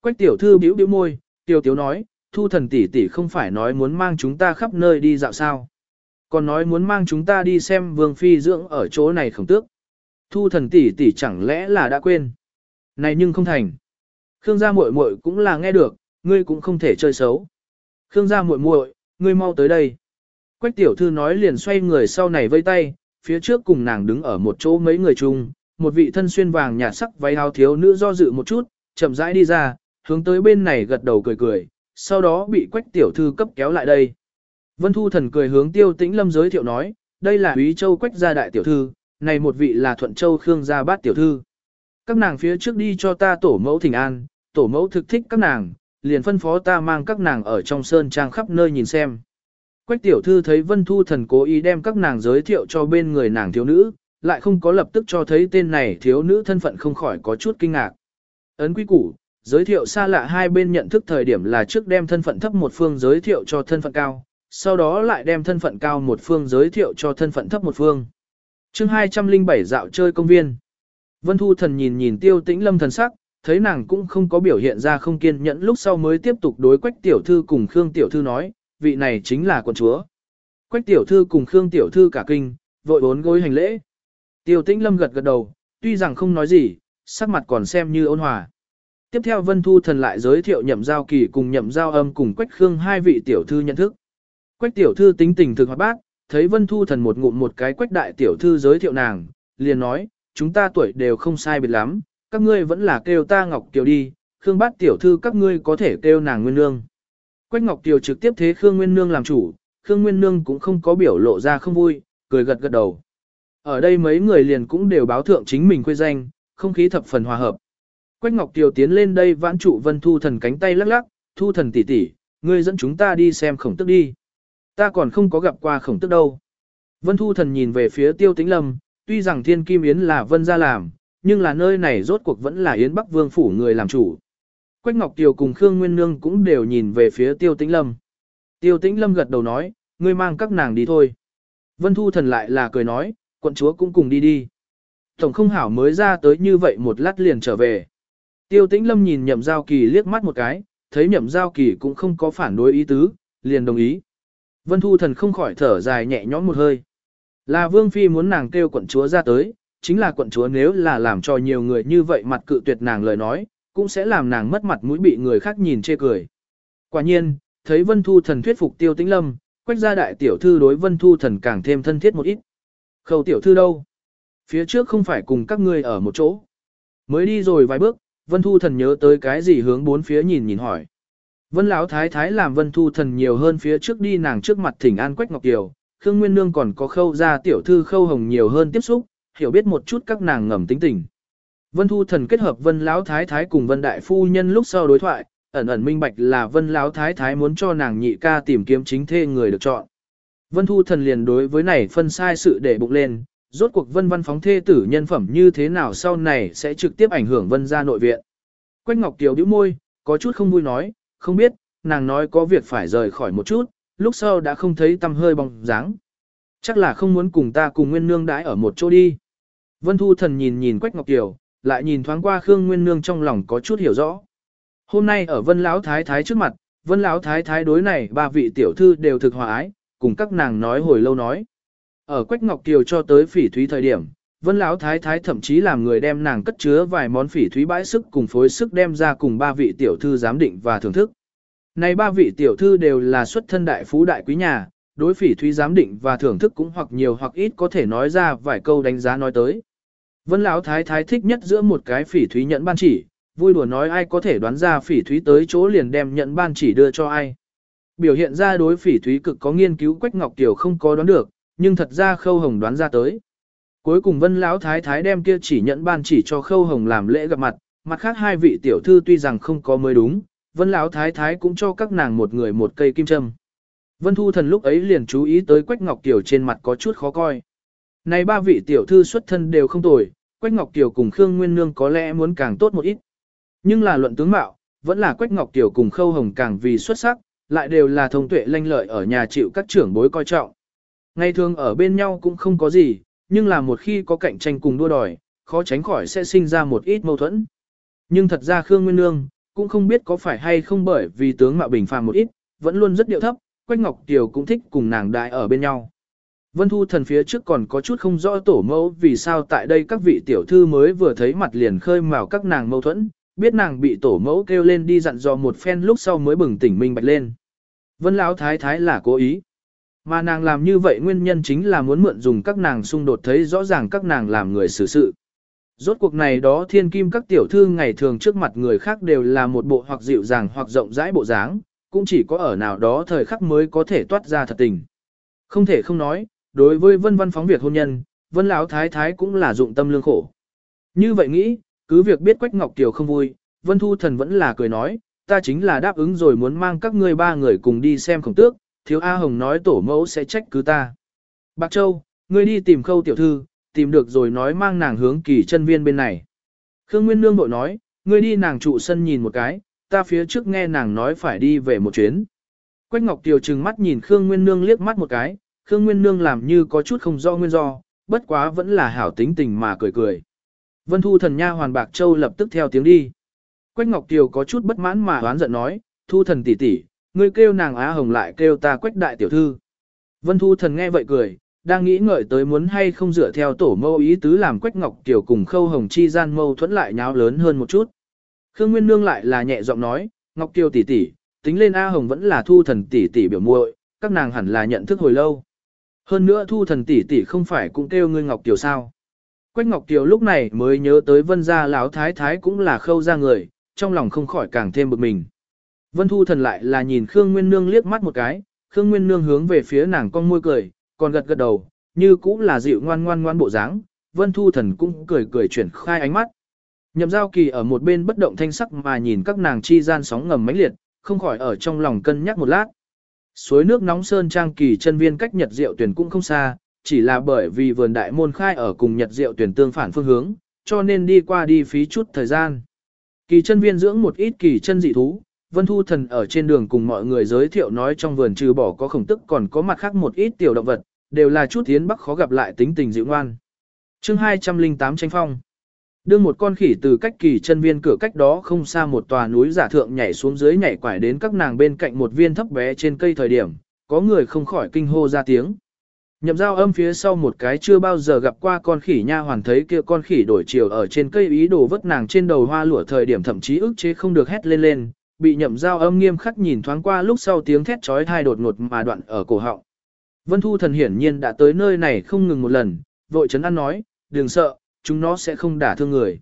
Quách tiểu thư bĩu bĩu môi, Tiểu Tiểu nói, thu thần tỷ tỷ không phải nói muốn mang chúng ta khắp nơi đi dạo sao. Còn nói muốn mang chúng ta đi xem vương phi dưỡng ở chỗ này không tước. Thu thần tỷ tỷ chẳng lẽ là đã quên. Này nhưng không thành. Khương gia muội muội cũng là nghe được, ngươi cũng không thể chơi xấu. Khương gia muội muội, ngươi mau tới đây. Quách tiểu thư nói liền xoay người sau này vây tay, phía trước cùng nàng đứng ở một chỗ mấy người chung, một vị thân xuyên vàng nhạt sắc váy áo thiếu nữ do dự một chút, chậm rãi đi ra, hướng tới bên này gật đầu cười cười, sau đó bị quách tiểu thư cấp kéo lại đây. Vân Thu Thần cười hướng Tiêu Tĩnh Lâm giới thiệu nói, đây là Úy Châu quách gia đại tiểu thư, này một vị là Thuận Châu Khương gia bát tiểu thư. Các nàng phía trước đi cho ta tổ mẫu thỉnh an, tổ mẫu thực thích các nàng, liền phân phó ta mang các nàng ở trong sơn trang khắp nơi nhìn xem. Quách tiểu thư thấy Vân Thu Thần cố ý đem các nàng giới thiệu cho bên người nàng thiếu nữ, lại không có lập tức cho thấy tên này thiếu nữ thân phận không khỏi có chút kinh ngạc. Ấn quý củ, giới thiệu xa lạ hai bên nhận thức thời điểm là trước đem thân phận thấp một phương giới thiệu cho thân phận cao, sau đó lại đem thân phận cao một phương giới thiệu cho thân phận thấp một phương. chương 207 dạo chơi công viên. Vân Thu Thần nhìn nhìn tiêu tĩnh lâm thần sắc, thấy nàng cũng không có biểu hiện ra không kiên nhẫn lúc sau mới tiếp tục đối quách tiểu thư cùng Khương tiểu thư nói, vị này chính là quận chúa. Quách tiểu thư cùng Khương tiểu thư cả kinh, vội bốn gối hành lễ. Tiêu tĩnh lâm gật gật đầu, tuy rằng không nói gì, sắc mặt còn xem như ôn hòa. Tiếp theo Vân Thu Thần lại giới thiệu nhậm giao kỳ cùng nhậm giao âm cùng Quách Khương hai vị tiểu thư nhận thức. Quách tiểu thư tính tình thực hoạt bác, thấy Vân Thu Thần một ngụm một cái Quách đại tiểu thư giới thiệu nàng, liền nói, chúng ta tuổi đều không sai biệt lắm, các ngươi vẫn là kêu ta Ngọc Kiều đi, Khương bát tiểu thư các ngươi có thể kêu nàng Nguyên Nương. Quách Ngọc Kiều trực tiếp thế Khương Nguyên Nương làm chủ, Khương Nguyên Nương cũng không có biểu lộ ra không vui, cười gật gật đầu. Ở đây mấy người liền cũng đều báo thượng chính mình quê danh, không khí thập phần hòa hợp. Quách Ngọc Kiều tiến lên đây vãn trụ Vân Thu Thần cánh tay lắc lắc, Thu Thần tỷ tỷ, ngươi dẫn chúng ta đi xem khổng tức đi. Ta còn không có gặp qua khổng tức đâu. Vân Thu Thần nhìn về phía Tiêu Tĩnh Lâm, tuy rằng Thiên Kim Yến là Vân gia làm, nhưng là nơi này rốt cuộc vẫn là Yến Bắc Vương phủ người làm chủ. Quách Ngọc Kiều cùng Khương Nguyên Nương cũng đều nhìn về phía Tiêu Tĩnh Lâm. Tiêu Tĩnh Lâm gật đầu nói, ngươi mang các nàng đi thôi. Vân Thu Thần lại là cười nói, quận chúa cũng cùng đi đi. Tổng không hảo mới ra tới như vậy một lát liền trở về. Tiêu Tĩnh Lâm nhìn Nhậm Giao Kỳ liếc mắt một cái, thấy Nhậm Giao Kỳ cũng không có phản đối ý tứ, liền đồng ý. Vân Thu Thần không khỏi thở dài nhẹ nhõm một hơi. Là Vương Phi muốn nàng kêu quận chúa ra tới, chính là quận chúa nếu là làm cho nhiều người như vậy mặt cự tuyệt nàng lời nói, cũng sẽ làm nàng mất mặt mũi bị người khác nhìn chê cười. Quả nhiên, thấy Vân Thu Thần thuyết phục Tiêu Tĩnh Lâm, quách gia đại tiểu thư đối Vân Thu Thần càng thêm thân thiết một ít. Khâu tiểu thư đâu? Phía trước không phải cùng các ngươi ở một chỗ. Mới đi rồi vài bước, Vân Thu Thần nhớ tới cái gì hướng bốn phía nhìn nhìn hỏi. Vân Lão Thái Thái làm Vân Thu Thần nhiều hơn phía trước đi nàng trước mặt thỉnh an Quách Ngọc Kiều, Khương Nguyên Nương còn có khâu ra tiểu thư khâu hồng nhiều hơn tiếp xúc, hiểu biết một chút các nàng ngầm tính tình. Vân Thu Thần kết hợp Vân Lão Thái Thái cùng Vân Đại Phu Nhân lúc sau đối thoại, ẩn ẩn minh bạch là Vân Lão Thái Thái muốn cho nàng nhị ca tìm kiếm chính thê người được chọn. Vân Thu Thần liền đối với này phân sai sự để bụng lên, rốt cuộc Vân Văn phóng thê tử nhân phẩm như thế nào sau này sẽ trực tiếp ảnh hưởng Vân gia nội viện. Quách Ngọc Kiều bĩu môi, có chút không vui nói, không biết, nàng nói có việc phải rời khỏi một chút, lúc sau đã không thấy tâm hơi bóng dáng. Chắc là không muốn cùng ta cùng Nguyên Nương đãi ở một chỗ đi. Vân Thu Thần nhìn nhìn Quách Ngọc Kiều, lại nhìn thoáng qua Khương Nguyên Nương trong lòng có chút hiểu rõ. Hôm nay ở Vân Lão Thái Thái trước mặt, Vân Lão Thái Thái đối này ba vị tiểu thư đều thực hòa ái, cùng các nàng nói hồi lâu nói. Ở Quách Ngọc Kiều cho tới phỉ thúy thời điểm, Vân Lão Thái Thái thậm chí làm người đem nàng cất chứa vài món phỉ thúy bãi sức cùng phối sức đem ra cùng ba vị tiểu thư giám định và thưởng thức. Này ba vị tiểu thư đều là xuất thân đại phú đại quý nhà, đối phỉ thúy giám định và thưởng thức cũng hoặc nhiều hoặc ít có thể nói ra vài câu đánh giá nói tới. Vân Lão Thái Thái thích nhất giữa một cái phỉ thúy nhận ban chỉ, vui đùa nói ai có thể đoán ra phỉ thúy tới chỗ liền đem nhận ban chỉ đưa cho ai. Biểu hiện ra đối phỉ thúy cực có nghiên cứu Quách Ngọc Kiều không có đoán được, nhưng thật ra Khâu Hồng đoán ra tới. Cuối cùng Vân Lão Thái Thái đem kia chỉ nhận ban chỉ cho Khâu Hồng làm lễ gặp mặt, mặt khác hai vị tiểu thư tuy rằng không có mới đúng, Vân Lão Thái Thái cũng cho các nàng một người một cây kim châm. Vân Thu Thần lúc ấy liền chú ý tới Quách Ngọc Kiều trên mặt có chút khó coi. Này ba vị tiểu thư xuất thân đều không tồi, Quách Ngọc Kiều cùng Khương Nguyên Nương có lẽ muốn càng tốt một ít. Nhưng là luận tướng mạo, vẫn là Quách Ngọc Kiều cùng Khâu Hồng càng vì xuất sắc, lại đều là thông tuệ lanh lợi ở nhà chịu các trưởng bối coi trọng. Ngày thường ở bên nhau cũng không có gì, nhưng là một khi có cạnh tranh cùng đua đòi, khó tránh khỏi sẽ sinh ra một ít mâu thuẫn. Nhưng thật ra Khương Nguyên Nương, cũng không biết có phải hay không bởi vì tướng mạo bình phàm một ít, vẫn luôn rất điệu thấp, Quách Ngọc Kiều cũng thích cùng nàng đại ở bên nhau. Vân Thu Thần phía trước còn có chút không rõ tổ mẫu vì sao tại đây các vị tiểu thư mới vừa thấy mặt liền khơi mào các nàng mâu thuẫn, biết nàng bị tổ mẫu kêu lên đi dặn dò một phen lúc sau mới bừng tỉnh minh bạch lên. Vân Lão Thái Thái là cố ý. Mà nàng làm như vậy nguyên nhân chính là muốn mượn dùng các nàng xung đột thấy rõ ràng các nàng làm người xử sự. Rốt cuộc này đó thiên kim các tiểu thư ngày thường trước mặt người khác đều là một bộ hoặc dịu dàng hoặc rộng rãi bộ dáng, cũng chỉ có ở nào đó thời khắc mới có thể toát ra thật tình. Không thể không nói, đối với vân văn phóng việc hôn nhân, vân lão thái thái cũng là dụng tâm lương khổ. Như vậy nghĩ, cứ việc biết Quách Ngọc Kiều không vui, vân thu thần vẫn là cười nói, ta chính là đáp ứng rồi muốn mang các ngươi ba người cùng đi xem khổng tước, thiếu A Hồng nói tổ mẫu sẽ trách cứ ta. Bạc Châu, ngươi đi tìm khâu tiểu thư, tìm được rồi nói mang nàng hướng kỳ chân viên bên này. Khương Nguyên Nương bội nói, ngươi đi nàng trụ sân nhìn một cái, ta phía trước nghe nàng nói phải đi về một chuyến. Quách Ngọc Tiều trừng mắt nhìn Khương Nguyên Nương liếc mắt một cái, Khương Nguyên Nương làm như có chút không do nguyên do, bất quá vẫn là hảo tính tình mà cười cười. Vân Thu thần nha hoàn Bạc Châu lập tức theo tiếng đi. Quách Ngọc Tiều có chút bất mãn mà oán giận nói, Thu thần tỷ tỷ, ngươi kêu nàng Á Hồng lại kêu ta Quách đại tiểu thư. Vân Thu thần nghe vậy cười, đang nghĩ ngợi tới muốn hay không dựa theo tổ mâu ý tứ làm Quách Ngọc Kiều cùng Khâu Hồng chi gian mâu thuẫn lại nháo lớn hơn một chút. Khương Nguyên Nương lại là nhẹ giọng nói, Ngọc Kiều tỷ tỷ, tính lên A Hồng vẫn là thu thần tỷ tỷ biểu muội, các nàng hẳn là nhận thức hồi lâu. Hơn nữa thu thần tỷ tỷ không phải cũng kêu ngươi Ngọc Kiều sao. Quách Ngọc Kiều lúc này mới nhớ tới vân gia lão thái thái cũng là khâu gia người, trong lòng không khỏi càng thêm bực mình. Vân thu thần lại là nhìn Khương Nguyên Nương liếc mắt một cái, Khương Nguyên Nương hướng về phía nàng con môi cười, còn gật gật đầu, như cũng là dịu ngoan ngoan ngoan bộ dáng. Vân Thu Thần cũng cười cười chuyển khai ánh mắt. Nhậm giao kỳ ở một bên bất động thanh sắc mà nhìn các nàng chi gian sóng ngầm mãnh liệt, không khỏi ở trong lòng cân nhắc một lát. Suối nước nóng sơn trang kỳ chân viên cách Nhật Diệu tuyển cũng không xa, chỉ là bởi vì vườn đại môn khai ở cùng Nhật Diệu tuyển tương phản phương hướng, cho nên đi qua đi phí chút thời gian. Kỳ chân viên dưỡng một ít kỳ chân dị thú, Vân Thu Thần ở trên đường cùng mọi người giới thiệu nói trong vườn trừ bỏ có khổng tức còn có mặt khác một ít tiểu động vật, đều là chút tiến bắc khó gặp lại tính tình dịu ngoan. chương 208 tranh phong. Đưa một con khỉ từ cách kỳ chân viên cửa cách đó không xa một tòa núi giả thượng nhảy xuống dưới nhảy quải đến các nàng bên cạnh một viên thấp bé trên cây thời điểm, có người không khỏi kinh hô ra tiếng. Nhậm dao âm phía sau một cái chưa bao giờ gặp qua con khỉ nha hoàn thấy kia con khỉ đổi chiều ở trên cây ý đồ vất nàng trên đầu hoa lụa thời điểm thậm chí ức chế không được hét lên lên, bị nhậm dao âm nghiêm khắc nhìn thoáng qua lúc sau tiếng thét chói tai đột ngột mà đoạn ở cổ họng. Vân Thu Thần hiển nhiên đã tới nơi này không ngừng một lần, vội chấn an nói, đừng sợ, chúng nó sẽ không đả thương người.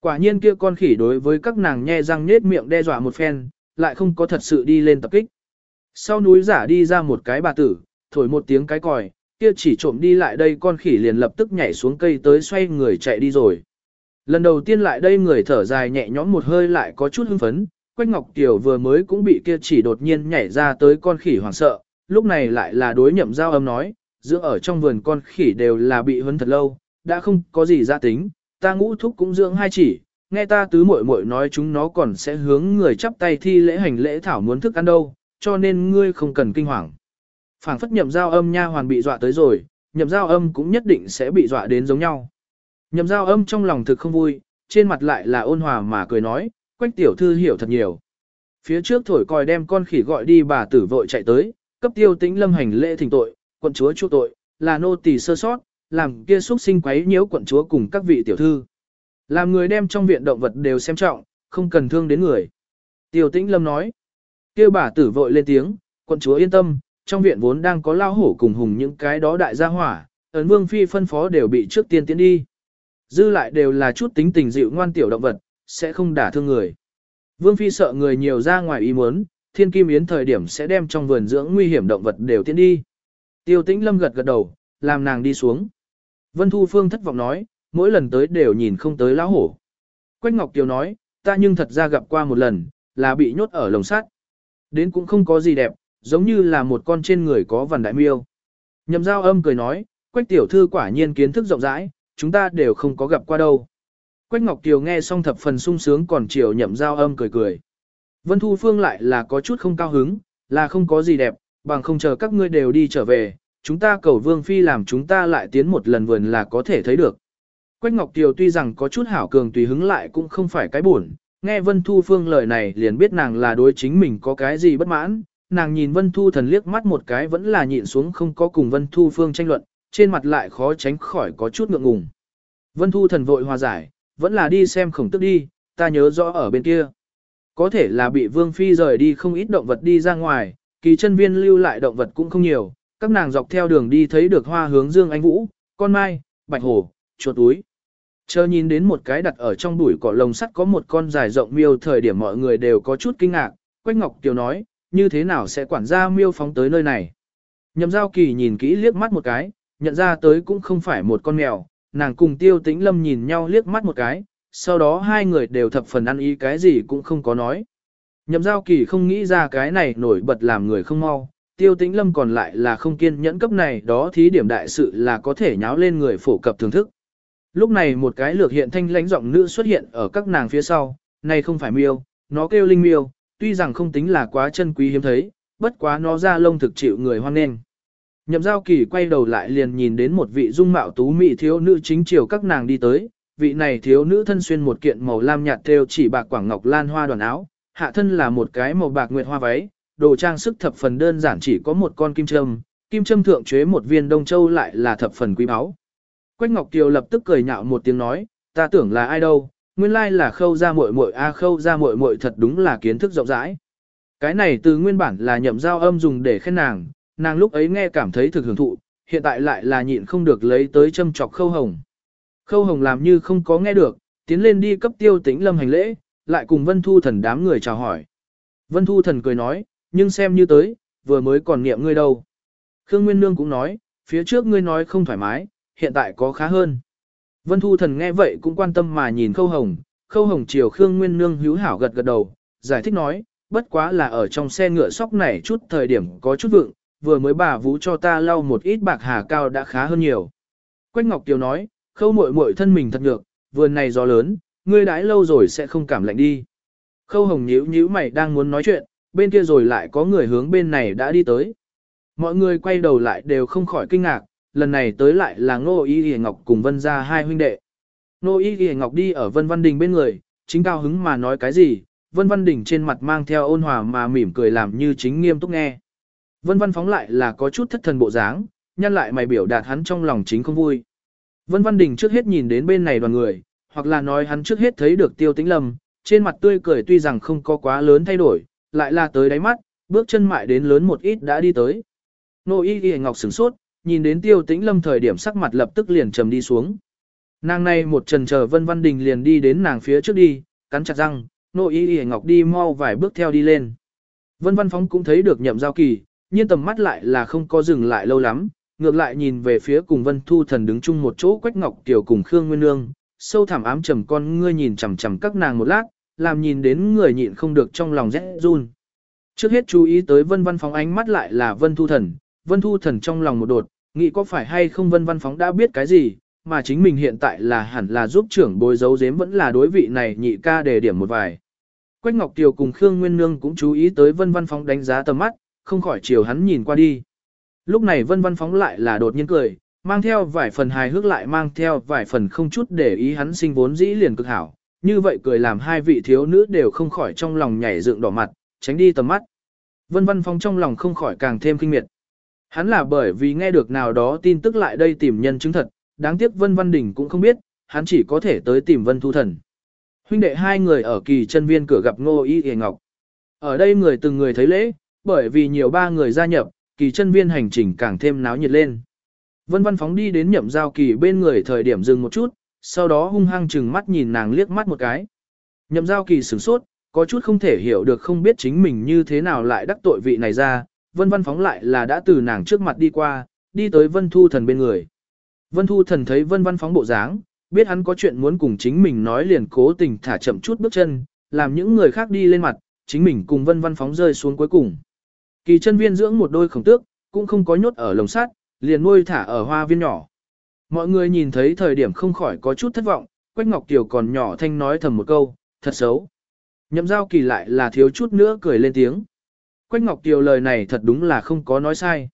Quả nhiên kia con khỉ đối với các nàng nhe răng nết miệng đe dọa một phen, lại không có thật sự đi lên tập kích. Sau núi giả đi ra một cái bà tử, thổi một tiếng cái còi, kia chỉ trộm đi lại đây con khỉ liền lập tức nhảy xuống cây tới xoay người chạy đi rồi. Lần đầu tiên lại đây người thở dài nhẹ nhõm một hơi lại có chút hưng phấn, Quách Ngọc Kiều vừa mới cũng bị kia chỉ đột nhiên nhảy ra tới con khỉ hoảng sợ, lúc này lại là đối nhậm giao âm nói, dưỡng ở trong vườn con khỉ đều là bị huấn thật lâu, đã không có gì ra tính, ta ngũ thúc cũng dưỡng hai chỉ, nghe ta tứ muội muội nói chúng nó còn sẽ hướng người chắp tay thi lễ hành lễ thảo muốn thức ăn đâu, cho nên ngươi không cần kinh hoàng. Phảng phất nhậm giao âm nha hoàn bị dọa tới rồi, nhậm giao âm cũng nhất định sẽ bị dọa đến giống nhau. Nhậm giao âm trong lòng thực không vui, trên mặt lại là ôn hòa mà cười nói, quách tiểu thư hiểu thật nhiều. Phía trước thổi còi đem con khỉ gọi đi bà tử vội chạy tới, cấp tiêu tĩnh lâm hành lễ thỉnh tội, quận chúa chu tội, là nô tỳ sơ sót, làm kia xuất sinh quấy nhiễu quận chúa cùng các vị tiểu thư. Làm người đem trong viện động vật đều xem trọng, không cần thương đến người. Tiêu tĩnh lâm nói, kia bà tử vội lên tiếng, quận chúa yên tâm, trong viện vốn đang có lao hổ cùng hùng những cái đó đại gia hỏa, ấn vương phi phân phó đều bị trước tiên tiến đi. Dư lại đều là chút tính tình dịu ngoan tiểu động vật, sẽ không đả thương người. Vương phi sợ người nhiều ra ngoài ý muốn, thiên kim yến thời điểm sẽ đem trong vườn dưỡng nguy hiểm động vật đều tiến đi. Tiêu tĩnh lâm gật gật đầu, làm nàng đi xuống. Vân Thu Phương thất vọng nói, mỗi lần tới đều nhìn không tới lão hổ. Quách Ngọc Kiều nói, ta nhưng thật ra gặp qua một lần, là bị nhốt ở lồng sắt. Đến cũng không có gì đẹp, giống như là một con trên người có vằn đại miêu. Nhậm giao âm cười nói, Quách tiểu thư quả nhiên kiến thức rộng rãi, chúng ta đều không có gặp qua đâu. Quách Ngọc Kiều nghe xong thập phần sung sướng còn chiều nhậm giao âm cười cười. Vân Thu Phương lại là có chút không cao hứng, là không có gì đẹp, bằng không chờ các ngươi đều đi trở về, chúng ta cầu Vương Phi làm chúng ta lại tiến một lần vườn là có thể thấy được. Quách Ngọc Tiều tuy rằng có chút hảo cường tùy hứng lại cũng không phải cái buồn, nghe Vân Thu Phương lời này liền biết nàng là đối chính mình có cái gì bất mãn, nàng nhìn Vân Thu Thần liếc mắt một cái vẫn là nhịn xuống không có cùng Vân Thu Phương tranh luận, trên mặt lại khó tránh khỏi có chút ngượng ngùng. Vân Thu Thần vội hòa giải, vẫn là đi xem khổng tức đi, ta nhớ rõ ở bên kia. Có thể là bị Vương Phi rời đi không ít động vật đi ra ngoài, kỳ chân viên lưu lại động vật cũng không nhiều, các nàng dọc theo đường đi thấy được hoa hướng dương anh vũ, con mai, bạch hổ, chuột túi. Chờ nhìn đến một cái đặt ở trong bụi cỏ lồng sắt có một con dài rộng miêu thời điểm mọi người đều có chút kinh ngạc, Quách Ngọc Kiều nói, như thế nào sẽ quản gia miêu phóng tới nơi này. Nhậm giao kỳ nhìn kỹ liếc mắt một cái, nhận ra tới cũng không phải một con mèo, nàng cùng tiêu tĩnh lâm nhìn nhau liếc mắt một cái, sau đó hai người đều thập phần ăn ý cái gì cũng không có nói. Nhậm giao kỳ không nghĩ ra cái này nổi bật làm người không mau, tiêu tĩnh lâm còn lại là không kiên nhẫn cấp này đó thí điểm đại sự là có thể nháo lên người phổ cập thưởng thức. Lúc này một cái lược hiện thanh lãnh giọng nữ xuất hiện ở các nàng phía sau, này không phải miêu, nó kêu linh miêu, tuy rằng không tính là quá chân quý hiếm thấy, bất quá nó ra lông thực chịu người hoan nghênh. Nhậm giao kỳ quay đầu lại liền nhìn đến một vị dung mạo tú mỹ thiếu nữ chính chiều các nàng đi tới, vị này thiếu nữ thân xuyên một kiện màu lam nhạt theo chỉ bạc quảng ngọc lan hoa đoàn áo, hạ thân là một cái màu bạc nguyệt hoa váy, đồ trang sức thập phần đơn giản chỉ có một con kim châm, kim châm thượng chế một viên đông châu lại là thập phần quý báu. Quách Ngọc Kiều lập tức cười nhạo một tiếng nói, ta tưởng là ai đâu, nguyên lai là khâu ra muội muội a khâu ra muội muội thật đúng là kiến thức rộng rãi. Cái này từ nguyên bản là nhậm giao âm dùng để khen nàng, nàng lúc ấy nghe cảm thấy thực hưởng thụ, hiện tại lại là nhịn không được lấy tới châm chọc khâu hồng. Khâu hồng làm như không có nghe được, tiến lên đi cấp tiêu tĩnh lâm hành lễ, lại cùng Vân Thu Thần đám người chào hỏi. Vân Thu Thần cười nói, nhưng xem như tới, vừa mới còn niệm ngươi đâu. Khương Nguyên Nương cũng nói, phía trước ngươi nói không thoải mái, hiện tại có khá hơn. Vân Thu Thần nghe vậy cũng quan tâm mà nhìn Khâu Hồng, Khâu Hồng chiều Khương Nguyên Nương hữu hảo gật gật đầu, giải thích nói, bất quá là ở trong xe ngựa sóc này chút thời điểm có chút vượng, vừa mới bà vũ cho ta lau một ít bạc hà cao đã khá hơn nhiều. Quách Ngọc Kiều nói, Khâu muội muội thân mình thật được, vườn này gió lớn, ngươi đãi lâu rồi sẽ không cảm lạnh đi. Khâu Hồng nhíu nhíu mày đang muốn nói chuyện, bên kia rồi lại có người hướng bên này đã đi tới. Mọi người quay đầu lại đều không khỏi kinh ngạc, lần này tới lại là Ngô Y Y Ngọc cùng Vân gia hai huynh đệ. Ngô Y Y Ngọc đi ở Vân Văn Đình bên người, chính cao hứng mà nói cái gì, Vân Văn Đình trên mặt mang theo ôn hòa mà mỉm cười làm như chính nghiêm túc nghe. Vân Văn phóng lại là có chút thất thần bộ dáng, nhăn lại mày biểu đạt hắn trong lòng chính không vui. Vân Văn Đình trước hết nhìn đến bên này đoàn người, hoặc là nói hắn trước hết thấy được tiêu tĩnh lâm, trên mặt tươi cười tuy rằng không có quá lớn thay đổi, lại là tới đáy mắt, bước chân mại đến lớn một ít đã đi tới. Nô y Y ngọc sửng sốt, nhìn đến tiêu tĩnh lâm thời điểm sắc mặt lập tức liền trầm đi xuống. Nàng này một trần chờ Vân Văn Đình liền đi đến nàng phía trước đi, cắn chặt răng, nô y Y ngọc đi mau vài bước theo đi lên. Vân Văn Phóng cũng thấy được nhậm giao kỳ, nhiên tầm mắt lại là không có dừng lại lâu lắm, ngược lại nhìn về phía cùng Vân Thu Thần đứng chung một chỗ Quách Ngọc Kiều cùng Khương Nguyên Nương, sâu thẳm ám trầm con ngươi nhìn chằm chằm các nàng một lát, làm nhìn đến người nhịn không được trong lòng rẽ run. Trước hết chú ý tới Vân Văn Phóng ánh mắt lại là Vân Thu Thần, Vân Thu Thần trong lòng một đột, nghĩ có phải hay không Vân Văn Phóng đã biết cái gì, mà chính mình hiện tại là hẳn là giúp trưởng bồi dấu giếm vẫn là đối vị này nhị ca đề điểm một vài. Quách Ngọc Kiều cùng Khương Nguyên Nương cũng chú ý tới Vân Văn Phóng đánh giá tầm mắt, không khỏi chiều hắn nhìn qua đi. Lúc này Vân Văn Phóng lại là đột nhiên cười, mang theo vài phần hài hước lại mang theo vài phần không chút để ý hắn sinh vốn dĩ liền cực hảo. Như vậy cười làm hai vị thiếu nữ đều không khỏi trong lòng nhảy dựng đỏ mặt, tránh đi tầm mắt. Vân Văn Phong trong lòng không khỏi càng thêm kinh miệt. Hắn là bởi vì nghe được nào đó tin tức lại đây tìm nhân chứng thật, đáng tiếc Vân Văn Đình cũng không biết, hắn chỉ có thể tới tìm Vân Thu Thần. Huynh đệ hai người ở kỳ chân viên cửa gặp Ngô Y Y Ngọc. Ở đây người từng người thấy lễ, bởi vì nhiều ba người gia nhập, kỳ chân viên hành trình càng thêm náo nhiệt lên. Vân Văn Phóng đi đến nhậm giao kỳ bên người thời điểm dừng một chút, sau đó hung hăng chừng mắt nhìn nàng liếc mắt một cái. Nhậm giao kỳ sửng sốt, có chút không thể hiểu được không biết chính mình như thế nào lại đắc tội vị này ra, Vân Văn Phóng lại là đã từ nàng trước mặt đi qua, đi tới Vân Thu Thần bên người. Vân Thu Thần thấy Vân Văn Phóng bộ dáng, biết hắn có chuyện muốn cùng chính mình nói liền cố tình thả chậm chút bước chân, làm những người khác đi lên mặt, chính mình cùng Vân Văn Phóng rơi xuống cuối cùng. Kỳ chân viên dưỡng một đôi khổng tước, cũng không có nhốt ở lồng sắt, liền nuôi thả ở hoa viên nhỏ. Mọi người nhìn thấy thời điểm không khỏi có chút thất vọng, Quách Ngọc Kiều còn nhỏ thanh nói thầm một câu, thật xấu. Nhậm giao kỳ lại là thiếu chút nữa cười lên tiếng. Quách Ngọc Kiều lời này thật đúng là không có nói sai.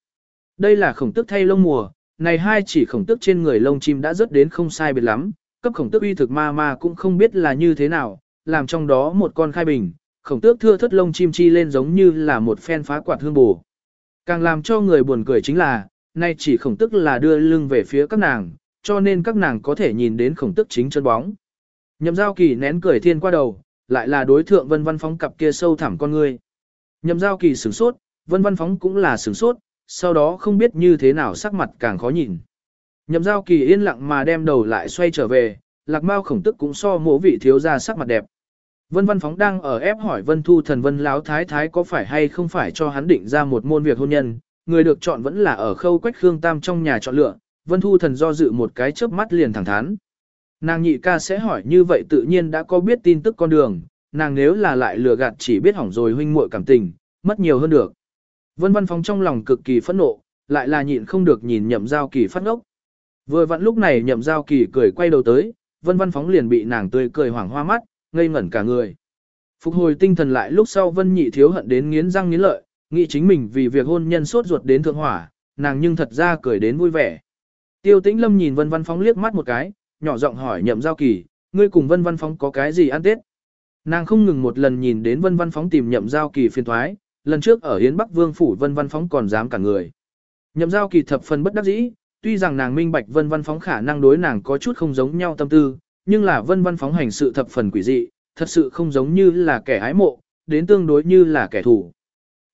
Đây là khổng tức thay lông mùa, này hai chỉ khổng tức trên người lông chim đã rớt đến không sai biệt lắm, cấp khổng tức uy thực ma ma cũng không biết là như thế nào, làm trong đó một con khai bình, khổng tước thưa thất lông chim chi lên giống như là một phen phá quạt hương bù. Càng làm cho người buồn cười chính là, nay chỉ khổng tức là đưa lưng về phía các nàng, cho nên các nàng có thể nhìn đến khổng tức chính chân bóng. Nhậm giao kỳ nén cười thiên qua đầu, lại là đối thượng vân văn phóng cặp kia sâu thẳm con người. Nhậm giao kỳ sửng sốt, vân văn phóng cũng là sửng sốt, sau đó không biết như thế nào sắc mặt càng khó nhìn. Nhậm giao kỳ yên lặng mà đem đầu lại xoay trở về, lạc mau khổng tức cũng so mỗ vị thiếu ra sắc mặt đẹp. Vân Văn Phóng đang ở ép hỏi Vân Thu Thần Vân Láo Thái Thái có phải hay không phải cho hắn định ra một môn việc hôn nhân, người được chọn vẫn là ở khâu quách khương tam trong nhà chọn lựa, Vân Thu Thần do dự một cái chớp mắt liền thẳng thắn. Nàng nhị ca sẽ hỏi như vậy tự nhiên đã có biết tin tức con đường, nàng nếu là lại lừa gạt chỉ biết hỏng rồi huynh muội cảm tình, mất nhiều hơn được. Vân Văn Phóng trong lòng cực kỳ phẫn nộ, lại là nhịn không được nhìn nhậm giao kỳ phát ngốc. Vừa vặn lúc này nhậm giao kỳ cười quay đầu tới, Vân Văn Phóng liền bị nàng tươi cười hoảng hoa mắt, ngây ngẩn cả người. Phục hồi tinh thần lại lúc sau Vân Nhị thiếu hận đến nghiến răng nghiến lợi, nghĩ chính mình vì việc hôn nhân sốt ruột đến thượng hỏa, nàng nhưng thật ra cười đến vui vẻ. Tiêu Tĩnh Lâm nhìn Vân Văn Phóng liếc mắt một cái, nhỏ giọng hỏi Nhậm Giao Kỳ, ngươi cùng Vân Văn Phóng có cái gì ăn Tết? Nàng không ngừng một lần nhìn đến Vân Văn Phóng tìm Nhậm Giao Kỳ phiền thoái, lần trước ở Yến Bắc Vương phủ Vân Văn Phóng còn dám cả người. Nhậm Giao Kỳ thập phần bất đắc dĩ, tuy rằng nàng minh bạch Vân Văn Phóng khả năng đối nàng có chút không giống nhau tâm tư, nhưng là Vân Văn Phóng hành sự thập phần quỷ dị, thật sự không giống như là kẻ ái mộ, đến tương đối như là kẻ thù.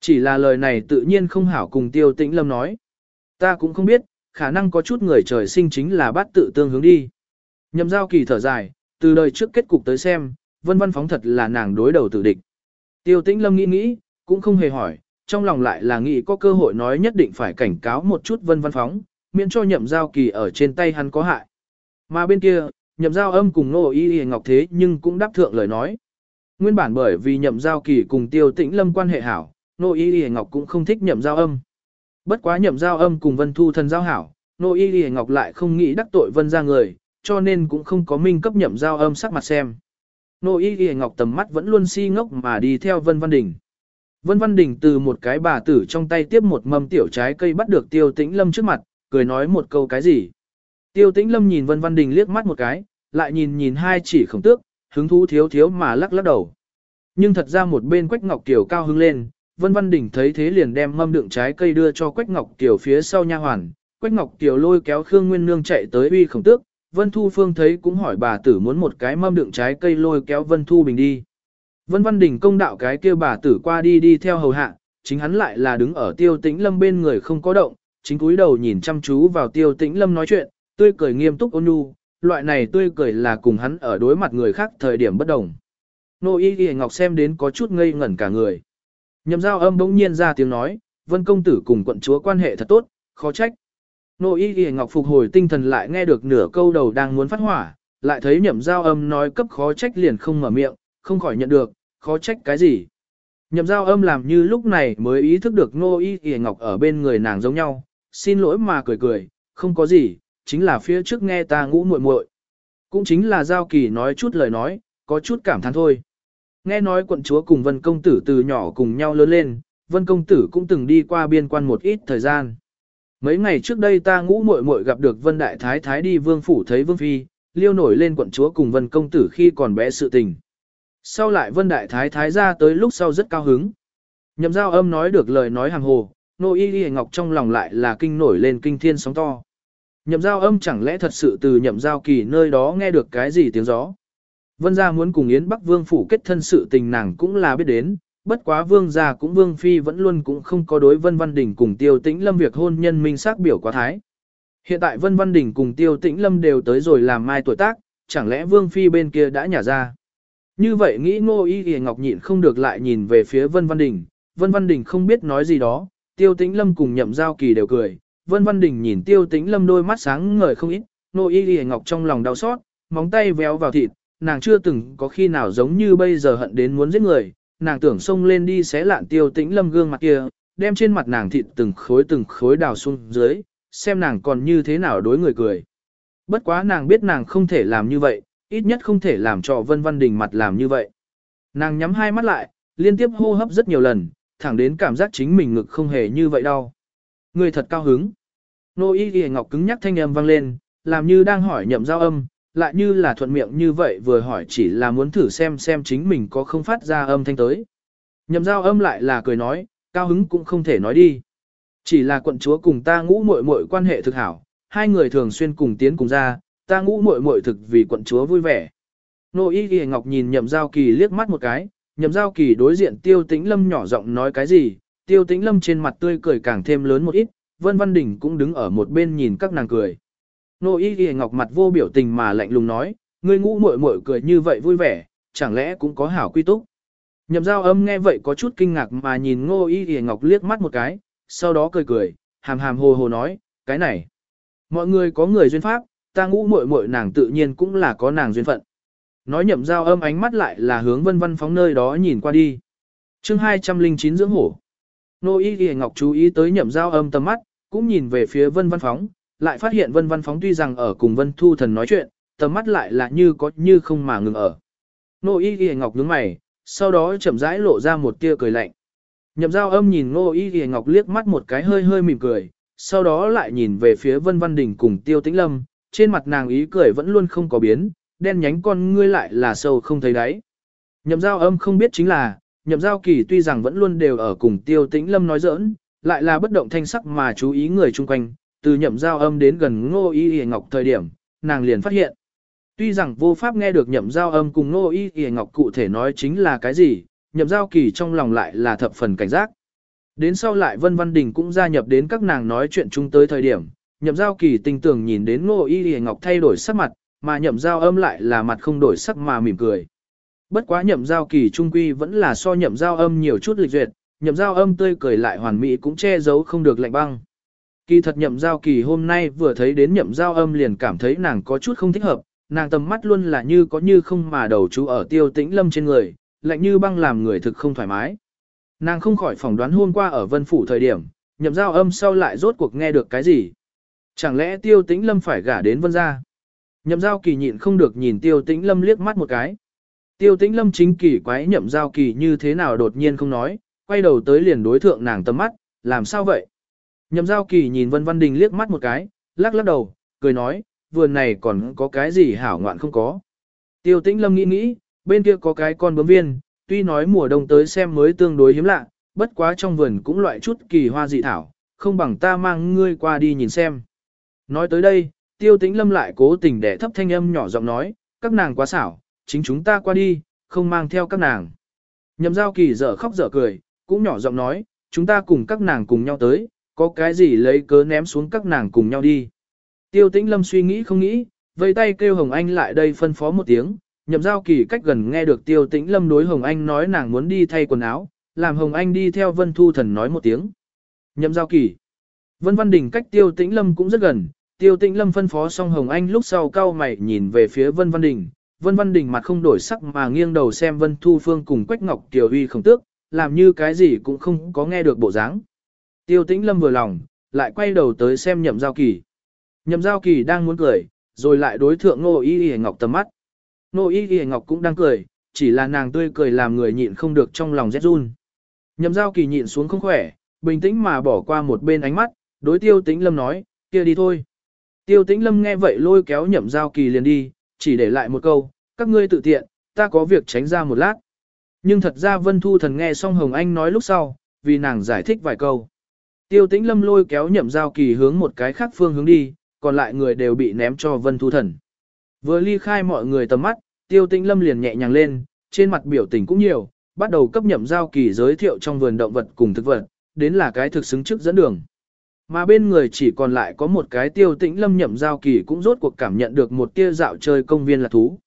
Chỉ là lời này tự nhiên không hảo cùng Tiêu Tĩnh Lâm nói. Ta cũng không biết, khả năng có chút người trời sinh chính là bắt tự tương hướng đi. Nhậm giao kỳ thở dài, từ đời trước kết cục tới xem, vân văn phóng thật là nàng đối đầu tử địch. Tiêu Tĩnh Lâm nghĩ nghĩ, cũng không hề hỏi, trong lòng lại là nghĩ có cơ hội nói nhất định phải cảnh cáo một chút vân văn phóng, miễn cho nhậm giao kỳ ở trên tay hắn có hại. Mà bên kia, nhậm giao âm cùng nô y y ngọc thế nhưng cũng đáp thượng lời nói. Nguyên bản bởi vì nhậm giao kỳ cùng tiêu tĩnh lâm quan hệ hảo, nô y y ngọc cũng không thích nhậm giao âm. Bất quá nhậm giao âm cùng vân thu thần giao hảo, nô y y ngọc lại không nghĩ đắc tội vân ra người, cho nên cũng không có minh cấp nhậm giao âm sắc mặt xem. Nô y y ngọc tầm mắt vẫn luôn si ngốc mà đi theo vân văn đình. Vân Văn Đình từ một cái bà tử trong tay tiếp một mâm tiểu trái cây bắt được Tiêu Tĩnh Lâm trước mặt, cười nói một câu cái gì. Tiêu Tĩnh Lâm nhìn Vân Văn Đình liếc mắt một cái, lại nhìn nhìn hai chỉ khổng tước, hứng thú thiếu thiếu mà lắc lắc đầu. Nhưng thật ra một bên Quách Ngọc Kiều cao hứng lên, Vân Văn Đình thấy thế liền đem mâm đựng trái cây đưa cho Quách Ngọc Kiều phía sau nha hoàn. Quách Ngọc Kiều lôi kéo Khương Nguyên Nương chạy tới uy khổng tước, Vân Thu Phương thấy cũng hỏi bà tử muốn một cái mâm đựng trái cây lôi kéo Vân Thu Bình đi. Vân Văn Đình công đạo cái kia bà tử qua đi đi theo hầu hạ, chính hắn lại là đứng ở tiêu tĩnh lâm bên người không có động, chính cúi đầu nhìn chăm chú vào tiêu tĩnh lâm nói chuyện, tươi cười nghiêm túc ôn nhu, loại này tươi cười là cùng hắn ở đối mặt người khác thời điểm bất đồng. Nô y Y ngọc xem đến có chút ngây ngẩn cả người. Nhậm giao âm bỗng nhiên ra tiếng nói, vân công tử cùng quận chúa quan hệ thật tốt, khó trách. Nô y Y ngọc phục hồi tinh thần lại nghe được nửa câu đầu đang muốn phát hỏa, lại thấy nhậm giao âm nói cấp khó trách liền không mở miệng, không khỏi nhận được, khó trách cái gì. Nhậm giao âm làm như lúc này mới ý thức được nô y Y ngọc ở bên người nàng giống nhau, xin lỗi mà cười cười, không có gì, chính là phía trước nghe ta ngũ muội muội. Cũng chính là giao kỳ nói chút lời nói, có chút cảm thán thôi. Nghe nói quận chúa cùng vân công tử từ nhỏ cùng nhau lớn lên, vân công tử cũng từng đi qua biên quan một ít thời gian. Mấy ngày trước đây ta ngũ muội muội gặp được vân đại thái thái đi vương phủ thấy vương phi, liêu nổi lên quận chúa cùng vân công tử khi còn bé sự tình. Sau lại vân đại thái thái ra tới lúc sau rất cao hứng. Nhậm giao âm nói được lời nói hàng hồ, nô y y ngọc trong lòng lại là kinh nổi lên kinh thiên sóng to. Nhậm giao âm chẳng lẽ thật sự từ nhậm giao kỳ nơi đó nghe được cái gì tiếng gió. Vân gia muốn cùng Yến Bắc Vương phủ kết thân sự tình nàng cũng là biết đến, bất quá Vương gia cũng Vương Phi vẫn luôn cũng không có đối Vân Văn Đình cùng Tiêu Tĩnh Lâm việc hôn nhân minh xác biểu quá thái. Hiện tại Vân Văn Đình cùng Tiêu Tĩnh Lâm đều tới rồi làm mai tuổi tác, chẳng lẽ Vương Phi bên kia đã nhả ra. Như vậy nghĩ ngô y thì ngọc nhịn không được lại nhìn về phía Vân Văn Đình, Vân Văn Đình không biết nói gì đó, Tiêu Tĩnh Lâm cùng nhậm giao kỳ đều cười, Vân Văn Đình nhìn Tiêu Tĩnh Lâm đôi mắt sáng ngời không ít, nô y y ngọc trong lòng đau xót, móng tay véo vào thịt, nàng chưa từng có khi nào giống như bây giờ hận đến muốn giết người, nàng tưởng xông lên đi xé lạn Tiêu Tĩnh Lâm gương mặt kia, đem trên mặt nàng thịt từng khối từng khối đào xuống dưới, xem nàng còn như thế nào đối người cười. Bất quá nàng biết nàng không thể làm như vậy, ít nhất không thể làm cho Vân Văn Đình mặt làm như vậy. Nàng nhắm hai mắt lại, liên tiếp hô hấp rất nhiều lần, thẳng đến cảm giác chính mình ngực không hề như vậy đau. Người thật cao hứng. Nô y ghi ngọc cứng nhắc thanh âm vang lên, làm như đang hỏi nhậm giao âm, lại như là thuận miệng như vậy vừa hỏi chỉ là muốn thử xem xem chính mình có không phát ra âm thanh tới. Nhậm giao âm lại là cười nói, cao hứng cũng không thể nói đi. Chỉ là quận chúa cùng ta ngũ muội muội quan hệ thực hảo, hai người thường xuyên cùng tiến cùng ra, ta ngũ muội muội thực vì quận chúa vui vẻ. Nô y ghi ngọc nhìn nhậm giao kỳ liếc mắt một cái, nhậm giao kỳ đối diện tiêu tĩnh lâm nhỏ giọng nói cái gì, tiêu tĩnh lâm trên mặt tươi cười càng thêm lớn một ít, vân văn đỉnh cũng đứng ở một bên nhìn các nàng cười. Nô y Y ngọc mặt vô biểu tình mà lạnh lùng nói, ngươi ngũ muội muội cười như vậy vui vẻ, chẳng lẽ cũng có hảo quy túc. Nhậm giao âm nghe vậy có chút kinh ngạc mà nhìn ngô y Y ngọc liếc mắt một cái, sau đó cười cười, hàm hàm hồ hồ nói, cái này. Mọi người có người duyên pháp, ta ngũ muội muội nàng tự nhiên cũng là có nàng duyên phận. Nói nhậm giao âm ánh mắt lại là hướng vân văn phóng nơi đó nhìn qua đi. chương 209 dưỡng hổ. Nô y Y ngọc chú ý tới nhậm giao âm tầm mắt, cũng nhìn về phía vân văn phóng, lại phát hiện vân văn phóng tuy rằng ở cùng vân thu thần nói chuyện, tầm mắt lại là như có như không mà ngừng ở. Nô y ghi ngọc nhướng mày, sau đó chậm rãi lộ ra một tia cười lạnh. Nhậm giao âm nhìn Ngô Y Ghi Ngọc liếc mắt một cái hơi hơi mỉm cười, sau đó lại nhìn về phía Vân Văn Đình cùng Tiêu Tĩnh Lâm, trên mặt nàng ý cười vẫn luôn không có biến, đen nhánh con ngươi lại là sâu không thấy đáy. Nhậm giao âm không biết chính là, nhậm giao kỳ tuy rằng vẫn luôn đều ở cùng Tiêu Tĩnh Lâm nói giỡn, lại là bất động thanh sắc mà chú ý người chung quanh, từ nhậm giao âm đến gần Ngô Y y Ngọc thời điểm, nàng liền phát hiện. Tuy rằng vô pháp nghe được nhậm giao âm cùng Ngô Y y Ngọc cụ thể nói chính là cái gì, nhậm giao kỳ trong lòng lại là thập phần cảnh giác. Đến sau lại Vân Văn Đình cũng gia nhập đến các nàng nói chuyện chung tới thời điểm, nhậm giao kỳ tinh tường nhìn đến ngô y y ngọc thay đổi sắc mặt, mà nhậm giao âm lại là mặt không đổi sắc mà mỉm cười. Bất quá nhậm giao kỳ trung quy vẫn là so nhậm giao âm nhiều chút lịch duyệt, nhậm giao âm tươi cười lại hoàn mỹ cũng che giấu không được lạnh băng. Kỳ thật nhậm giao kỳ hôm nay vừa thấy đến nhậm giao âm liền cảm thấy nàng có chút không thích hợp, nàng tầm mắt luôn là như có như không mà đầu chú ở tiêu tĩnh lâm trên người, lạnh như băng làm người thực không thoải mái. Nàng không khỏi phỏng đoán hôm qua ở vân phủ thời điểm, nhậm giao âm sau lại rốt cuộc nghe được cái gì. Chẳng lẽ tiêu tĩnh lâm phải gả đến vân gia? Nhậm giao kỳ nhịn không được nhìn tiêu tĩnh lâm liếc mắt một cái. Tiêu tĩnh lâm chính kỳ quái nhậm giao kỳ như thế nào đột nhiên không nói, quay đầu tới liền đối thượng nàng tầm mắt, làm sao vậy? Nhậm giao kỳ nhìn vân văn đình liếc mắt một cái, lắc lắc đầu, cười nói, vườn này còn có cái gì hảo ngoạn không có. Tiêu tĩnh lâm nghĩ nghĩ, bên kia có cái con bướm viên, tuy nói mùa đông tới xem mới tương đối hiếm lạ, bất quá trong vườn cũng loại chút kỳ hoa dị thảo, không bằng ta mang ngươi qua đi nhìn xem. Nói tới đây, tiêu tĩnh lâm lại cố tình để thấp thanh âm nhỏ giọng nói, các nàng quá xảo, chính chúng ta qua đi, không mang theo các nàng. Nhậm giao kỳ dở khóc dở cười, cũng nhỏ giọng nói, chúng ta cùng các nàng cùng nhau tới, có cái gì lấy cớ ném xuống các nàng cùng nhau đi. Tiêu tĩnh lâm suy nghĩ không nghĩ, vây tay kêu Hồng Anh lại đây phân phó một tiếng, nhậm giao kỳ cách gần nghe được tiêu tĩnh lâm đối Hồng Anh nói nàng muốn đi thay quần áo, làm Hồng Anh đi theo Vân Thu Thần nói một tiếng. Nhậm giao kỳ. Vân Văn Đình cách tiêu tĩnh lâm cũng rất gần, tiêu tĩnh lâm phân phó xong Hồng Anh lúc sau cao mày nhìn về phía Vân Văn Đình. Vân Văn Đình mặt không đổi sắc mà nghiêng đầu xem Vân Thu Phương cùng Quách Ngọc Kiều Uy không tước, làm như cái gì cũng không có nghe được bộ dáng. Tiêu tĩnh lâm vừa lòng, lại quay đầu tới xem nhậm giao kỳ. Nhậm giao kỳ đang muốn cười, rồi lại đối thượng ngô y y ngọc tầm mắt. Nô y y ngọc cũng đang cười, chỉ là nàng tươi cười làm người nhịn không được trong lòng rét run. Nhậm giao kỳ nhịn xuống không khỏe, bình tĩnh mà bỏ qua một bên ánh mắt, đối tiêu tĩnh lâm nói, kia đi thôi. Tiêu tĩnh lâm nghe vậy lôi kéo nhậm giao kỳ liền đi, chỉ để lại một câu, các ngươi tự tiện, ta có việc tránh ra một lát. Nhưng thật ra Vân Thu Thần nghe xong Hồng Anh nói lúc sau, vì nàng giải thích vài câu. Tiêu tĩnh lâm lôi kéo nhậm giao kỳ hướng một cái khác phương hướng đi, còn lại người đều bị ném cho Vân Thu Thần. Vừa ly khai mọi người tầm mắt, tiêu tĩnh lâm liền nhẹ nhàng lên, trên mặt biểu tình cũng nhiều, bắt đầu cấp nhậm giao kỳ giới thiệu trong vườn động vật cùng thực vật, đến là cái thực xứng trước dẫn đường. Mà bên người chỉ còn lại có một cái tiêu tĩnh lâm nhậm giao kỳ cũng rốt cuộc cảm nhận được một tia dạo chơi công viên là thú.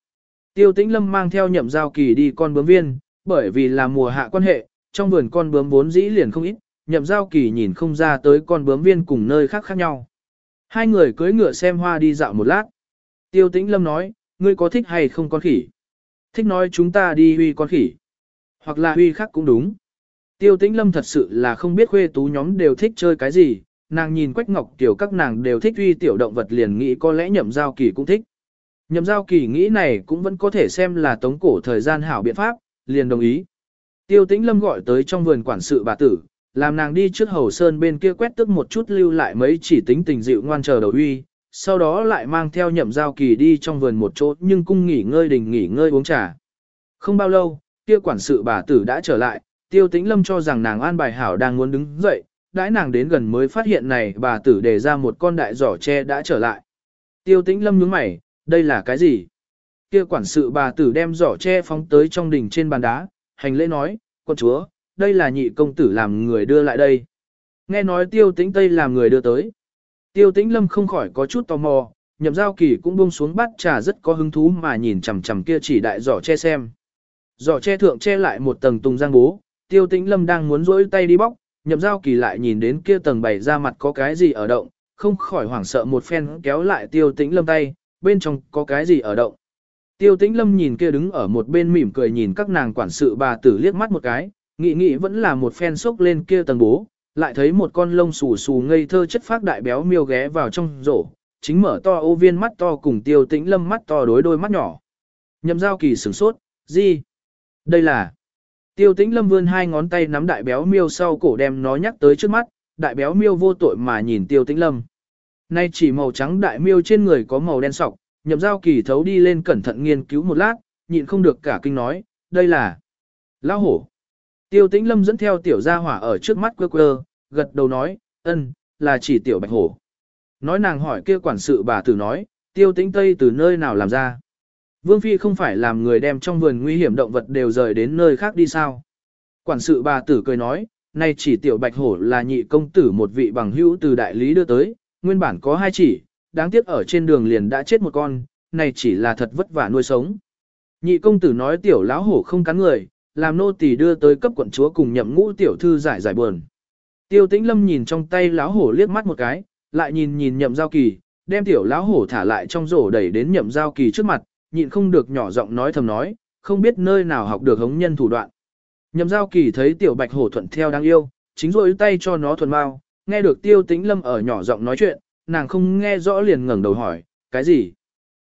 Tiêu tĩnh lâm mang theo nhậm giao kỳ đi con bướm viên, bởi vì là mùa hạ quan hệ, trong vườn con bướm vốn dĩ liền không ít, nhậm giao kỳ nhìn không ra tới con bướm viên cùng nơi khác khác nhau. Hai người cưới ngựa xem hoa đi dạo một lát. Tiêu tĩnh lâm nói, ngươi có thích hay không con khỉ? Thích nói chúng ta đi huy con khỉ. Hoặc là huy khác cũng đúng. Tiêu tĩnh lâm thật sự là không biết khuê tú nhóm đều thích chơi cái gì, nàng nhìn quách ngọc tiểu các nàng đều thích huy tiểu động vật liền nghĩ có lẽ nhậm giao kỳ cũng thích. Nhậm giao kỳ nghĩ này cũng vẫn có thể xem là tống cổ thời gian hảo biện pháp, liền đồng ý. Tiêu tĩnh lâm gọi tới trong vườn quản sự bà tử, làm nàng đi trước hầu sơn bên kia quét tức một chút lưu lại mấy chỉ tính tình dịu ngoan chờ đầu huy, sau đó lại mang theo nhậm giao kỳ đi trong vườn một chỗ nhưng cung nghỉ ngơi đình nghỉ ngơi uống trà. Không bao lâu, kia quản sự bà tử đã trở lại, tiêu tĩnh lâm cho rằng nàng an bài hảo đang muốn đứng dậy, đãi nàng đến gần mới phát hiện này bà tử đề ra một con đại giỏ tre đã trở lại. Tiêu tĩnh lâm nhướng mày, đây là cái gì? Kia quản sự bà tử đem giỏ tre phóng tới trong đỉnh trên bàn đá, hành lễ nói, quân chúa, đây là nhị công tử làm người đưa lại đây. Nghe nói tiêu tĩnh tây làm người đưa tới. Tiêu tĩnh lâm không khỏi có chút tò mò, nhậm giao kỳ cũng buông xuống bát trà rất có hứng thú mà nhìn chằm chằm kia chỉ đại giỏ che xem. Giỏ che thượng che lại một tầng tùng giang bố, tiêu tĩnh lâm đang muốn rỗi tay đi bóc, nhậm giao kỳ lại nhìn đến kia tầng bày ra mặt có cái gì ở động, không khỏi hoảng sợ một phen kéo lại tiêu tĩnh lâm tay, bên trong có cái gì ở động. Tiêu tĩnh lâm nhìn kia đứng ở một bên mỉm cười nhìn các nàng quản sự bà tử liếc mắt một cái, nghĩ nghĩ vẫn là một phen sốc lên kia tầng bố, lại thấy một con lông xù xù ngây thơ chất phác đại béo miêu ghé vào trong rổ, chính mở to ô viên mắt to cùng tiêu tĩnh lâm mắt to đối đôi mắt nhỏ. Nhậm giao kỳ sửng sốt, gì? Đây là... Tiêu tĩnh lâm vươn hai ngón tay nắm đại béo miêu sau cổ đem nó nhắc tới trước mắt, đại béo miêu vô tội mà nhìn tiêu tĩnh lâm. Nay chỉ màu trắng đại miêu trên người có màu đen sọc, nhậm giao kỳ thấu đi lên cẩn thận nghiên cứu một lát, nhịn không được cả kinh nói, đây là... Lão hổ. Tiêu tĩnh lâm dẫn theo tiểu gia hỏa ở trước mắt quơ quơ, gật đầu nói, ân, là chỉ tiểu bạch hổ. Nói nàng hỏi kia quản sự bà tử nói, tiêu tĩnh tây từ nơi nào làm ra. Vương Phi không phải làm người đem trong vườn nguy hiểm động vật đều rời đến nơi khác đi sao. Quản sự bà tử cười nói, nay chỉ tiểu bạch hổ là nhị công tử một vị bằng hữu từ đại lý đưa tới, nguyên bản có hai chỉ, đáng tiếc ở trên đường liền đã chết một con, này chỉ là thật vất vả nuôi sống. Nhị công tử nói tiểu lão hổ không cắn người, làm nô tỳ đưa tới cấp quận chúa cùng nhậm ngũ tiểu thư giải giải buồn. Tiêu tĩnh lâm nhìn trong tay lão hổ liếc mắt một cái, lại nhìn nhìn nhậm giao kỳ, đem tiểu lão hổ thả lại trong rổ đẩy đến nhậm giao kỳ trước mặt, nhịn không được nhỏ giọng nói thầm nói, không biết nơi nào học được hống nhân thủ đoạn. Nhậm giao kỳ thấy tiểu bạch hổ thuận theo đang yêu, chính rồi tay cho nó thuần mau, nghe được tiêu tĩnh lâm ở nhỏ giọng nói chuyện, nàng không nghe rõ liền ngẩng đầu hỏi, cái gì?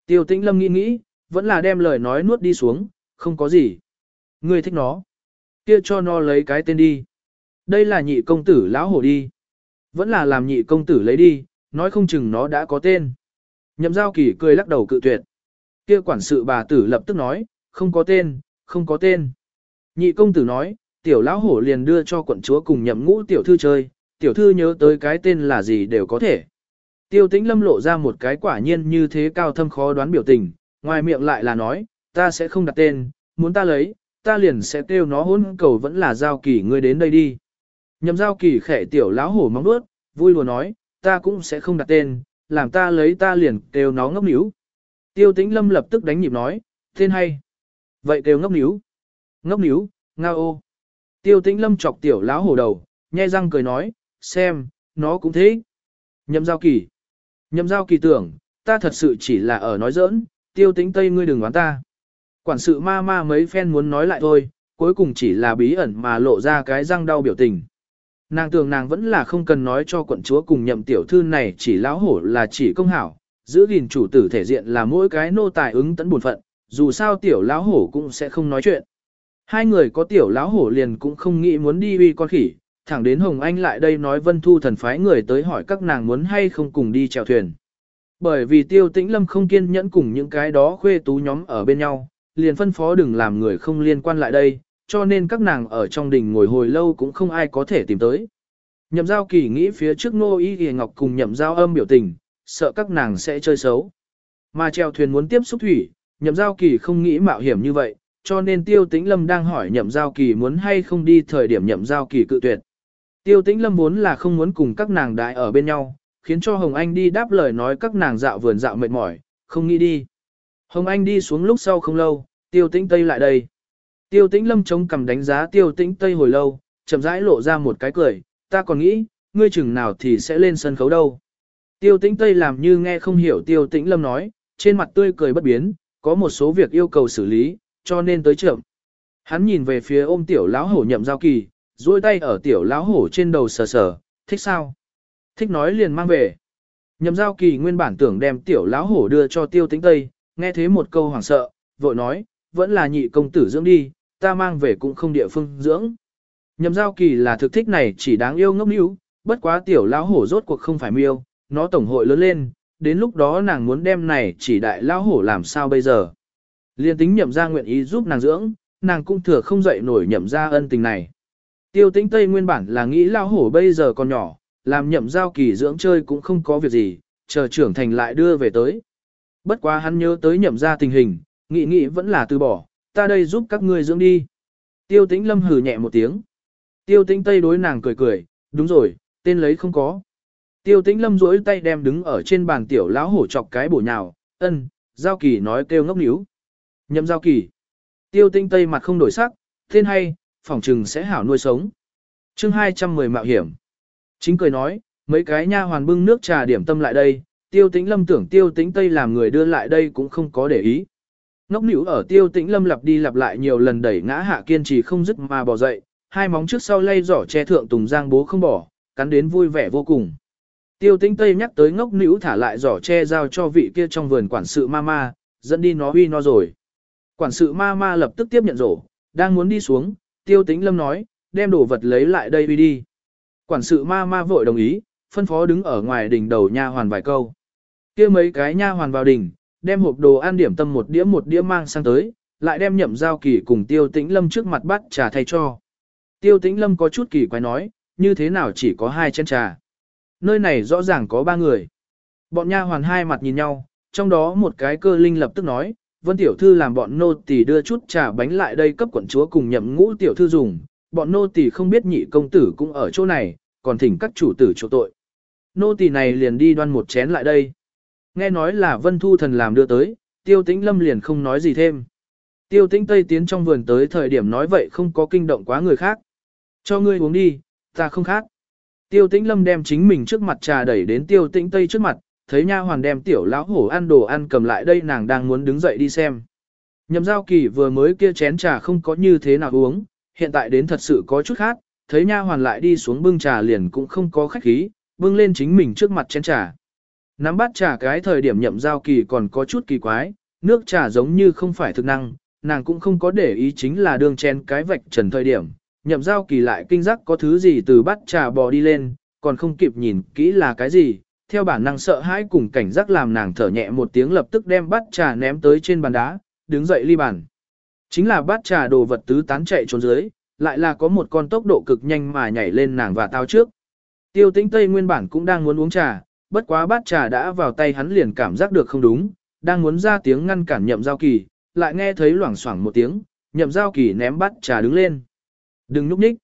Tiêu tĩnh lâm nghĩ nghĩ, vẫn là đem lời nói nuốt đi xuống, không có gì. Ngươi thích nó. Kia cho nó lấy cái tên đi. Đây là nhị công tử lão hổ đi. Vẫn là làm nhị công tử lấy đi, nói không chừng nó đã có tên. Nhậm giao kỳ cười lắc đầu cự tuyệt. Kia quản sự bà tử lập tức nói, không có tên, không có tên. Nhị công tử nói, tiểu lão hổ liền đưa cho quận chúa cùng nhậm ngũ tiểu thư chơi, tiểu thư nhớ tới cái tên là gì đều có thể. Tiêu tĩnh lâm lộ ra một cái quả nhiên như thế cao thâm khó đoán biểu tình, ngoài miệng lại là nói, ta sẽ không đặt tên, muốn ta lấy, ta liền sẽ kêu nó hôn cầu vẫn là giao kỳ ngươi đến đây đi. Nhậm giao kỳ khẽ tiểu láo hổ mong đuốt, vui lùa nói, ta cũng sẽ không đặt tên, làm ta lấy ta liền kêu nó ngốc níu. Tiêu tĩnh lâm lập tức đánh nhịp nói, tên hay. Vậy kêu ngốc níu. Ngốc níu, nga ô. Tiêu tĩnh lâm chọc tiểu láo hổ đầu, nhai răng cười nói, xem, nó cũng thế. Nhậm giao kỳ. Nhậm giao kỳ tưởng, ta thật sự chỉ là ở nói giỡn, tiêu tính tây ngươi đừng oán ta. Quản sự ma ma mấy phen muốn nói lại thôi, cuối cùng chỉ là bí ẩn mà lộ ra cái răng đau biểu tình. Nàng tưởng nàng vẫn là không cần nói cho quận chúa cùng nhậm tiểu thư này chỉ lão hổ là chỉ công hảo, giữ gìn chủ tử thể diện là mỗi cái nô tài ứng tấn buồn phận, dù sao tiểu lão hổ cũng sẽ không nói chuyện. Hai người có tiểu lão hổ liền cũng không nghĩ muốn đi uy con khỉ, thẳng đến Hồng Anh lại đây nói Vân Thu thần phái người tới hỏi các nàng muốn hay không cùng đi chèo thuyền. Bởi vì tiêu tĩnh lâm không kiên nhẫn cùng những cái đó khuê tú nhóm ở bên nhau, liền phân phó đừng làm người không liên quan lại đây, cho nên các nàng ở trong đình ngồi hồi lâu cũng không ai có thể tìm tới. Nhậm giao kỳ nghĩ phía trước ngô y Kỳ ngọc cùng nhậm giao âm biểu tình, sợ các nàng sẽ chơi xấu. Mà treo thuyền muốn tiếp xúc thủy, nhậm giao kỳ không nghĩ mạo hiểm như vậy, cho nên tiêu tĩnh lâm đang hỏi nhậm giao kỳ muốn hay không đi thời điểm nhậm giao kỳ cự tuyệt. Tiêu tĩnh lâm muốn là không muốn cùng các nàng đại ở bên nhau, khiến cho Hồng Anh đi đáp lời nói các nàng dạo vườn dạo mệt mỏi, không nghĩ đi. Hồng Anh đi xuống lúc sau không lâu, tiêu tĩnh Tây lại đây. Tiêu tĩnh lâm chống cầm đánh giá tiêu tĩnh Tây hồi lâu, chậm rãi lộ ra một cái cười, ta còn nghĩ, ngươi chừng nào thì sẽ lên sân khấu đâu. Tiêu tĩnh Tây làm như nghe không hiểu tiêu tĩnh lâm nói, trên mặt tươi cười bất biến, có một số việc yêu cầu xử lý, cho nên tới trưởng. Hắn nhìn về phía ôm tiểu lão hổ nhậm giao kỳ, duỗi tay ở tiểu lão hổ trên đầu sờ sờ, thích sao? Thích nói liền mang về. Nhậm giao kỳ nguyên bản tưởng đem tiểu lão hổ đưa cho tiêu tĩnh Tây, nghe thế một câu hoảng sợ, vội nói, vẫn là nhị công tử dưỡng đi, ta mang về cũng không địa phương dưỡng. Nhậm giao kỳ là thực thích này chỉ đáng yêu ngốc níu, bất quá tiểu lão hổ rốt cuộc không phải miêu, nó tổng hội lớn lên, đến lúc đó nàng muốn đem này chỉ đại lão hổ làm sao bây giờ. Liên tính nhậm ra nguyện ý giúp nàng dưỡng, nàng cũng thừa không dậy nổi nhậm ra ân tình này. Tiêu tĩnh Tây nguyên bản là nghĩ lao hổ bây giờ còn nhỏ, làm nhậm giao kỳ dưỡng chơi cũng không có việc gì, chờ trưởng thành lại đưa về tới. Bất quá hắn nhớ tới nhậm ra tình hình, nghĩ nghĩ vẫn là từ bỏ, ta đây giúp các ngươi dưỡng đi. Tiêu tĩnh lâm hừ nhẹ một tiếng. Tiêu tĩnh Tây đối nàng cười cười, đúng rồi, tên lấy không có. Tiêu tĩnh lâm duỗi tay đem đứng ở trên bàn tiểu lão hổ chọc cái bổ nhào, ân, giao kỳ nói kêu ngốc níu. Nhậm giao kỳ. Tiêu tĩnh Tây mặt không đổi sắc, tên hay, phỏng trừng sẽ hảo nuôi sống. chương 210 mạo hiểm. Chính cười nói, mấy cái nha hoàn bưng nước trà điểm tâm lại đây, tiêu tĩnh lâm tưởng tiêu tĩnh Tây làm người đưa lại đây cũng không có để ý. Ngốc nữ ở tiêu tĩnh lâm lặp đi lặp lại nhiều lần đẩy ngã hạ kiên trì không dứt mà bỏ dậy, hai móng trước sau lay giỏ che thượng tùng giang bố không bỏ, cắn đến vui vẻ vô cùng. Tiêu tĩnh Tây nhắc tới ngốc nữ thả lại giỏ che giao cho vị kia trong vườn quản sự ma ma dẫn đi nó huy nó rồi. Quản sự ma ma lập tức tiếp nhận rổ, đang muốn đi xuống, tiêu tĩnh lâm nói, đem đồ vật lấy lại đây đi đi. Quản sự Ma Ma vội đồng ý, phân phó đứng ở ngoài đỉnh đầu nha hoàn vài câu. kia mấy cái nha hoàn vào đỉnh, đem hộp đồ ăn điểm tâm một đĩa một đĩa mang sang tới, lại đem nhậm giao kỳ cùng tiêu tĩnh lâm trước mặt bắt trà thay cho. Tiêu tĩnh lâm có chút kỳ quái nói, như thế nào chỉ có hai chén trà. Nơi này rõ ràng có ba người. Bọn nha hoàn hai mặt nhìn nhau, trong đó một cái cơ linh lập tức nói, vân tiểu thư làm bọn nô tỳ đưa chút trà bánh lại đây cấp quận chúa cùng nhậm ngũ tiểu thư dùng, bọn nô tỳ không biết nhị công tử cũng ở chỗ này, còn thỉnh các chủ tử chỗ tội. Nô tỳ này liền đi đoan một chén lại đây. Nghe nói là vân thu thần làm đưa tới, tiêu tĩnh lâm liền không nói gì thêm. Tiêu tĩnh tây tiến trong vườn tới thời điểm nói vậy không có kinh động quá người khác. Cho ngươi uống đi, ta không khác. Tiêu tĩnh lâm đem chính mình trước mặt trà đẩy đến tiêu tĩnh tây trước mặt, thấy nha hoàn đem tiểu lão hổ ăn đồ ăn cầm lại đây nàng đang muốn đứng dậy đi xem. Nhậm giao kỳ vừa mới kia chén trà không có như thế nào uống, hiện tại đến thật sự có chút khác, thấy nha hoàn lại đi xuống bưng trà liền cũng không có khách khí, bưng lên chính mình trước mặt chén trà. Nắm bắt trà cái thời điểm nhậm giao kỳ còn có chút kỳ quái, nước trà giống như không phải thực năng, nàng cũng không có để ý chính là đường chén cái vạch trần thời điểm. Nhậm giao kỳ lại kinh giác có thứ gì từ bát trà bò đi lên, còn không kịp nhìn kỹ là cái gì, theo bản năng sợ hãi cùng cảnh giác làm nàng thở nhẹ một tiếng lập tức đem bát trà ném tới trên bàn đá, đứng dậy ly bàn. Chính là bát trà đồ vật tứ tán chạy trốn dưới, lại là có một con tốc độ cực nhanh mà nhảy lên nàng và tao trước. Tiêu tĩnh Tây nguyên bản cũng đang muốn uống trà, bất quá bát trà đã vào tay hắn liền cảm giác được không đúng, đang muốn ra tiếng ngăn cản nhậm giao kỳ, lại nghe thấy loảng xoảng một tiếng, nhậm giao kỳ ném bát trà đứng lên. Đừng núp ních.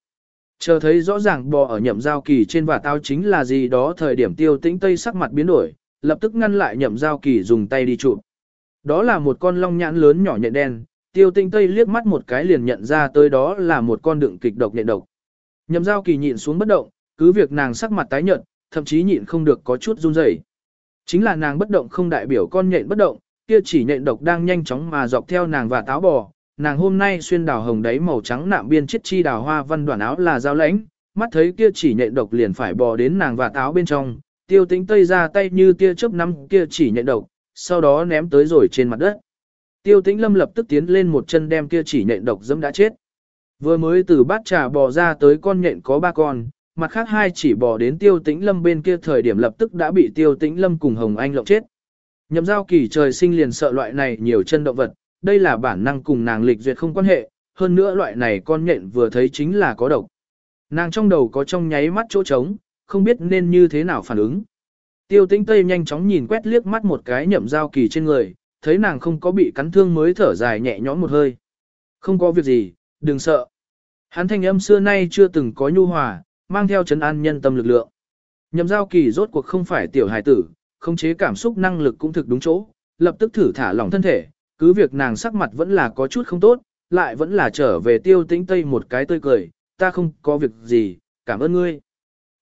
Chờ thấy rõ ràng bò ở nhậm giao kỳ trên và tao chính là gì đó thời điểm tiêu tĩnh tây sắc mặt biến đổi, lập tức ngăn lại nhậm giao kỳ dùng tay đi chụp. Đó là một con long nhãn lớn nhỏ nhện đen, tiêu tĩnh tây liếc mắt một cái liền nhận ra tới đó là một con đựng kịch độc nhện độc. Nhậm giao kỳ nhịn xuống bất động, cứ việc nàng sắc mặt tái nhợt, thậm chí nhịn không được có chút run rẩy. Chính là nàng bất động không đại biểu con nhện bất động, kia chỉ nhện độc đang nhanh chóng mà dọc theo nàng và táo bò, nàng hôm nay xuyên đào hồng đáy màu trắng nạm biên chiết chi đào hoa văn đoàn áo là dao lãnh, mắt thấy kia chỉ nhện độc liền phải bò đến nàng và táo bên trong, tiêu tĩnh tây ra tay như tia chớp năm kia chỉ nhện độc, sau đó ném tới rồi trên mặt đất. Tiêu tĩnh lâm lập tức tiến lên một chân đem kia chỉ nhện độc dẫm đã chết. Vừa mới từ bát trà bò ra tới con nhện có ba con, mặt khác hai chỉ bò đến tiêu tĩnh lâm bên kia thời điểm lập tức đã bị tiêu tĩnh lâm cùng hồng anh lộng chết. Nhậm giao kỳ trời sinh liền sợ loại này nhiều chân động vật, đây là bản năng cùng nàng lịch duyệt không quan hệ, hơn nữa loại này con nhện vừa thấy chính là có độc. Nàng trong đầu có trong nháy mắt chỗ trống, không biết nên như thế nào phản ứng. Tiêu tĩnh Tây nhanh chóng nhìn quét liếc mắt một cái nhậm giao kỳ trên người, thấy nàng không có bị cắn thương mới thở dài nhẹ nhõm một hơi. Không có việc gì, đừng sợ. Hắn thanh âm xưa nay chưa từng có nhu hòa, mang theo chấn an nhân tâm lực lượng. Nhậm giao kỳ rốt cuộc không phải tiểu hài tử, không chế cảm xúc năng lực cũng thực đúng chỗ, lập tức thử thả lỏng thân thể, cứ việc nàng sắc mặt vẫn là có chút không tốt, lại vẫn là trở về tiêu tĩnh tây một cái tươi cười, ta không có việc gì, cảm ơn ngươi.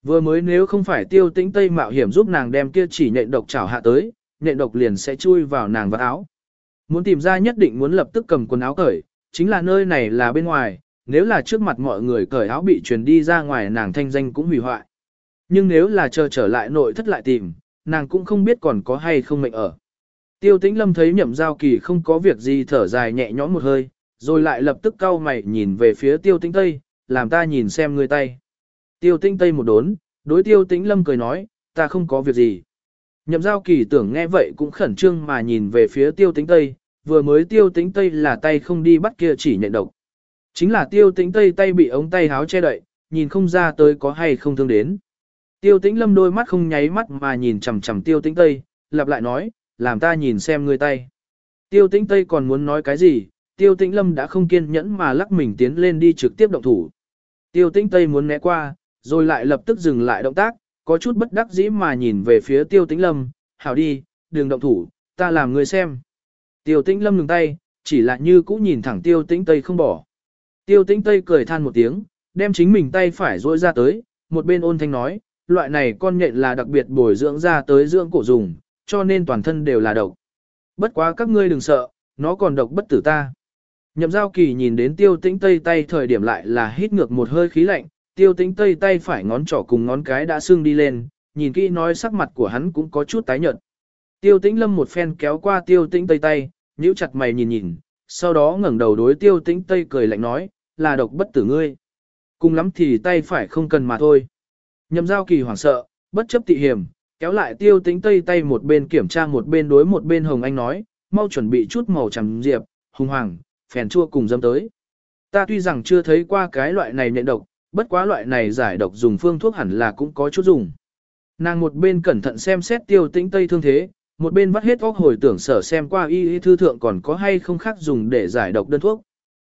Vừa mới nếu không phải tiêu tĩnh tây mạo hiểm giúp nàng đem kia chỉ nhện độc chảo hạ tới, nhện độc liền sẽ chui vào nàng vào áo. Muốn tìm ra nhất định muốn lập tức cầm quần áo cởi, chính là nơi này là bên ngoài, nếu là trước mặt mọi người cởi áo bị truyền đi ra ngoài nàng thanh danh cũng hủy hoại. Nhưng nếu là chờ trở lại nội thất lại tìm, nàng cũng không biết còn có hay không mệnh ở. Tiêu tĩnh lâm thấy nhậm giao kỳ không có việc gì thở dài nhẹ nhõm một hơi, rồi lại lập tức cau mày nhìn về phía tiêu tĩnh tây, làm ta nhìn xem người tay. Tiêu tĩnh tây một đốn, đối tiêu tĩnh lâm cười nói, ta không có việc gì. Nhậm giao kỳ tưởng nghe vậy cũng khẩn trương mà nhìn về phía tiêu tĩnh Tây, vừa mới tiêu tĩnh Tây là tay không đi bắt kia chỉ nhận độc. Chính là tiêu tĩnh Tây tay bị ống tay háo che đậy, nhìn không ra tới có hay không thương đến. Tiêu tĩnh lâm đôi mắt không nháy mắt mà nhìn chằm chằm tiêu tĩnh Tây, lặp lại nói, làm ta nhìn xem ngươi tay. Tiêu tĩnh Tây còn muốn nói cái gì, tiêu tĩnh lâm đã không kiên nhẫn mà lắc mình tiến lên đi trực tiếp động thủ. Tiêu tĩnh Tây muốn né qua, rồi lại lập tức dừng lại động tác, có chút bất đắc dĩ mà nhìn về phía tiêu tĩnh lâm, hảo đi, đừng động thủ, ta làm người xem. Tiêu tĩnh lâm ngừng tay, chỉ là như cũ nhìn thẳng tiêu tĩnh tây không bỏ. Tiêu tĩnh tây cười than một tiếng, đem chính mình tay phải rỗi ra tới, một bên ôn thanh nói, loại này con nhện là đặc biệt bồi dưỡng ra tới dưỡng cổ dùng, cho nên toàn thân đều là độc. Bất quá các ngươi đừng sợ, nó còn độc bất tử ta. Nhậm giao kỳ nhìn đến tiêu tĩnh tây tay thời điểm lại là hít ngược một hơi khí lạnh, tiêu tĩnh tây tay phải ngón trỏ cùng ngón cái đã sưng đi lên, nhìn kỹ nói sắc mặt của hắn cũng có chút tái nhợt. Tiêu tĩnh lâm một phen kéo qua tiêu tĩnh tây tay, nhíu chặt mày nhìn nhìn, sau đó ngẩng đầu đối tiêu tĩnh tây cười lạnh nói, là độc bất tử ngươi. Cùng lắm thì tay phải không cần mà thôi. Nhậm giao kỳ hoảng sợ, bất chấp tị hiểm, kéo lại tiêu tính tây tay một bên kiểm tra một bên đối một bên hồng anh nói, mau chuẩn bị chút màu trầm diệp, hùng hoàng, phèn chua cùng dâm tới. Ta tuy rằng chưa thấy qua cái loại này nhện độc, bất quá loại này giải độc dùng phương thuốc hẳn là cũng có chút dùng. Nàng một bên cẩn thận xem xét tiêu tĩnh tây thương thế, một bên vắt hết óc hồi tưởng sở xem qua y y thư thượng còn có hay không khác dùng để giải độc đơn thuốc.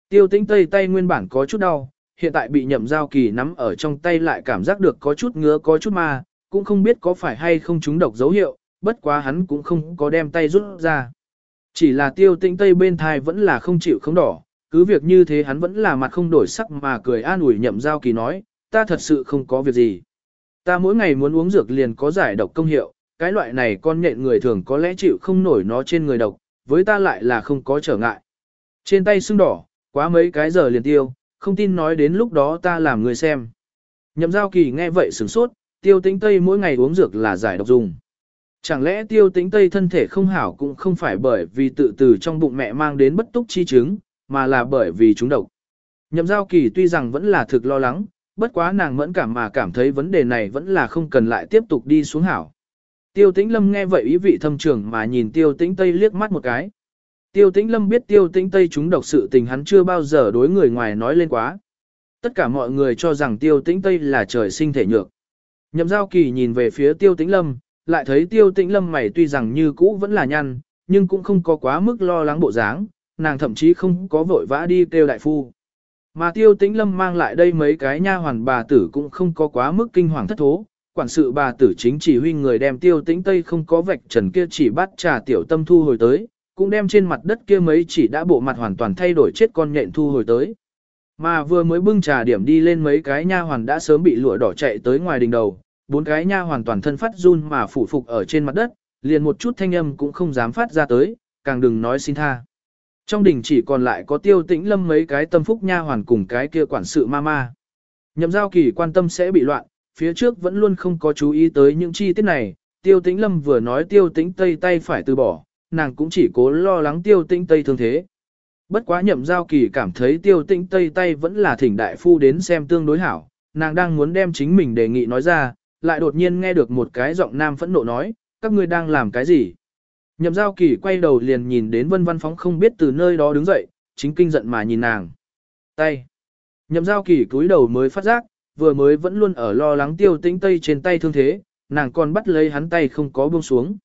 Tiêu tĩnh tây tay nguyên bản có chút đau, hiện tại bị nhậm giao kỳ nắm ở trong tay lại cảm giác được có chút ngứa có chút ma, cũng không biết có phải hay không trúng độc dấu hiệu, bất quá hắn cũng không có đem tay rút ra. Chỉ là tiêu tĩnh tây bên thai vẫn là không chịu không đỏ, cứ việc như thế hắn vẫn là mặt không đổi sắc mà cười an ủi nhậm giao kỳ nói, ta thật sự không có việc gì. Ta mỗi ngày muốn uống dược liền có giải độc công hiệu, cái loại này con nhện người thường có lẽ chịu không nổi nó trên người độc, với ta lại là không có trở ngại. Trên tay sưng đỏ, quá mấy cái giờ liền tiêu, không tin nói đến lúc đó ta làm người xem. Nhậm giao kỳ nghe vậy sửng sốt, tiêu tĩnh tây mỗi ngày uống dược là giải độc dùng. Chẳng lẽ tiêu tĩnh tây thân thể không hảo cũng không phải bởi vì tự tử trong bụng mẹ mang đến bất túc chi chứng, mà là bởi vì chúng độc. Nhậm giao kỳ tuy rằng vẫn là thực lo lắng, bất quá nàng mẫn cảm mà cảm thấy vấn đề này vẫn là không cần lại tiếp tục đi xuống hảo. Tiêu tĩnh lâm nghe vậy ý vị thâm trường mà nhìn tiêu tĩnh tây liếc mắt một cái. Tiêu tĩnh lâm biết tiêu tĩnh tây chúng độc sự tình hắn chưa bao giờ đối người ngoài nói lên quá. Tất cả mọi người cho rằng tiêu tĩnh tây là trời sinh thể nhược. Nhậm giao kỳ nhìn về phía tiêu tĩnh lâm, lại thấy tiêu tĩnh lâm mày tuy rằng như cũ vẫn là nhăn, nhưng cũng không có quá mức lo lắng bộ dáng, nàng thậm chí không có vội vã đi kêu đại phu. Mà tiêu tĩnh lâm mang lại đây mấy cái nha hoàn bà tử cũng không có quá mức kinh hoàng thất thố, quản sự bà tử chính chỉ huy người đem tiêu tĩnh tây không có vạch trần kia chỉ bắt trà tiểu tâm thu hồi tới, cũng đem trên mặt đất kia mấy chỉ đã bộ mặt hoàn toàn thay đổi chết con nhện thu hồi tới. Mà vừa mới bưng trà điểm đi lên mấy cái nha hoàn đã sớm bị lụa đỏ chạy tới ngoài đỉnh đầu, bốn cái nha hoàn toàn thân phát run mà phủ phục ở trên mặt đất, liền một chút thanh âm cũng không dám phát ra tới, càng đừng nói xin tha. Trong đình chỉ còn lại có tiêu tĩnh lâm mấy cái tâm phúc nha hoàn cùng cái kia quản sự ma ma. Nhậm giao kỳ quan tâm sẽ bị loạn, phía trước vẫn luôn không có chú ý tới những chi tiết này, tiêu tĩnh lâm vừa nói tiêu tĩnh tây tay phải từ bỏ, nàng cũng chỉ cố lo lắng tiêu tĩnh tây thương thế. Bất quá nhậm giao kỳ cảm thấy tiêu tĩnh tây tay vẫn là thỉnh đại phu đến xem tương đối hảo, nàng đang muốn đem chính mình đề nghị nói ra, lại đột nhiên nghe được một cái giọng nam phẫn nộ nói, các ngươi đang làm cái gì? Nhậm giao kỳ quay đầu liền nhìn đến vân văn phóng không biết từ nơi đó đứng dậy, chính kinh giận mà nhìn nàng. Tay. Nhậm giao kỳ cúi đầu mới phát giác, vừa mới vẫn luôn ở lo lắng tiêu tĩnh tây trên tay thương thế, nàng còn bắt lấy hắn tay không có buông xuống.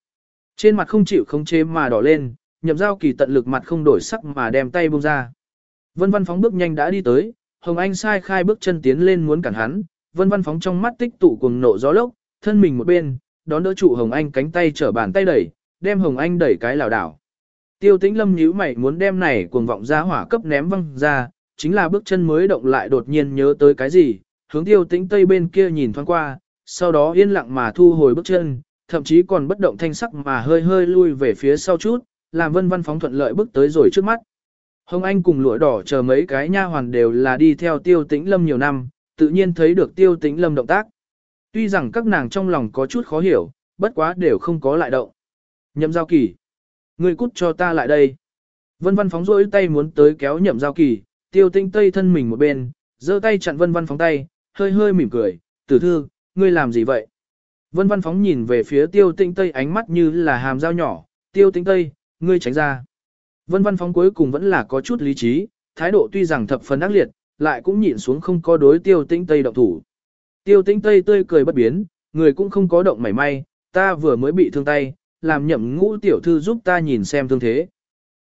Trên mặt không chịu không chế mà đỏ lên, nhậm giao kỳ tận lực mặt không đổi sắc mà đem tay buông ra. Vân văn phóng bước nhanh đã đi tới, Hồng Anh sai khai bước chân tiến lên muốn cản hắn, vân văn phóng trong mắt tích tụ cuồng nộ gió lốc, thân mình một bên, đón đỡ trụ Hồng Anh cánh tay trở bàn tay đẩy, đem Hồng Anh đẩy cái lảo đảo. Tiêu tĩnh lâm nhíu mày muốn đem này cuồng vọng ra hỏa cấp ném văng ra, chính là bước chân mới động lại đột nhiên nhớ tới cái gì, hướng tiêu tĩnh tây bên kia nhìn thoáng qua, sau đó yên lặng mà thu hồi bước chân, thậm chí còn bất động thanh sắc mà hơi hơi lui về phía sau chút, làm vân văn phóng thuận lợi bước tới rồi trước mắt. Hồng Anh cùng lụa đỏ chờ mấy cái nha hoàn đều là đi theo tiêu tĩnh lâm nhiều năm, tự nhiên thấy được tiêu tĩnh lâm động tác. Tuy rằng các nàng trong lòng có chút khó hiểu, bất quá đều không có lại động. Nhậm giao kỳ. Người cút cho ta lại đây. Vân văn phóng rỗi tay muốn tới kéo nhậm giao kỳ, tiêu tinh tây thân mình một bên, giơ tay chặn vân văn phóng tay, hơi hơi mỉm cười, tử thư, ngươi làm gì vậy? Vân văn phóng nhìn về phía tiêu tinh tây ánh mắt như là hàm dao nhỏ, tiêu tinh tây, ngươi tránh ra. Vân văn phóng cuối cùng vẫn là có chút lý trí, thái độ tuy rằng thập phần ác liệt, lại cũng nhịn xuống không có đối tiêu tĩnh tây động thủ. Tiêu tĩnh tây tươi cười bất biến, người cũng không có động mảy may, ta vừa mới bị thương tay, làm nhậm ngũ tiểu thư giúp ta nhìn xem thương thế.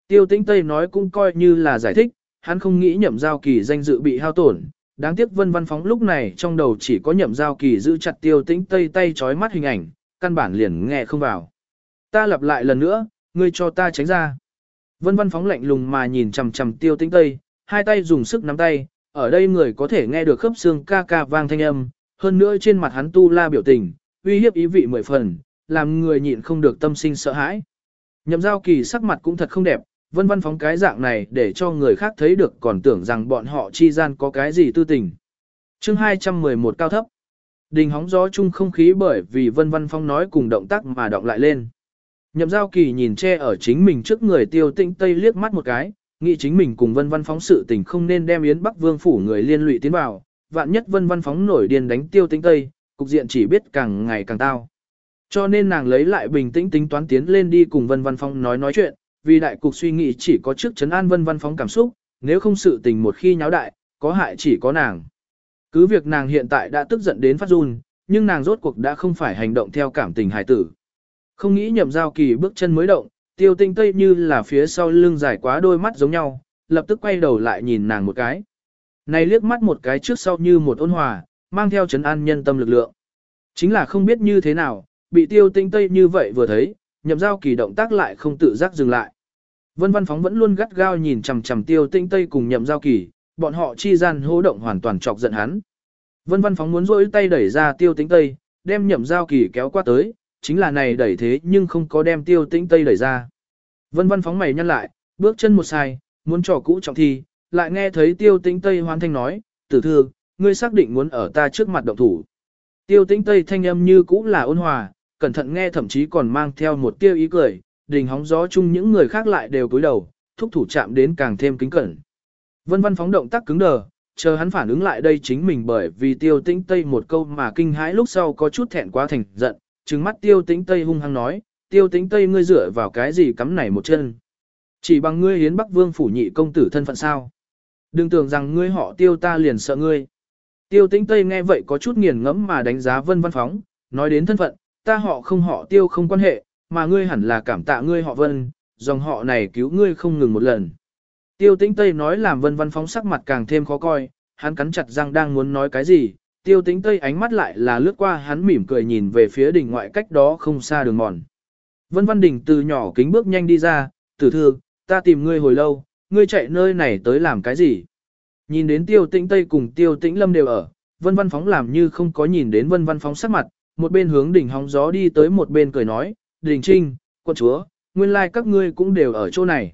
Tiêu tĩnh tây nói cũng coi như là giải thích, hắn không nghĩ nhậm giao kỳ danh dự bị hao tổn. Đáng tiếc vân văn phóng lúc này trong đầu chỉ có nhậm giao kỳ giữ chặt tiêu tĩnh tây tay chói mắt hình ảnh, căn bản liền nghe không vào. Ta lặp lại lần nữa, ngươi cho ta tránh ra. Vân văn phóng lạnh lùng mà nhìn chằm chằm tiêu tĩnh tây, hai tay dùng sức nắm tay, ở đây người có thể nghe được khớp xương ca ca vang thanh âm, hơn nữa trên mặt hắn tu la biểu tình, uy hiếp ý vị mười phần, làm người nhịn không được tâm sinh sợ hãi. Nhậm giao kỳ sắc mặt cũng thật không đẹp, vân văn phóng cái dạng này để cho người khác thấy được còn tưởng rằng bọn họ chi gian có cái gì tư tình. chương 211 cao thấp. Đình hóng gió chung không khí bởi vì vân văn phong nói cùng động tác mà động lại lên. Nhậm giao kỳ nhìn che ở chính mình trước người tiêu tĩnh tây liếc mắt một cái, nghĩ chính mình cùng vân văn phóng sự tình không nên đem yến bắc vương phủ người liên lụy tiến vào, vạn nhất vân văn phóng nổi điên đánh tiêu tính tây, cục diện chỉ biết càng ngày càng tao. Cho nên nàng lấy lại bình tĩnh tính toán tiến lên đi cùng vân văn phóng nói nói chuyện, vì đại cục suy nghĩ chỉ có trước chấn an vân văn phóng cảm xúc, nếu không sự tình một khi nháo đại, có hại chỉ có nàng. Cứ việc nàng hiện tại đã tức giận đến phát run, nhưng nàng rốt cuộc đã không phải hành động theo cảm tình hài tử. Không nghĩ nhậm giao kỳ bước chân mới động, tiêu tinh tây như là phía sau lưng dài quá đôi mắt giống nhau, lập tức quay đầu lại nhìn nàng một cái. Này liếc mắt một cái trước sau như một ôn hòa, mang theo chấn an nhân tâm lực lượng. Chính là không biết như thế nào, bị tiêu tinh tây như vậy vừa thấy, nhậm giao kỳ động tác lại không tự giác dừng lại. Vân Văn Phóng vẫn luôn gắt gao nhìn chằm chằm Tiêu Tinh Tây cùng Nhậm Giao Kỳ, bọn họ chi gian hô động hoàn toàn chọc giận hắn. Vân Văn Phóng muốn rỗi tay đẩy ra Tiêu Tinh Tây, đem Nhậm Giao Kỳ kéo qua tới, chính là này đẩy thế nhưng không có đem Tiêu Tinh Tây đẩy ra. Vân Văn Phóng mày nhăn lại, bước chân một sai, muốn trò cũ trọng thi, lại nghe thấy Tiêu Tinh Tây hoan thanh nói, "Tử thư, ngươi xác định muốn ở ta trước mặt động thủ?" Tiêu Tinh Tây thanh âm như cũ là ôn hòa, cẩn thận nghe thậm chí còn mang theo một tiêu ý cười, đình hóng gió chung những người khác lại đều cúi đầu, thúc thủ chạm đến càng thêm kính cẩn. Vân văn phóng động tác cứng đờ, chờ hắn phản ứng lại đây chính mình bởi vì tiêu tĩnh tây một câu mà kinh hãi lúc sau có chút thẹn quá thành giận, trừng mắt tiêu tĩnh tây hung hăng nói, tiêu tĩnh tây ngươi dựa vào cái gì cắm này một chân. Chỉ bằng ngươi hiến bắc vương phủ nhị công tử thân phận sao. Đừng tưởng rằng ngươi họ tiêu ta liền sợ ngươi. Tiêu tĩnh tây nghe vậy có chút nghiền ngẫm mà đánh giá vân văn phóng, nói đến thân phận, ta họ không họ tiêu không quan hệ, mà ngươi hẳn là cảm tạ ngươi họ vân, dòng họ này cứu ngươi không ngừng một lần. Tiêu tĩnh Tây nói làm vân văn phóng sắc mặt càng thêm khó coi, hắn cắn chặt răng đang muốn nói cái gì, tiêu tĩnh Tây ánh mắt lại là lướt qua hắn mỉm cười nhìn về phía đỉnh ngoại cách đó không xa đường mòn. Vân văn đỉnh từ nhỏ kính bước nhanh đi ra, tử thư, ta tìm ngươi hồi lâu, ngươi chạy nơi này tới làm cái gì? Nhìn đến tiêu tĩnh Tây cùng tiêu tĩnh Lâm đều ở, vân văn phóng làm như không có nhìn đến vân văn phóng sắc mặt, một bên hướng đỉnh hóng gió đi tới một bên cười nói, Đình Trinh, quân chúa, nguyên lai like các ngươi cũng đều ở chỗ này.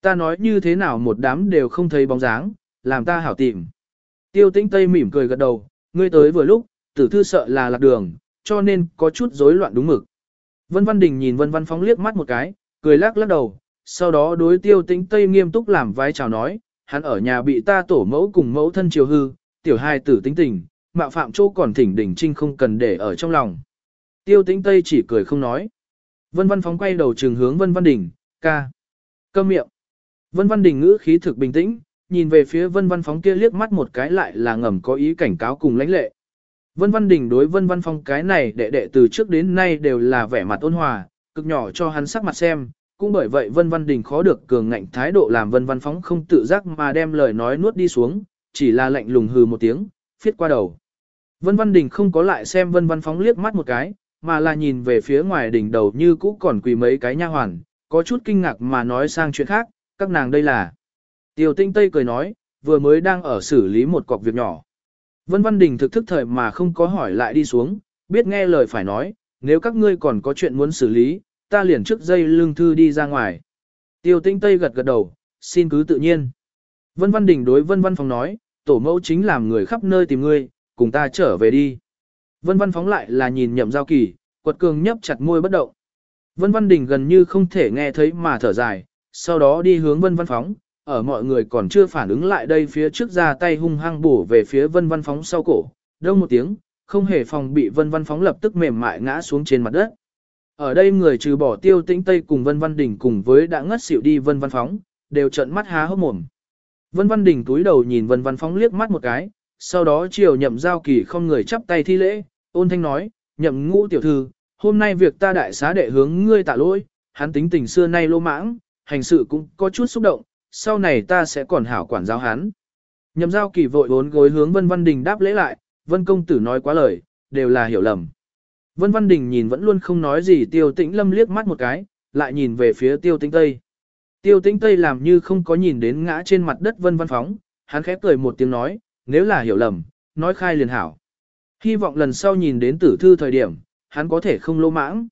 Ta nói như thế nào một đám đều không thấy bóng dáng, làm ta hảo tìm. Tiêu tĩnh Tây mỉm cười gật đầu, ngươi tới vừa lúc, tử thư sợ là lạc đường, cho nên có chút rối loạn đúng mực. Vân Văn Đình nhìn Vân Văn Phóng liếc mắt một cái, cười lắc lắc đầu, sau đó đối tiêu tĩnh Tây nghiêm túc làm vai chào nói, hắn ở nhà bị ta tổ mẫu cùng mẫu thân chiều hư, tiểu hai tử tính tình, mạo phạm chỗ còn thỉnh đỉnh trinh không cần để ở trong lòng. Tiêu tĩnh Tây chỉ cười không nói. Vân Văn Phóng quay đầu trường hướng Vân Văn Đình, ca. Câm miệng. Vân Văn Đình ngữ khí thực bình tĩnh, nhìn về phía Vân Văn Phóng kia liếc mắt một cái lại là ngầm có ý cảnh cáo cùng lãnh lệ. Vân Văn Đình đối Vân Văn Phong cái này đệ đệ từ trước đến nay đều là vẻ mặt ôn hòa, cực nhỏ cho hắn sắc mặt xem, cũng bởi vậy Vân Văn Đình khó được cường ngạnh thái độ làm Vân Văn Phóng không tự giác mà đem lời nói nuốt đi xuống, chỉ là lạnh lùng hừ một tiếng, phiết qua đầu. Vân Văn Đình không có lại xem Vân Văn Phóng liếc mắt một cái, mà là nhìn về phía ngoài đỉnh đầu như cũ còn quỳ mấy cái nha hoàn, có chút kinh ngạc mà nói sang chuyện khác, các nàng đây là. Tiêu tinh tây cười nói, vừa mới đang ở xử lý một cọc việc nhỏ. Vân Văn Đình thực thức thời mà không có hỏi lại đi xuống, biết nghe lời phải nói, nếu các ngươi còn có chuyện muốn xử lý, ta liền trước dây lương thư đi ra ngoài. Tiêu tinh tây gật gật đầu, xin cứ tự nhiên. Vân Văn Đình đối Vân Văn Phong nói, tổ mẫu chính làm người khắp nơi tìm ngươi, cùng ta trở về đi. Vân Văn phóng lại là nhìn nhậm giao kỳ, quật cường nhấp chặt môi bất động. Vân Văn Đình gần như không thể nghe thấy mà thở dài, sau đó đi hướng Vân Văn phóng, ở mọi người còn chưa phản ứng lại đây phía trước ra tay hung hăng bổ về phía Vân Văn phóng sau cổ, đông một tiếng, không hề phòng bị vân văn phóng lập tức mềm mại ngã xuống trên mặt đất. Ở đây người trừ bỏ tiêu tĩnh tây cùng vân văn đỉnh cùng với đã ngất xỉu đi vân văn phóng, đều trợn mắt há hốc mồm. Vân văn đỉnh túi đầu nhìn vân văn phóng liếc mắt một cái, sau đó chiều nhậm giao kỳ không người chắp tay thi lễ, ôn thanh nói, nhậm ngũ tiểu thư, hôm nay việc ta đại xá đệ hướng ngươi tạ lỗi, hắn tính tình xưa nay lô mãng, hành sự cũng có chút xúc động, sau này ta sẽ còn hảo quản giáo hắn. Nhậm giao kỳ vội bốn gối hướng Vân Văn Đình đáp lễ lại, Vân công tử nói quá lời, đều là hiểu lầm. Vân Văn Đình nhìn vẫn luôn không nói gì tiêu tĩnh lâm liếc mắt một cái, lại nhìn về phía tiêu tĩnh tây. Tiêu tĩnh tây làm như không có nhìn đến ngã trên mặt đất Vân Văn Phóng, hắn khép cười một tiếng nói, nếu là hiểu lầm, nói khai liền hảo. Hy vọng lần sau nhìn đến tử thư thời điểm, hắn có thể không lô mãng.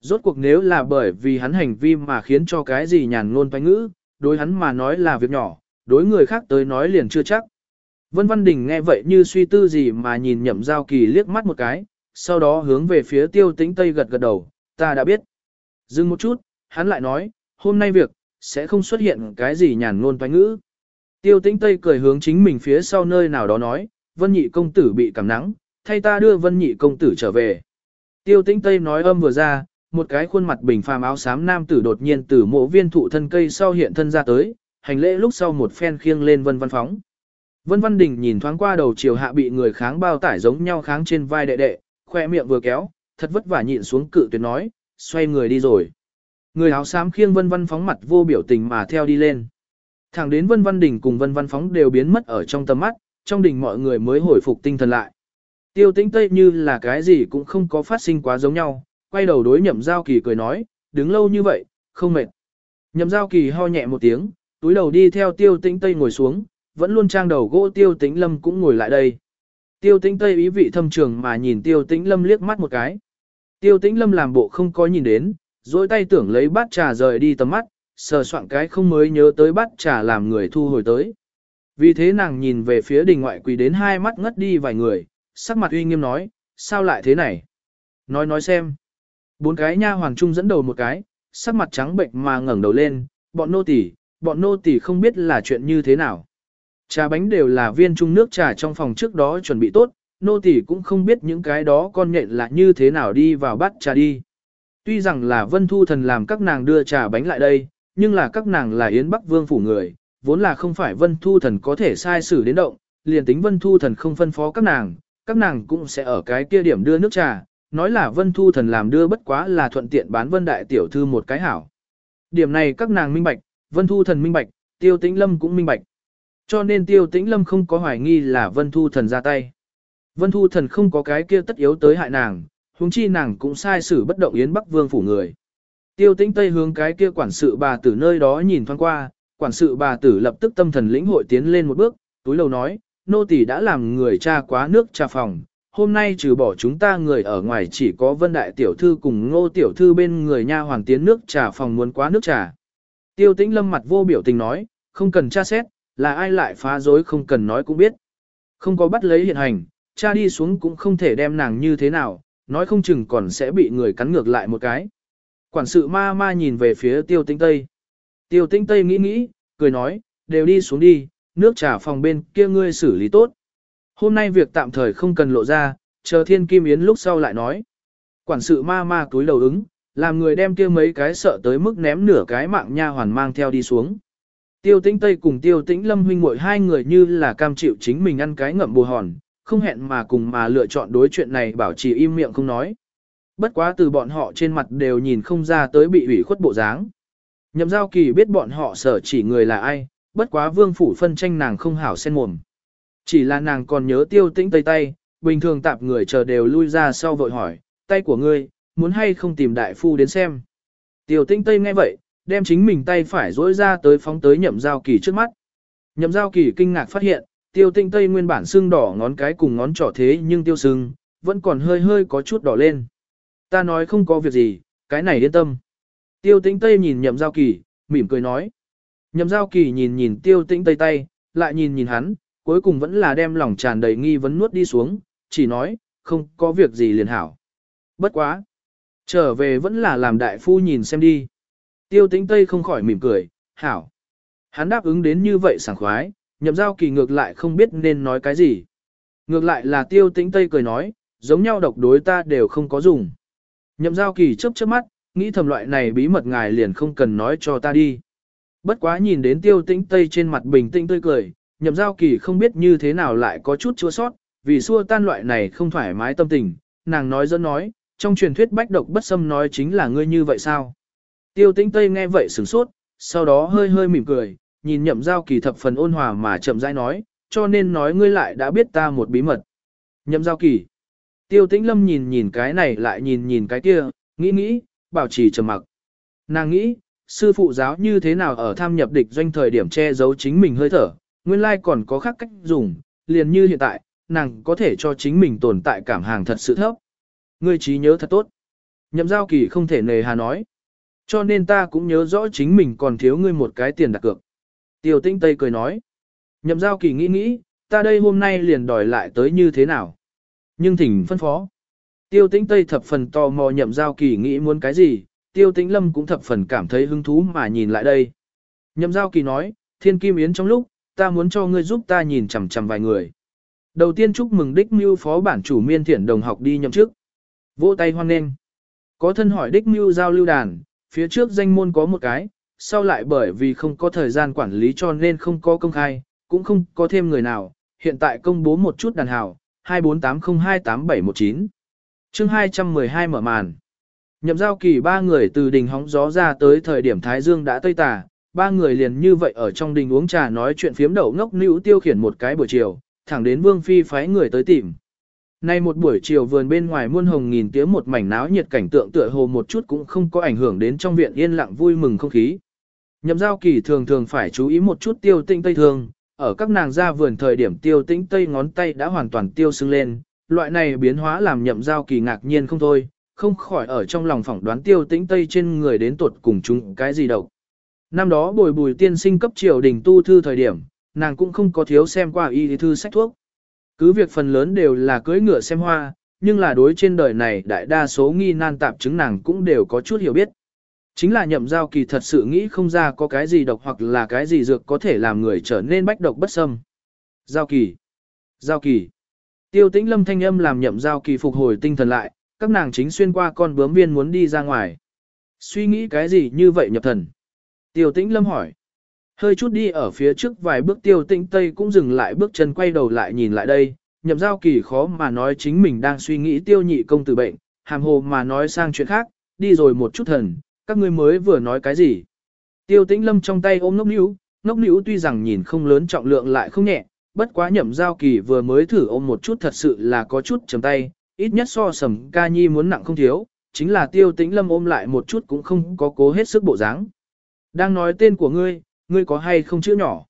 Rốt cuộc nếu là bởi vì hắn hành vi mà khiến cho cái gì nhàn ngôn toanh ngữ, đối hắn mà nói là việc nhỏ, đối người khác tới nói liền chưa chắc. Vân Văn Đình nghe vậy như suy tư gì mà nhìn nhậm giao kỳ liếc mắt một cái, sau đó hướng về phía tiêu tĩnh Tây gật gật đầu, ta đã biết. Dừng một chút, hắn lại nói, hôm nay việc, sẽ không xuất hiện cái gì nhàn ngôn toán ngữ. Tiêu tĩnh Tây cười hướng chính mình phía sau nơi nào đó nói, Vân Nhị công tử bị cảm nắng, thay ta đưa Vân Nhị công tử trở về. Tiêu tĩnh Tây nói âm vừa ra, một cái khuôn mặt bình phàm áo xám nam tử đột nhiên từ mộ viên thụ thân cây sau hiện thân ra tới, hành lễ lúc sau một phen khiêng lên vân văn phóng. Vân Văn Đình nhìn thoáng qua đầu chiều hạ bị người kháng bao tải giống nhau kháng trên vai đệ đệ, khoe miệng vừa kéo, thật vất vả nhịn xuống cự tuyệt nói, xoay người đi rồi. Người áo xám khiêng Vân Văn phóng mặt vô biểu tình mà theo đi lên. Thẳng đến Vân Văn Đình cùng Vân Văn phóng đều biến mất ở trong tầm mắt, trong đình mọi người mới hồi phục tinh thần lại. Tiêu tĩnh tây như là cái gì cũng không có phát sinh quá giống nhau, quay đầu đối nhậm giao kỳ cười nói, đứng lâu như vậy, không mệt. Nhậm giao kỳ ho nhẹ một tiếng, túi đầu đi theo tiêu tĩnh tây ngồi xuống, vẫn luôn trang đầu gỗ tiêu tĩnh lâm cũng ngồi lại đây. Tiêu tĩnh tây ý vị thâm trường mà nhìn tiêu tĩnh lâm liếc mắt một cái. Tiêu tĩnh lâm làm bộ không có nhìn đến, dối tay tưởng lấy bát trà rời đi tầm mắt, sờ soạn cái không mới nhớ tới bát trà làm người thu hồi tới. Vì thế nàng nhìn về phía đình ngoại quỳ đến hai mắt ngất đi vài người, sắc mặt uy nghiêm nói, sao lại thế này? Nói nói xem. Bốn cái nha hoàng trung dẫn đầu một cái, sắc mặt trắng bệnh mà ngẩng đầu lên, bọn nô tỳ, bọn nô tỳ không biết là chuyện như thế nào. Trà bánh đều là viên trung nước trà trong phòng trước đó chuẩn bị tốt, nô tỳ cũng không biết những cái đó con nhện là như thế nào đi vào bắt trà đi. Tuy rằng là Vân Thu Thần làm các nàng đưa trà bánh lại đây, nhưng là các nàng là Yến Bắc Vương phủ người, vốn là không phải Vân Thu Thần có thể sai xử đến động, liền tính Vân Thu Thần không phân phó các nàng, các nàng cũng sẽ ở cái kia điểm đưa nước trà, nói là Vân Thu Thần làm đưa bất quá là thuận tiện bán Vân Đại Tiểu Thư một cái hảo. Điểm này các nàng minh bạch, Vân Thu Thần minh bạch, Tiêu Tĩnh Lâm cũng minh bạch. Cho nên Tiêu Tĩnh Lâm không có hoài nghi là Vân Thu Thần ra tay. Vân Thu Thần không có cái kia tất yếu tới hại nàng, huống chi nàng cũng sai xử bất động Yến Bắc Vương phủ người. Tiêu Tĩnh Tây hướng cái kia quản sự bà tử nơi đó nhìn thoáng qua, quản sự bà tử lập tức tâm thần lĩnh hội tiến lên một bước, túi lầu nói, nô tỳ đã làm người cha quá nước trà phòng, hôm nay trừ bỏ chúng ta người ở ngoài chỉ có Vân Đại Tiểu Thư cùng Ngô Tiểu Thư bên người nha hoàng tiến nước trà phòng muốn quá nước trà. Tiêu tĩnh lâm mặt vô biểu tình nói, không cần tra xét, là ai lại phá rối không cần nói cũng biết. Không có bắt lấy hiện hành, cha đi xuống cũng không thể đem nàng như thế nào, nói không chừng còn sẽ bị người cắn ngược lại một cái. Quản sự ma ma nhìn về phía tiêu tĩnh Tây. Tiêu tĩnh Tây nghĩ nghĩ, cười nói, đều đi xuống đi, nước trà phòng bên kia ngươi xử lý tốt. Hôm nay việc tạm thời không cần lộ ra, chờ thiên kim yến lúc sau lại nói. Quản sự ma ma túi đầu ứng, làm người đem kia mấy cái sợ tới mức ném nửa cái mạng nha hoàn mang theo đi xuống. Tiêu tĩnh Tây cùng tiêu tĩnh Lâm huynh muội hai người như là cam chịu chính mình ăn cái ngậm bù hòn, không hẹn mà cùng mà lựa chọn đối chuyện này bảo trì im miệng không nói. Bất quá từ bọn họ trên mặt đều nhìn không ra tới bị ủy khuất bộ dáng. Nhậm giao kỳ biết bọn họ sở chỉ người là ai, bất quá vương phủ phân tranh nàng không hảo sen mồm. Chỉ là nàng còn nhớ tiêu tĩnh tây tay, bình thường tạp người chờ đều lui ra sau vội hỏi, tay của ngươi, muốn hay không tìm đại phu đến xem. Tiêu tĩnh tây nghe vậy, đem chính mình tay phải dối ra tới phóng tới nhậm giao kỳ trước mắt. Nhậm giao kỳ kinh ngạc phát hiện, tiêu tĩnh tây nguyên bản sưng đỏ ngón cái cùng ngón trỏ thế nhưng tiêu sưng, vẫn còn hơi hơi có chút đỏ lên. Ta nói không có việc gì, cái này yên tâm. Tiêu tĩnh tây nhìn nhậm giao kỳ, mỉm cười nói. Nhậm giao kỳ nhìn nhìn tiêu tĩnh tây tay, lại nhìn nhìn hắn, cuối cùng vẫn là đem lòng tràn đầy nghi vấn nuốt đi xuống, chỉ nói, không có việc gì liền hảo. Bất quá. Trở về vẫn là làm đại phu nhìn xem đi. Tiêu tĩnh Tây không khỏi mỉm cười, hảo. Hắn đáp ứng đến như vậy sảng khoái, nhậm giao kỳ ngược lại không biết nên nói cái gì. Ngược lại là tiêu tĩnh Tây cười nói, giống nhau độc đối ta đều không có dùng. Nhậm giao kỳ chớp chớp mắt, nghĩ thầm loại này bí mật ngài liền không cần nói cho ta đi. Bất quá nhìn đến tiêu tĩnh tây trên mặt bình tĩnh tươi cười, nhậm giao kỳ không biết như thế nào lại có chút chua sót, vì xua tan loại này không thoải mái tâm tình, nàng nói dẫn nói, trong truyền thuyết bách độc bất xâm nói chính là ngươi như vậy sao? Tiêu tĩnh Tây nghe vậy sửng sốt, sau đó hơi hơi mỉm cười, nhìn nhậm giao kỳ thập phần ôn hòa mà chậm rãi nói, cho nên nói ngươi lại đã biết ta một bí mật. Nhậm giao kỳ. Tiêu tĩnh lâm nhìn nhìn cái này lại nhìn nhìn cái kia, nghĩ nghĩ, bảo trì trầm mặc. Nàng nghĩ, sư phụ giáo như thế nào ở tham nhập địch doanh thời điểm che giấu chính mình hơi thở, nguyên lai còn có khác cách dùng, liền như hiện tại, nàng có thể cho chính mình tồn tại cảm hàng thật sự thấp. Ngươi trí nhớ thật tốt. Nhậm giao kỳ không thể nề hà nói. Cho nên ta cũng nhớ rõ chính mình còn thiếu ngươi một cái tiền đặt cược. Tiêu tinh Tây cười nói. Nhậm giao kỳ nghĩ nghĩ, ta đây hôm nay liền đòi lại tới như thế nào. Nhưng thỉnh phân phó. Tiêu tĩnh Tây thập phần tò mò nhậm giao kỳ nghĩ muốn cái gì, tiêu tĩnh Lâm cũng thập phần cảm thấy hứng thú mà nhìn lại đây. Nhậm giao kỳ nói, thiên kim yến trong lúc, ta muốn cho ngươi giúp ta nhìn chằm chằm vài người. Đầu tiên chúc mừng Đích Mưu phó bản chủ miên Thiển đồng học đi nhậm chức. Vỗ tay hoan nghênh. Có thân hỏi Đích Mưu giao lưu đàn, phía trước danh môn có một cái, sau lại bởi vì không có thời gian quản lý cho nên không có công khai, cũng không có thêm người nào, hiện tại công bố một chút đàn hào, 248028719 chương 212 mở màn. Nhậm giao kỳ ba người từ đỉnh hóng gió ra tới thời điểm Thái Dương đã tây tà, ba người liền như vậy ở trong đình uống trà nói chuyện phiếm đậu ngốc nữ tiêu khiển một cái buổi chiều, thẳng đến Vương Phi phái người tới tìm. Nay một buổi chiều vườn bên ngoài muôn hồng nghìn tiếng một mảnh náo nhiệt cảnh tượng tựa hồ một chút cũng không có ảnh hưởng đến trong viện yên lặng vui mừng không khí. Nhậm giao kỳ thường thường phải chú ý một chút tiêu tinh tây thường, ở các nàng ra vườn thời điểm tiêu tinh tây ngón tay đã hoàn toàn tiêu sưng lên, loại này biến hóa làm nhậm giao kỳ ngạc nhiên không thôi, không khỏi ở trong lòng phỏng đoán tiêu tinh tây trên người đến tuột cùng chúng cái gì đâu. Năm đó bồi bùi tiên sinh cấp triều đình tu thư thời điểm, nàng cũng không có thiếu xem qua y thư sách thuốc. Cứ việc phần lớn đều là cưỡi ngựa xem hoa, nhưng là đối trên đời này đại đa số nghi nan tạp chứng nàng cũng đều có chút hiểu biết. Chính là nhậm giao kỳ thật sự nghĩ không ra có cái gì độc hoặc là cái gì dược có thể làm người trở nên bách độc bất xâm. Giao kỳ. Giao kỳ. Tiêu tĩnh lâm thanh âm làm nhậm giao kỳ phục hồi tinh thần lại, các nàng chính xuyên qua con bướm viên muốn đi ra ngoài. Suy nghĩ cái gì như vậy nhập thần? Tiêu tĩnh lâm hỏi. Hơi chút đi ở phía trước vài bước tiêu tĩnh tây cũng dừng lại bước chân quay đầu lại nhìn lại đây, nhậm giao kỳ khó mà nói chính mình đang suy nghĩ tiêu nhị công tử bệnh, hàm hồ mà nói sang chuyện khác, đi rồi một chút thần, các ngươi mới vừa nói cái gì. Tiêu tĩnh lâm trong tay ôm ngốc níu, ngốc níu tuy rằng nhìn không lớn trọng lượng lại không nhẹ, bất quá nhậm giao kỳ vừa mới thử ôm một chút thật sự là có chút chấm tay, ít nhất so sầm ca nhi muốn nặng không thiếu, chính là tiêu tĩnh lâm ôm lại một chút cũng không có cố hết sức bộ dáng. Đang nói tên của ngươi, ngươi có hay không chữ nhỏ?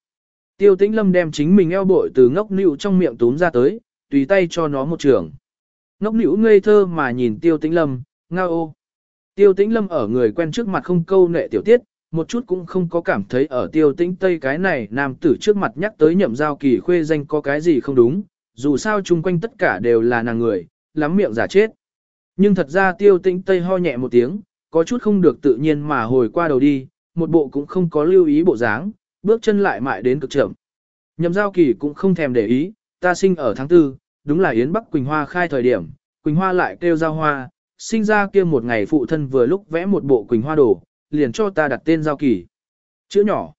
Tiêu tĩnh lâm đem chính mình eo bội từ ngốc nịu trong miệng túm ra tới, tùy tay cho nó một trường. Ngốc nịu ngây thơ mà nhìn tiêu tĩnh lâm, ngao ô. Tiêu tĩnh lâm ở người quen trước mặt không câu nệ tiểu tiết, một chút cũng không có cảm thấy ở tiêu tĩnh tây cái này nam tử trước mặt nhắc tới nhậm giao kỳ khuê danh có cái gì không đúng, dù sao chung quanh tất cả đều là nàng người, lắm miệng giả chết. Nhưng thật ra tiêu tĩnh tây ho nhẹ một tiếng, có chút không được tự nhiên mà hồi qua đầu đi, một bộ cũng không có lưu ý bộ dáng, bước chân lại mại đến cực chậm. Nhậm giao kỳ cũng không thèm để ý, ta sinh ở tháng tư, đúng là Yến Bắc Quỳnh Hoa khai thời điểm, Quỳnh Hoa lại kêu giao hoa, sinh ra kia một ngày phụ thân vừa lúc vẽ một bộ Quỳnh Hoa đồ, liền cho ta đặt tên giao kỳ. Chữ nhỏ,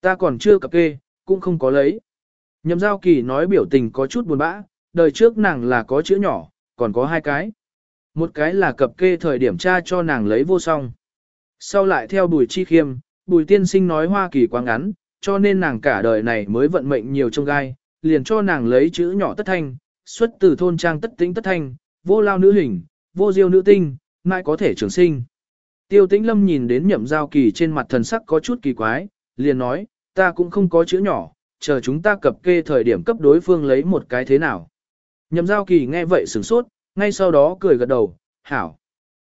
ta còn chưa cập kê, cũng không có lấy. Nhậm giao kỳ nói biểu tình có chút buồn bã, đời trước nàng là có chữ nhỏ, còn có hai cái. Một cái là cập kê thời điểm cha cho nàng lấy vô song. Sau lại theo bùi chi khiêm, bùi tiên sinh nói Hoa Kỳ quá ngắn, cho nên nàng cả đời này mới vận mệnh nhiều trong gai, liền cho nàng lấy chữ nhỏ tất thanh, xuất từ thôn trang tất tính tất thanh, vô lao nữ hình, vô diêu nữ tinh, mãi có thể trường sinh. Tiêu tĩnh lâm nhìn đến nhậm giao kỳ trên mặt thần sắc có chút kỳ quái, liền nói, ta cũng không có chữ nhỏ, chờ chúng ta cập kê thời điểm cấp đối phương lấy một cái thế nào. Nhậm giao kỳ nghe vậy sửng sốt, ngay sau đó cười gật đầu, hảo.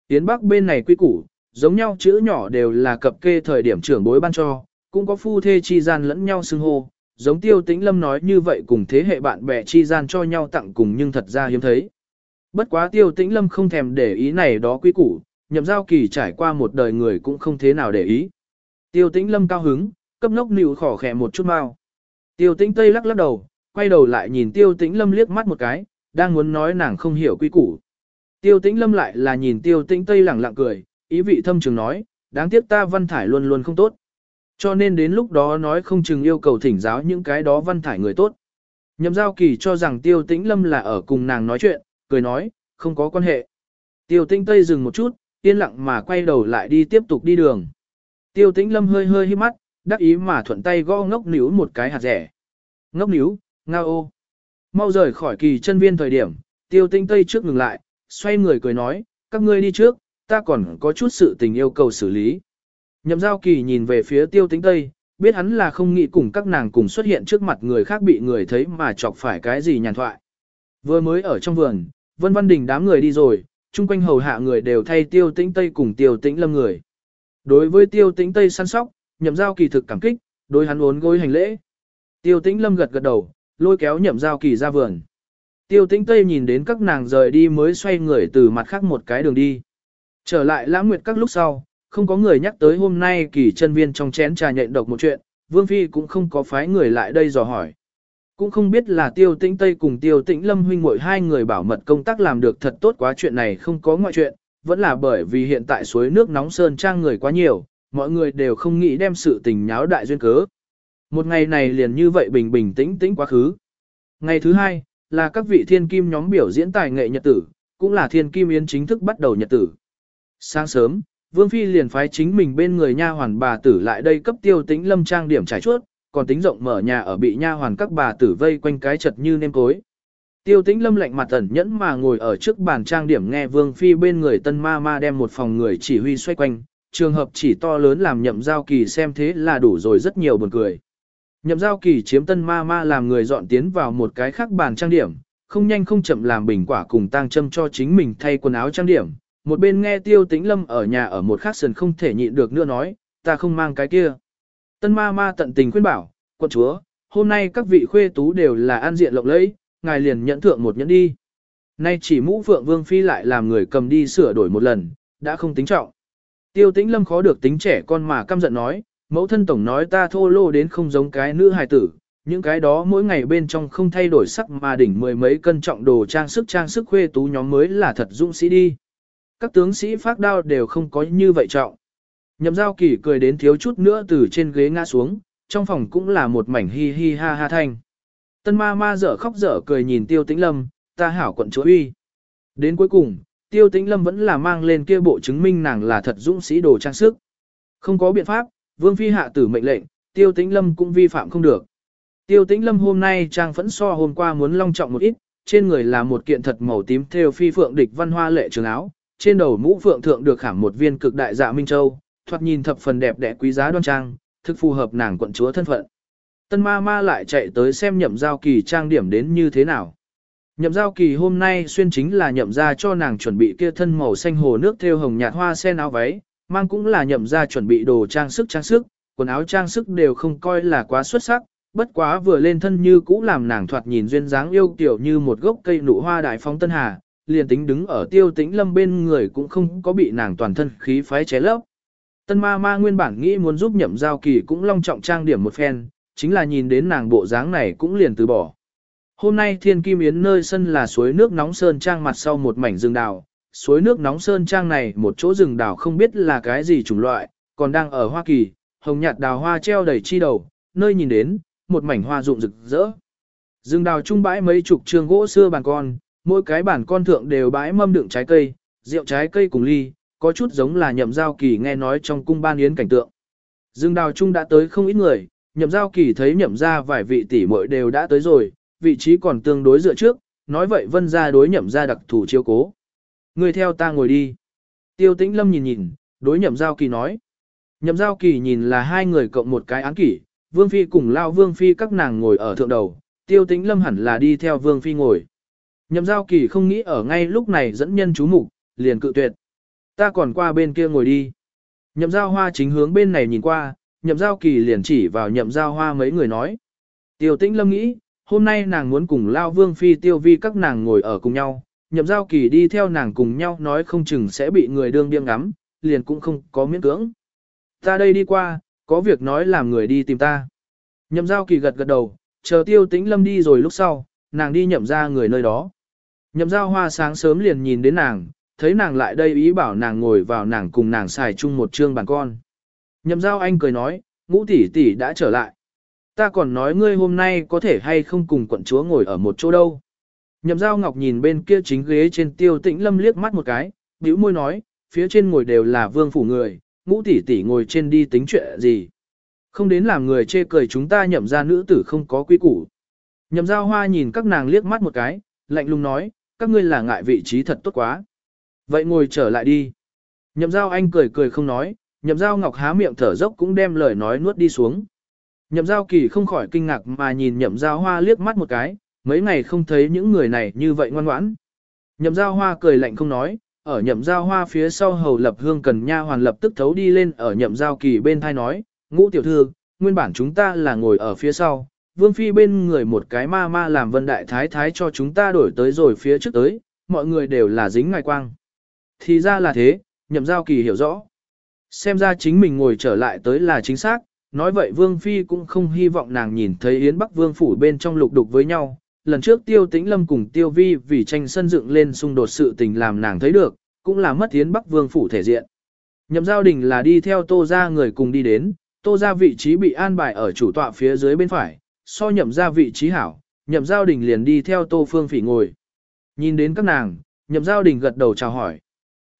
Tiến bắc bên này quy củ, giống nhau chữ nhỏ đều là cập kê thời điểm trưởng bối ban cho, cũng có phu thê chi gian lẫn nhau xưng hô, giống tiêu tĩnh lâm nói như vậy cùng thế hệ bạn bè chi gian cho nhau tặng cùng nhưng thật ra hiếm thấy. Bất quá tiêu tĩnh lâm không thèm để ý này đó quý củ, nhậm giao kỳ trải qua một đời người cũng không thế nào để ý. Tiêu tĩnh lâm cao hứng, cấp nốc nịu khỏ khẽ một chút mau. Tiêu tĩnh tây lắc lắc đầu, quay đầu lại nhìn tiêu tĩnh lâm liếc mắt một cái, đang muốn nói nàng không hiểu quý củ. Tiêu tĩnh lâm lại là nhìn tiêu tĩnh tây lẳng lặng cười, ý vị thâm trường nói, đáng tiếc ta văn thải luôn luôn không tốt. Cho nên đến lúc đó nói không chừng yêu cầu thỉnh giáo những cái đó văn thải người tốt. Nhậm giao kỳ cho rằng tiêu tĩnh lâm là ở cùng nàng nói chuyện, cười nói, không có quan hệ. Tiêu tĩnh tây dừng một chút, yên lặng mà quay đầu lại đi tiếp tục đi đường. Tiêu tĩnh lâm hơi hơi hít mắt, đắc ý mà thuận tay gõ ngốc níu một cái hạt rẻ. Ngốc níu, ngao ô. Mau rời khỏi kỳ chân viên thời điểm, tiêu tĩnh tây trước ngừng lại, xoay người cười nói, các ngươi đi trước, ta còn có chút sự tình yêu cầu xử lý. Nhậm giao kỳ nhìn về phía tiêu tĩnh tây, biết hắn là không nghĩ cùng các nàng cùng xuất hiện trước mặt người khác bị người thấy mà chọc phải cái gì nhàn thoại. Vừa mới ở trong vườn, vân văn đình đám người đi rồi, chung quanh hầu hạ người đều thay tiêu tĩnh tây cùng tiêu tĩnh lâm người. Đối với tiêu tĩnh tây săn sóc, nhậm giao kỳ thực cảm kích, đối hắn uốn gối hành lễ. Tiêu tĩnh lâm gật gật đầu, lôi kéo nhậm giao kỳ ra vườn. Tiêu tĩnh tây nhìn đến các nàng rời đi mới xoay người từ mặt khác một cái đường đi. Trở lại lãng nguyệt các lúc sau, không có người nhắc tới hôm nay kỳ chân viên trong chén trà nhện độc một chuyện, Vương Phi cũng không có phái người lại đây dò hỏi. Cũng không biết là tiêu tĩnh Tây cùng tiêu tĩnh Lâm huynh mỗi hai người bảo mật công tác làm được thật tốt quá chuyện này không có ngoại chuyện, vẫn là bởi vì hiện tại suối nước nóng sơn trang người quá nhiều, mọi người đều không nghĩ đem sự tình nháo đại duyên cớ. Một ngày này liền như vậy bình bình tĩnh tĩnh quá khứ. Ngày thứ hai, là các vị thiên kim nhóm biểu diễn tài nghệ nhật tử, cũng là thiên kim yến chính thức bắt đầu nhật tử. Sáng sớm, Vương Phi liền phái chính mình bên người nha hoàn bà tử lại đây cấp tiêu tĩnh lâm trang điểm trải chuốt, còn tính rộng mở nhà ở bị nha hoàn các bà tử vây quanh cái chật như nêm cối. Tiêu tĩnh lâm lạnh mặt ẩn nhẫn mà ngồi ở trước bàn trang điểm nghe Vương Phi bên người tân ma ma đem một phòng người chỉ huy xoay quanh, trường hợp chỉ to lớn làm nhậm giao kỳ xem thế là đủ rồi rất nhiều buồn cười. Nhậm giao kỳ chiếm tân ma ma làm người dọn tiến vào một cái khác bàn trang điểm, không nhanh không chậm làm bình quả cùng tang châm cho chính mình thay quần áo trang điểm, một bên nghe tiêu tĩnh lâm ở nhà ở một khắc sườn không thể nhịn được nữa nói, ta không mang cái kia. Tân ma ma tận tình khuyên bảo, quân chúa, hôm nay các vị khuê tú đều là an diện lộng lẫy, ngài liền nhận thượng một nhẫn đi. Nay chỉ mũ phượng vương phi lại làm người cầm đi sửa đổi một lần, đã không tính trọng. Tiêu tĩnh lâm khó được tính trẻ con mà căm giận nói, mẫu thân tổng nói ta thô lô đến không giống cái nữ hài tử, những cái đó mỗi ngày bên trong không thay đổi sắc mà đỉnh mười mấy cân trọng đồ trang sức trang sức khuê tú nhóm mới là thật dũng sĩ đi. Các tướng sĩ phát đao đều không có như vậy trọng. Nhậm giao kỳ cười đến thiếu chút nữa từ trên ghế ngã xuống, trong phòng cũng là một mảnh hi hi ha ha thanh. Tân ma ma dở khóc dở cười nhìn tiêu tĩnh lâm, ta hảo quận chúa uy. Đến cuối cùng, tiêu tĩnh lâm vẫn là mang lên kia bộ chứng minh nàng là thật dũng sĩ đồ trang sức. Không có biện pháp, vương phi hạ tử mệnh lệnh, tiêu tĩnh lâm cũng vi phạm không được. Tiêu tĩnh lâm hôm nay trang phẫn so hôm qua muốn long trọng một ít, trên người là một kiện thật màu tím theo phi phượng địch văn hoa lệ trường áo, trên đầu mũ phượng thượng được khảm một viên cực đại dạ minh châu, thoạt nhìn thập phần đẹp đẽ quý giá đoan trang, thực phù hợp nàng quận chúa thân phận. Tân ma ma lại chạy tới xem nhậm giao kỳ trang điểm đến như thế nào. Nhậm giao kỳ hôm nay xuyên chính là nhậm ra cho nàng chuẩn bị kia thân màu xanh hồ nước theo hồng nhạt hoa sen áo váy, mang cũng là nhậm ra chuẩn bị đồ trang sức trang sức, quần áo trang sức đều không coi là quá xuất sắc, bất quá vừa lên thân như cũ làm nàng thoạt nhìn duyên dáng yêu kiểu như một gốc cây nụ hoa đại phong tân hà, liền tính đứng ở tiêu tĩnh lâm bên người cũng không có bị nàng toàn thân khí phái ché lấp. Tân ma ma nguyên bản nghĩ muốn giúp nhậm giao kỳ cũng long trọng trang điểm một phen, chính là nhìn đến nàng bộ dáng này cũng liền từ bỏ. Hôm nay thiên kim yến nơi sân là suối nước nóng sơn trang mặt sau một mảnh rừng đào, suối nước nóng sơn trang này một chỗ rừng đào không biết là cái gì chủng loại, còn đang ở Hoa Kỳ, hồng nhạt đào hoa treo đầy chi đầu, nơi nhìn đến, một mảnh hoa rụng rực rỡ. Rừng đào trung bãi mấy chục trường gỗ xưa bàn con, mỗi cái bản con thượng đều bãi mâm đựng trái cây, rượu trái cây cùng ly, có chút giống là nhậm giao kỳ nghe nói trong cung ban yến cảnh tượng. Dương đào trung đã tới không ít người, nhậm giao kỳ thấy nhậm ra vài vị tỷ muội đều đã tới rồi, vị trí còn tương đối dựa trước, nói vậy vân ra đối nhậm ra đặc thủ chiếu cố. Người theo ta ngồi đi. Tiêu tĩnh lâm nhìn nhìn, đối nhậm giao kỳ nói. Nhậm giao kỳ nhìn là hai người cộng một cái án kỷ, vương phi cùng lao vương phi các nàng ngồi ở thượng đầu, tiêu tĩnh lâm hẳn là đi theo vương phi ngồi. Nhậm giao kỳ không nghĩ ở ngay lúc này dẫn nhân chú mục liền cự tuyệt. Ta còn qua bên kia ngồi đi. Nhậm giao hoa chính hướng bên này nhìn qua, nhậm giao kỳ liền chỉ vào nhậm giao hoa mấy người nói. Tiêu tĩnh lâm nghĩ, hôm nay nàng muốn cùng Lao Vương Phi tiêu vi các nàng ngồi ở cùng nhau, nhậm giao kỳ đi theo nàng cùng nhau nói không chừng sẽ bị người đương điên ngắm, liền cũng không có miễn cưỡng. Ta đây đi qua, có việc nói làm người đi tìm ta. Nhậm giao kỳ gật gật đầu, chờ tiêu tĩnh lâm đi rồi lúc sau, nàng đi nhậm ra người nơi đó. Nhậm giao hoa sáng sớm liền nhìn đến nàng, thấy nàng lại đây ý bảo nàng ngồi vào nàng cùng nàng xài chung một trương bàn con. Nhậm giao anh cười nói, ngũ tỷ tỷ đã trở lại. Ta còn nói ngươi hôm nay có thể hay không cùng quận chúa ngồi ở một chỗ đâu. Nhậm giao ngọc nhìn bên kia chính ghế trên tiêu tĩnh lâm liếc mắt một cái, bĩu môi nói, phía trên ngồi đều là vương phủ người, ngũ tỷ tỷ ngồi trên đi tính chuyện gì. Không đến làm người chê cười chúng ta nhậm ra nữ tử không có quy củ. Nhậm giao hoa nhìn các nàng liếc mắt một cái, lạnh lùng nói, các ngươi là ngại vị trí thật tốt quá. Vậy ngồi trở lại đi. Nhậm giao anh cười cười không nói, nhậm giao ngọc há miệng thở dốc cũng đem lời nói nuốt đi xuống. Nhậm giao kỳ không khỏi kinh ngạc mà nhìn nhậm giao hoa liếc mắt một cái, mấy ngày không thấy những người này như vậy ngoan ngoãn. Nhậm giao hoa cười lạnh không nói, ở nhậm giao hoa phía sau hầu lập hương cần nha hoàn lập tức thấu đi lên ở nhậm giao kỳ bên thai nói, ngũ tiểu thư, nguyên bản chúng ta là ngồi ở phía sau, vương phi bên người một cái ma ma làm vân đại thái thái cho chúng ta đổi tới rồi phía trước tới, mọi người đều là dính ngài quang. Thì ra là thế, nhậm giao kỳ hiểu rõ. Xem ra chính mình ngồi trở lại tới là chính xác, nói vậy vương phi cũng không hy vọng nàng nhìn thấy yến bắc vương phủ bên trong lục đục với nhau. Lần trước tiêu tĩnh lâm cùng tiêu vi vì tranh sân dựng lên xung đột sự tình làm nàng thấy được, cũng là mất yến bắc vương phủ thể diện. Nhậm giao đình là đi theo tô ra người cùng đi đến, tô ra vị trí bị an bài ở chủ tọa phía dưới bên phải, so nhậm ra vị trí hảo, nhậm giao đình liền đi theo tô phương phỉ ngồi. Nhìn đến các nàng, nhậm giao đình gật đầu chào hỏi.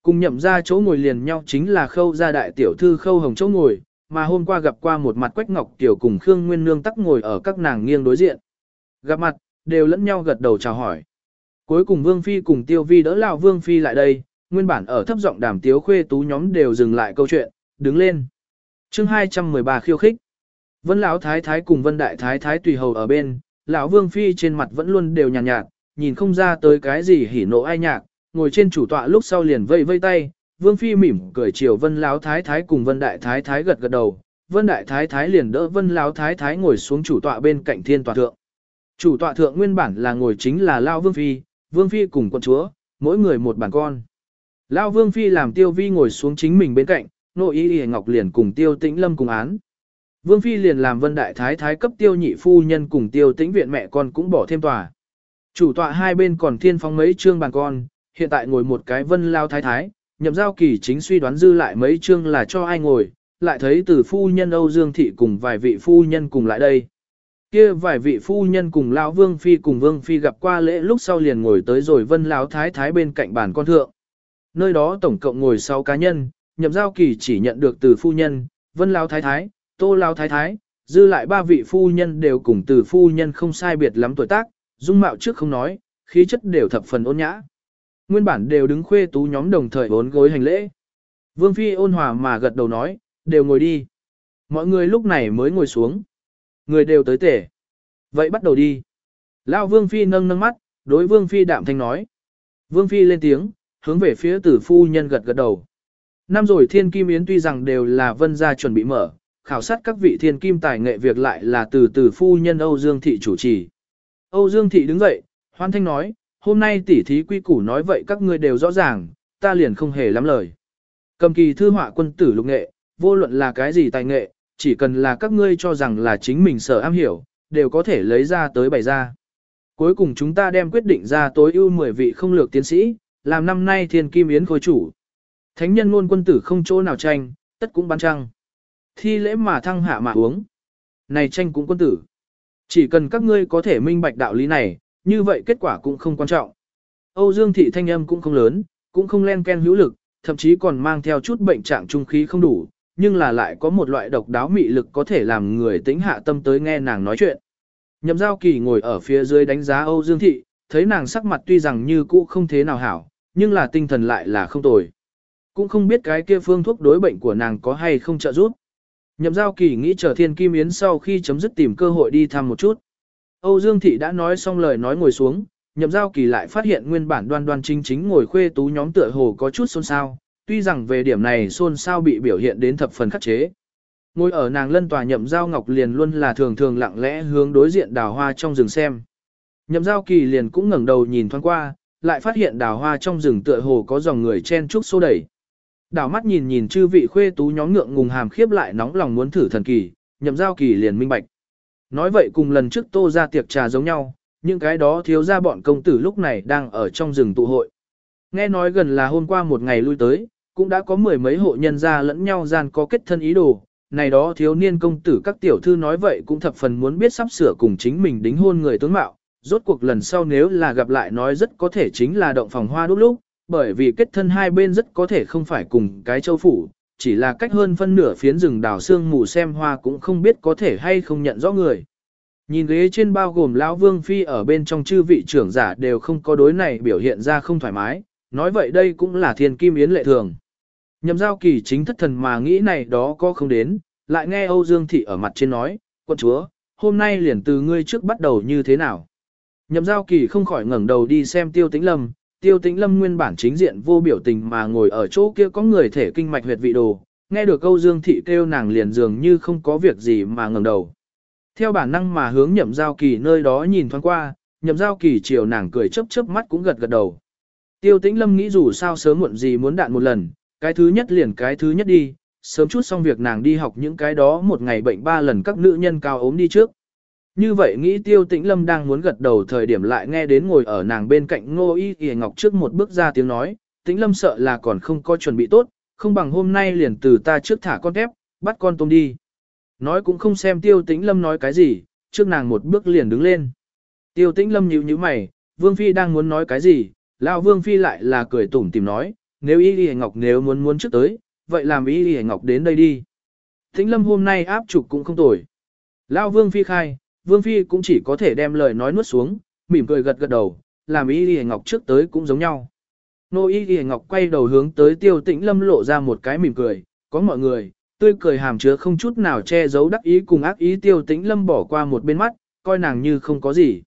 Cùng nhậm ra chỗ ngồi liền nhau chính là khâu gia đại tiểu thư khâu hồng chỗ ngồi, mà hôm qua gặp qua một mặt quách ngọc tiểu cùng Khương Nguyên Nương tắc ngồi ở các nàng nghiêng đối diện. Gặp mặt, đều lẫn nhau gật đầu chào hỏi. Cuối cùng Vương Phi cùng Tiêu Vi đỡ lão Vương Phi lại đây, nguyên bản ở thấp giọng đàm tiếu khuê tú nhóm đều dừng lại câu chuyện, đứng lên. chương 213 khiêu khích. Vân lão thái thái cùng Vân đại thái thái tùy hầu ở bên, lão Vương Phi trên mặt vẫn luôn đều nhàn nhạt, nhạt, nhìn không ra tới cái gì hỉ nộ ai nhạc, ngồi trên chủ tọa lúc sau liền vây vây tay, Vương Phi mỉm cười chiều Vân Lão Thái Thái cùng Vân Đại Thái Thái gật gật đầu, Vân Đại Thái Thái liền đỡ Vân Lão Thái Thái ngồi xuống chủ tọa bên cạnh thiên tọa thượng. Chủ tọa thượng nguyên bản là ngồi chính là Lão Vương Phi, Vương Phi cùng con chúa, mỗi người một bàn con. Lão Vương Phi làm Tiêu Vi ngồi xuống chính mình bên cạnh, nội y y ngọc liền cùng Tiêu Tĩnh Lâm cùng án. Vương Phi liền làm Vân Đại Thái Thái cấp Tiêu Nhị Phu Nhân cùng Tiêu Tĩnh Viện mẹ con cũng bỏ thêm tòa. Chủ tọa hai bên còn thiên phong mấy trương bàn con, hiện tại ngồi một cái Vân Lao Thái Thái, nhậm giao kỳ chính suy đoán dư lại mấy chương là cho ai ngồi, lại thấy từ phu nhân Âu Dương Thị cùng vài vị phu nhân cùng lại đây. Kia vài vị phu nhân cùng lão Vương Phi cùng Vương Phi gặp qua lễ lúc sau liền ngồi tới rồi vân lão thái thái bên cạnh bàn con thượng. Nơi đó tổng cộng ngồi 6 cá nhân, nhậm giao kỳ chỉ nhận được từ phu nhân, vân lão thái thái, tô lão thái thái, dư lại ba vị phu nhân đều cùng từ phu nhân không sai biệt lắm tuổi tác, dung mạo trước không nói, khí chất đều thập phần ôn nhã. Nguyên bản đều đứng khuê tú nhóm đồng thời bốn gối hành lễ. Vương Phi ôn hòa mà gật đầu nói, đều ngồi đi. Mọi người lúc này mới ngồi xuống. Người đều tới tể. Vậy bắt đầu đi. Lao Vương Phi nâng nâng mắt, đối Vương Phi đạm thanh nói. Vương Phi lên tiếng, hướng về phía tử phu nhân gật gật đầu. Năm rồi thiên kim yến tuy rằng đều là vân gia chuẩn bị mở, khảo sát các vị thiên kim tài nghệ việc lại là từ từ phu nhân Âu Dương Thị chủ trì. Âu Dương Thị đứng dậy, hoan thanh nói, hôm nay tỉ thí quy củ nói vậy các ngươi đều rõ ràng, ta liền không hề lắm lời. Cầm kỳ thư họa quân tử lục nghệ, vô luận là cái gì tài nghệ, chỉ cần là các ngươi cho rằng là chính mình sở am hiểu, đều có thể lấy ra tới bày ra. Cuối cùng chúng ta đem quyết định ra tối ưu 10 vị không lược tiến sĩ, làm năm nay thiên kim yến khôi chủ. Thánh nhân luôn quân tử không chỗ nào tranh, tất cũng ban trăng. Thi lễ mà thăng hạ mà uống. Này tranh cũng quân tử. Chỉ cần các ngươi có thể minh bạch đạo lý này, như vậy kết quả cũng không quan trọng. Âu Dương thị thanh âm cũng không lớn, cũng không len ken hữu lực, thậm chí còn mang theo chút bệnh trạng trung khí không đủ, nhưng là lại có một loại độc đáo mị lực có thể làm người tĩnh hạ tâm tới nghe nàng nói chuyện. Nhậm giao kỳ ngồi ở phía dưới đánh giá Âu Dương thị, thấy nàng sắc mặt tuy rằng như cũ không thế nào hảo, nhưng là tinh thần lại là không tồi. Cũng không biết cái kia phương thuốc đối bệnh của nàng có hay không trợ giúp. Nhậm giao kỳ nghĩ chờ thiên kim yến sau khi chấm dứt tìm cơ hội đi thăm một chút. Âu Dương Thị đã nói xong lời nói ngồi xuống, nhậm giao kỳ lại phát hiện nguyên bản đoan đoan chính chính ngồi khuê tú nhóm tựa hồ có chút xôn xao, tuy rằng về điểm này xôn xao bị biểu hiện đến thập phần khắc chế. Ngồi ở nàng lân tòa nhậm giao ngọc liền luôn là thường thường lặng lẽ hướng đối diện đào hoa trong rừng xem. Nhậm giao kỳ liền cũng ngẩng đầu nhìn thoáng qua, lại phát hiện đào hoa trong rừng tựa hồ có dòng người chen trúc xô đẩy. Đào mắt nhìn nhìn chư vị khuê tú nhóm ngượng ngùng hàm khiếp lại nóng lòng muốn thử thần kỳ, nhậm giao kỳ liền minh bạch. Nói vậy cùng lần trước tô ra tiệc trà giống nhau, những cái đó thiếu ra bọn công tử lúc này đang ở trong rừng tụ hội. Nghe nói gần là hôm qua một ngày lui tới, cũng đã có mười mấy hộ nhân ra lẫn nhau gian có kết thân ý đồ, này đó thiếu niên công tử các tiểu thư nói vậy cũng thập phần muốn biết sắp sửa cùng chính mình đính hôn người tướng mạo, rốt cuộc lần sau nếu là gặp lại nói rất có thể chính là động phòng hoa đúc lúc, bởi vì kết thân hai bên rất có thể không phải cùng cái châu phủ, chỉ là cách hơn phân nửa phiến rừng đào xương mù xem hoa cũng không biết có thể hay không nhận rõ người. Nhìn ghế trên bao gồm lão Vương Phi ở bên trong chư vị trưởng giả đều không có đối này biểu hiện ra không thoải mái, nói vậy đây cũng là thiên kim yến lệ thường. Nhậm giao kỳ chính thất thần mà nghĩ này đó có không đến, lại nghe Âu Dương Thị ở mặt trên nói, quân chúa, hôm nay liền từ ngươi trước bắt đầu như thế nào. Nhậm giao kỳ không khỏi ngẩng đầu đi xem tiêu tĩnh lâm, tiêu tĩnh lâm nguyên bản chính diện vô biểu tình mà ngồi ở chỗ kia có người thể kinh mạch huyệt vị đồ, nghe được câu Dương Thị kêu nàng liền dường như không có việc gì mà ngẩng đầu. Theo bản năng mà hướng nhậm giao kỳ nơi đó nhìn thoáng qua, nhậm giao kỳ chiều nàng cười chớp chớp mắt cũng gật gật đầu. Tiêu tĩnh lâm nghĩ dù sao sớm muộn gì muốn đạn một lần, cái thứ nhất liền cái thứ nhất đi, sớm chút xong việc nàng đi học những cái đó một ngày bệnh ba lần các nữ nhân cao ốm đi trước. Như vậy nghĩ tiêu tĩnh lâm đang muốn gật đầu thời điểm lại nghe đến ngồi ở nàng bên cạnh ngô y y ngọc trước một bước ra tiếng nói, tĩnh lâm sợ là còn không có chuẩn bị tốt, không bằng hôm nay liền từ ta trước thả con tép, bắt con tôm đi. Nói cũng không xem tiêu tĩnh lâm nói cái gì, trước nàng một bước liền đứng lên. Tiêu tĩnh lâm nhíu nhíu mày, vương phi đang muốn nói cái gì, lão vương phi lại là cười tủm tìm nói, nếu y y ngọc nếu muốn muốn trước tới, vậy làm y y ngọc đến đây đi. Tĩnh lâm hôm nay áp trục cũng không tồi. Lão vương phi khai, vương phi cũng chỉ có thể đem lời nói nuốt xuống, mỉm cười gật gật đầu, làm y y ngọc trước tới cũng giống nhau. Nô y y ngọc quay đầu hướng tới tiêu tĩnh lâm lộ ra một cái mỉm cười, có mọi người, tươi cười hàm chứa không chút nào che giấu đắc ý cùng ác ý tiêu tĩnh lâm bỏ qua một bên mắt, coi nàng như không có gì.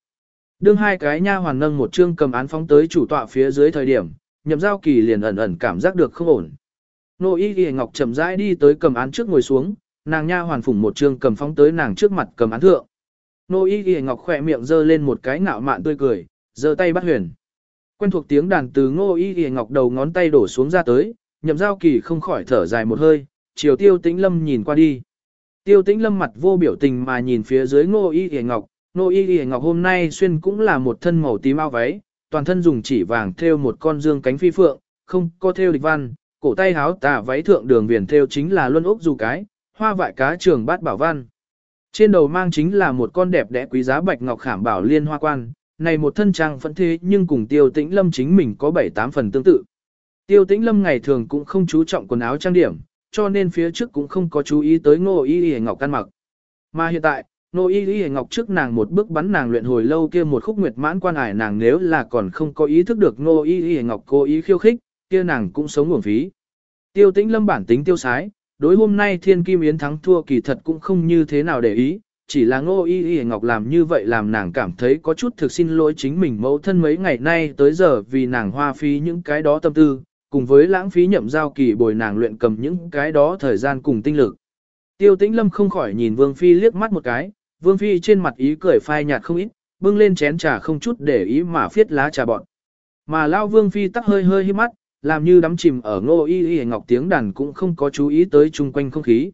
Đương hai cái nha hoàn nâng một chương cầm án phóng tới chủ tọa phía dưới thời điểm, nhậm giao kỳ liền ẩn ẩn cảm giác được không ổn. Nô y ghi ngọc chậm rãi đi tới cầm án trước ngồi xuống, nàng nha hoàn phủng một chương cầm phóng tới nàng trước mặt cầm án thượng. Nô y Y ngọc khỏe miệng giơ lên một cái ngạo mạn tươi cười, giơ tay bắt huyền. Quen thuộc tiếng đàn từ ngô y Y ngọc đầu ngón tay đổ xuống ra tới, nhậm giao kỳ không khỏi thở dài một hơi, chiều tiêu tĩnh lâm nhìn qua đi. Tiêu tĩnh lâm mặt vô biểu tình mà nhìn phía dưới ngô y Y ngọc, ngô y Y ngọc hôm nay xuyên cũng là một thân màu tím áo váy, toàn thân dùng chỉ vàng thêu một con dương cánh phi phượng, không có thêu địch văn, cổ tay háo tà váy thượng đường viền thêu chính là luân ốc dù cái, hoa vại cá trường bát bảo văn. Trên đầu mang chính là một con đẹp đẽ quý giá bạch ngọc khảm bảo liên hoa quan, này một thân trang phẫn thế nhưng cùng tiêu tĩnh lâm chính mình có 7-8 phần tương tự. Tiêu tĩnh lâm ngày thường cũng không chú trọng quần áo trang điểm, cho nên phía trước cũng không có chú ý tới ngô y y ngọc căn mặc. Mà hiện tại, ngô y y ngọc trước nàng một bước bắn nàng luyện hồi lâu kia một khúc nguyệt mãn quan ải nàng nếu là còn không có ý thức được ngô y y ngọc cố ý khiêu khích, kia nàng cũng sống nguồn phí. Tiêu tĩnh lâm bản tính tiêu sái, đối hôm nay thiên kim yến thắng thua kỳ thật cũng không như thế nào để ý, chỉ là ngô y y ngọc làm như vậy làm nàng cảm thấy có chút thực xin lỗi chính mình mẫu thân mấy ngày nay tới giờ vì nàng hoa phí những cái đó tâm tư, cùng với lãng phí nhậm giao kỳ bồi nàng luyện cầm những cái đó thời gian cùng tinh lực. Tiêu tĩnh lâm không khỏi nhìn Vương Phi liếc mắt một cái, Vương Phi trên mặt ý cười phai nhạt không ít, bưng lên chén trà không chút để ý mà phiết lá trà bọn. Mà Lao Vương Phi tắc hơi hơi hí mắt, làm như đắm chìm ở ngô y y ngọc tiếng đàn cũng không có chú ý tới chung quanh không khí.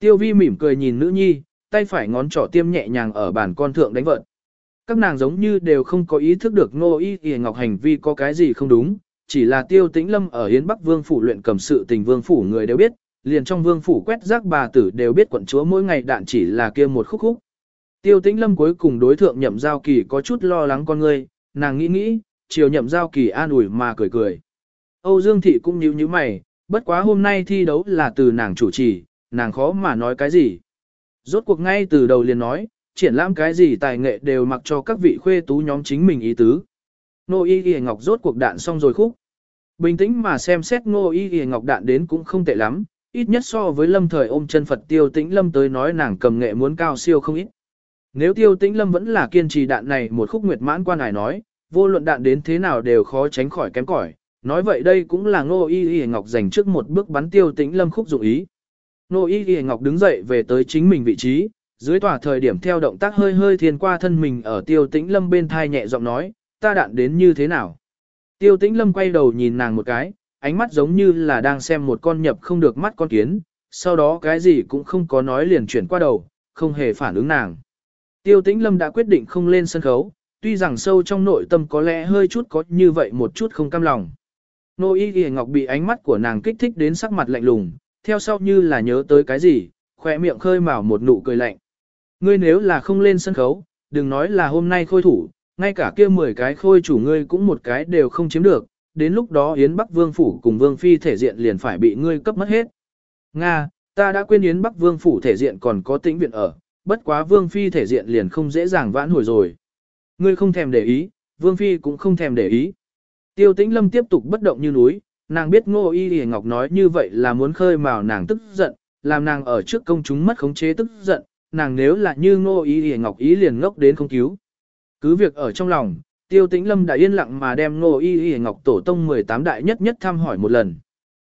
Tiêu vi mỉm cười nhìn nữ nhi, tay phải ngón trỏ tiêm nhẹ nhàng ở bàn con thượng đánh vợt. Các nàng giống như đều không có ý thức được ngô y y ngọc hành vi có cái gì không đúng, chỉ là tiêu tĩnh lâm ở Hiến Bắc Vương Phủ luyện cầm sự tình Vương Phủ người đều biết, liền trong Vương Phủ quét rác bà tử đều biết quận chúa mỗi ngày đạn chỉ là kia một khúc khúc. Tiêu tĩnh lâm cuối cùng đối thượng nhậm giao kỳ có chút lo lắng con ngươi, nàng nghĩ nghĩ, chiều nhậm giao kỳ an ủi mà cười cười. Âu Dương Thị cũng nhíu nhíu mày, bất quá hôm nay thi đấu là từ nàng chủ trì, nàng khó mà nói cái gì. Rốt cuộc ngay từ đầu liền nói, triển lãm cái gì tài nghệ đều mặc cho các vị khuê tú nhóm chính mình ý tứ. Nô Y Y Ngọc rốt cuộc đạn xong rồi khúc. Bình tĩnh mà xem xét Ngô Y Y Ngọc đạn đến cũng không tệ lắm, ít nhất so với lâm thời ôm chân Phật tiêu tĩnh lâm tới nói nàng cầm nghệ muốn cao siêu không ít. Nếu tiêu tĩnh lâm vẫn là kiên trì đạn này một khúc nguyệt mãn quan hải nói, vô luận đạn đến thế nào đều khó tránh khỏi kém cỏi. Nói vậy đây cũng là Ngô Y Y Ngọc dành trước một bước bắn tiêu tĩnh lâm khúc dụng ý. Ngô Y Y Ngọc đứng dậy về tới chính mình vị trí, dưới tòa thời điểm theo động tác hơi hơi thiên qua thân mình ở tiêu tĩnh lâm bên thai nhẹ giọng nói, ta đạn đến như thế nào. Tiêu tĩnh lâm quay đầu nhìn nàng một cái, ánh mắt giống như là đang xem một con nhập không được mắt con kiến, sau đó cái gì cũng không có nói liền chuyển qua đầu, không hề phản ứng nàng. Tiêu tĩnh lâm đã quyết định không lên sân khấu, tuy rằng sâu trong nội tâm có lẽ hơi chút có như vậy một chút không cam lòng. Nô y Y ngọc bị ánh mắt của nàng kích thích đến sắc mặt lạnh lùng, theo sau như là nhớ tới cái gì, khỏe miệng khơi mào một nụ cười lạnh. Ngươi nếu là không lên sân khấu, đừng nói là hôm nay khôi thủ, ngay cả kia 10 cái khôi chủ ngươi cũng một cái đều không chiếm được, đến lúc đó Yến Bắc Vương Phủ cùng Vương Phi thể diện liền phải bị ngươi cấp mất hết. Nga, ta đã quên Yến Bắc Vương Phủ thể diện còn có tĩnh viện ở, bất quá Vương Phi thể diện liền không dễ dàng vãn hồi rồi. Ngươi không thèm để ý, Vương Phi cũng không thèm để ý. Tiêu tĩnh lâm tiếp tục bất động như núi, nàng biết ngô y hề ngọc nói như vậy là muốn khơi mào nàng tức giận, làm nàng ở trước công chúng mất khống chế tức giận, nàng nếu là như ngô y hề ngọc ý liền ngốc đến không cứu. Cứ việc ở trong lòng, tiêu tĩnh lâm đã yên lặng mà đem ngô y hề ngọc tổ tông 18 đại nhất nhất thăm hỏi một lần.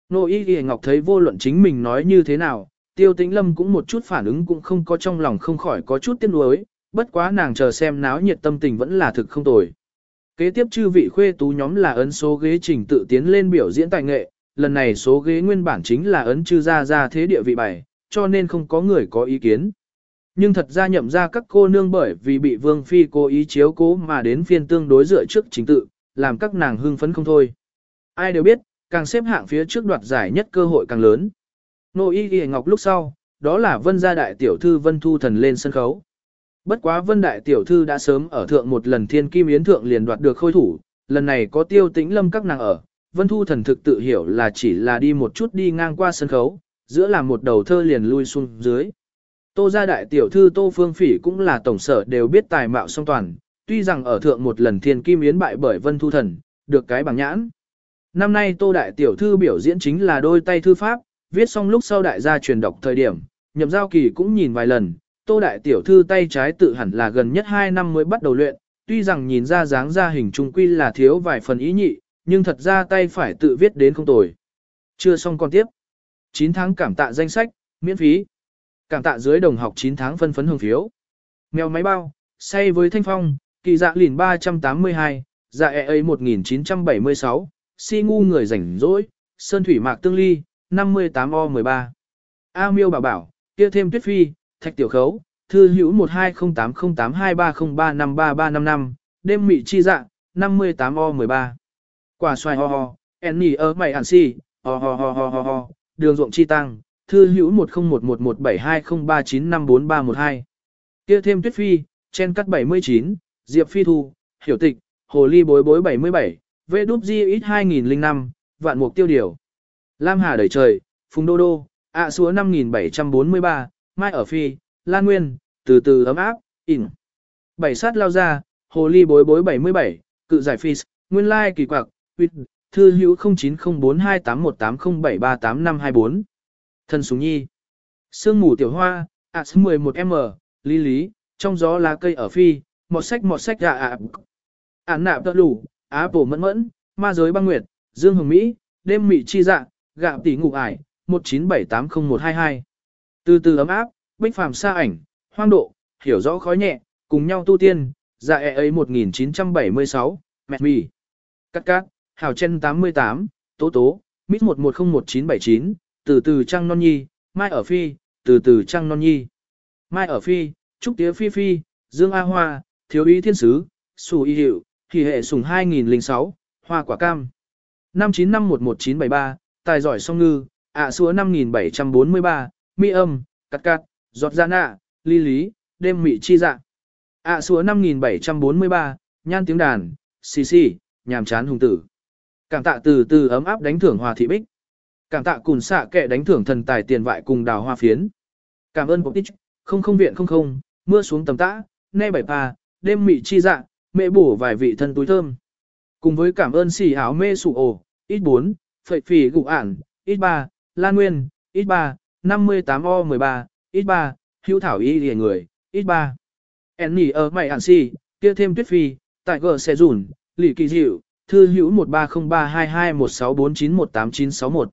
Ngô y hề ngọc thấy vô luận chính mình nói như thế nào, tiêu tĩnh lâm cũng một chút phản ứng cũng không có trong lòng không khỏi có chút tiếc nuối, bất quá nàng chờ xem náo nhiệt tâm tình vẫn là thực không tồi. Kế tiếp chư vị khuê tú nhóm là ấn số ghế trình tự tiến lên biểu diễn tài nghệ, lần này số ghế nguyên bản chính là ấn chư ra ra thế địa vị bài, cho nên không có người có ý kiến. Nhưng thật ra nhậm ra các cô nương bởi vì bị vương phi cố ý chiếu cố mà đến phiên tương đối dựa trước trình tự, làm các nàng hưng phấn không thôi. Ai đều biết, càng xếp hạng phía trước đoạt giải nhất cơ hội càng lớn. Nô y ghi ngọc lúc sau, đó là vân gia đại tiểu thư vân thu thần lên sân khấu. Bất quá vân đại tiểu thư đã sớm ở thượng một lần thiên kim yến thượng liền đoạt được khôi thủ, lần này có tiêu tĩnh lâm các nàng ở, vân thu thần thực tự hiểu là chỉ là đi một chút đi ngang qua sân khấu, giữa là một đầu thơ liền lui xuống dưới. Tô gia đại tiểu thư Tô Phương Phỉ cũng là tổng sở đều biết tài mạo song toàn, tuy rằng ở thượng một lần thiên kim yến bại bởi vân thu thần, được cái bằng nhãn. Năm nay Tô đại tiểu thư biểu diễn chính là đôi tay thư pháp, viết xong lúc sau đại gia truyền đọc thời điểm, nhậm giao kỳ cũng nhìn vài lần, Tô Đại Tiểu Thư tay trái tự hẳn là gần nhất 2 năm mới bắt đầu luyện, tuy rằng nhìn ra dáng ra hình trung quy là thiếu vài phần ý nhị, nhưng thật ra tay phải tự viết đến không tồi. Chưa xong con tiếp. 9 tháng cảm tạ danh sách, miễn phí. Cảm tạ dưới đồng học 9 tháng phân phấn hưởng phiếu. Mèo máy bao, say với thanh phong, kỳ dạ lìn 382, dạ e ấy 1976, si ngu người rảnh rỗi, sơn thủy mạc tương ly, 58O13. A miêu bảo bảo, kia thêm tuyết phi, thạch tiểu khấu, thư hữu 1208082303533355, đêm mị chi dạ, 58O13. Quả xoài ho ho, enni ơ mày ản si, ho ho ho ho ho ho, đường ruộng chi tăng, thư hữu 1011172039543112. Kia thêm tuyết phi, chen cắt 79, diệp phi thu, hiểu tịch, hồ ly bối bối 77, vê đúp di ít 2005, vạn mục tiêu điều. Lam Hà đầy trời, Phùng Đô Đô, ạ à xúa 5743, Mai ở Phi, Lan Nguyên, từ từ ấm áp, ỉn. Bảy sát lao ra, Hồ ly bối bối 77, cự giải Phi, nguyên lai kỳ quặc, huyết, thư hữu 0904281807385524. Thần Súng Nhi. Sương mù tiểu hoa, ạ à 11M, lý lý, trong gió lá cây ở Phi, mọt sách mọt sách ạ ạ. Án nạp tật đủ, á bổ mẫn mẫn, ma giới băng nguyệt, dương hồng Mỹ, đêm mị chi dạ, gạ tỷ ngục ải, 19780122. Từ từ ấm áp, bích phàm xa ảnh, hoang độ, hiểu rõ khói nhẹ, cùng nhau tu tiên, dạ e ấy 1976, mẹ mì. Cắt cắt, hào chân 88, tố tố, mít 11011979, từ từ trăng non nhi, mai ở phi, từ từ trăng non nhi. Mai ở phi, trúc tía phi phi, dương A hoa, thiếu ý thiên sứ, sù y hiệu, kỳ hệ sùng 2006, hoa quả cam. 595111973, tài giỏi song ngư, ạ à xúa 5743, mi âm, cắt cắt, giọt ra nạ, ly lý, đêm mị chi dạ. ạ à xúa 5743, nhan tiếng đàn, xì xì, nhàm chán hùng tử. Cảm tạ từ từ ấm áp đánh thưởng hòa thị bích. Cảm tạ cùn xạ kệ đánh thưởng thần tài tiền vại cùng đào hoa phiến. Cảm ơn Bộc Tích, không không viện không không, mưa xuống tầm tã, ne bảy pa, đêm mị chi dạ, mẹ bổ vài vị thân túi thơm. Cùng với cảm ơn xì áo mê sụ ổ, ít bốn, phệ phì gụ ản, ít ba, lan nguyên, ít ba, 58O13, ít 3, hữu thảo y lìa người, ít 3. En nhỉ ở mày ản si, kia thêm tuyết phi, tại gờ xe rủn, lỷ kỳ dịu, thư hữu 13032216491891.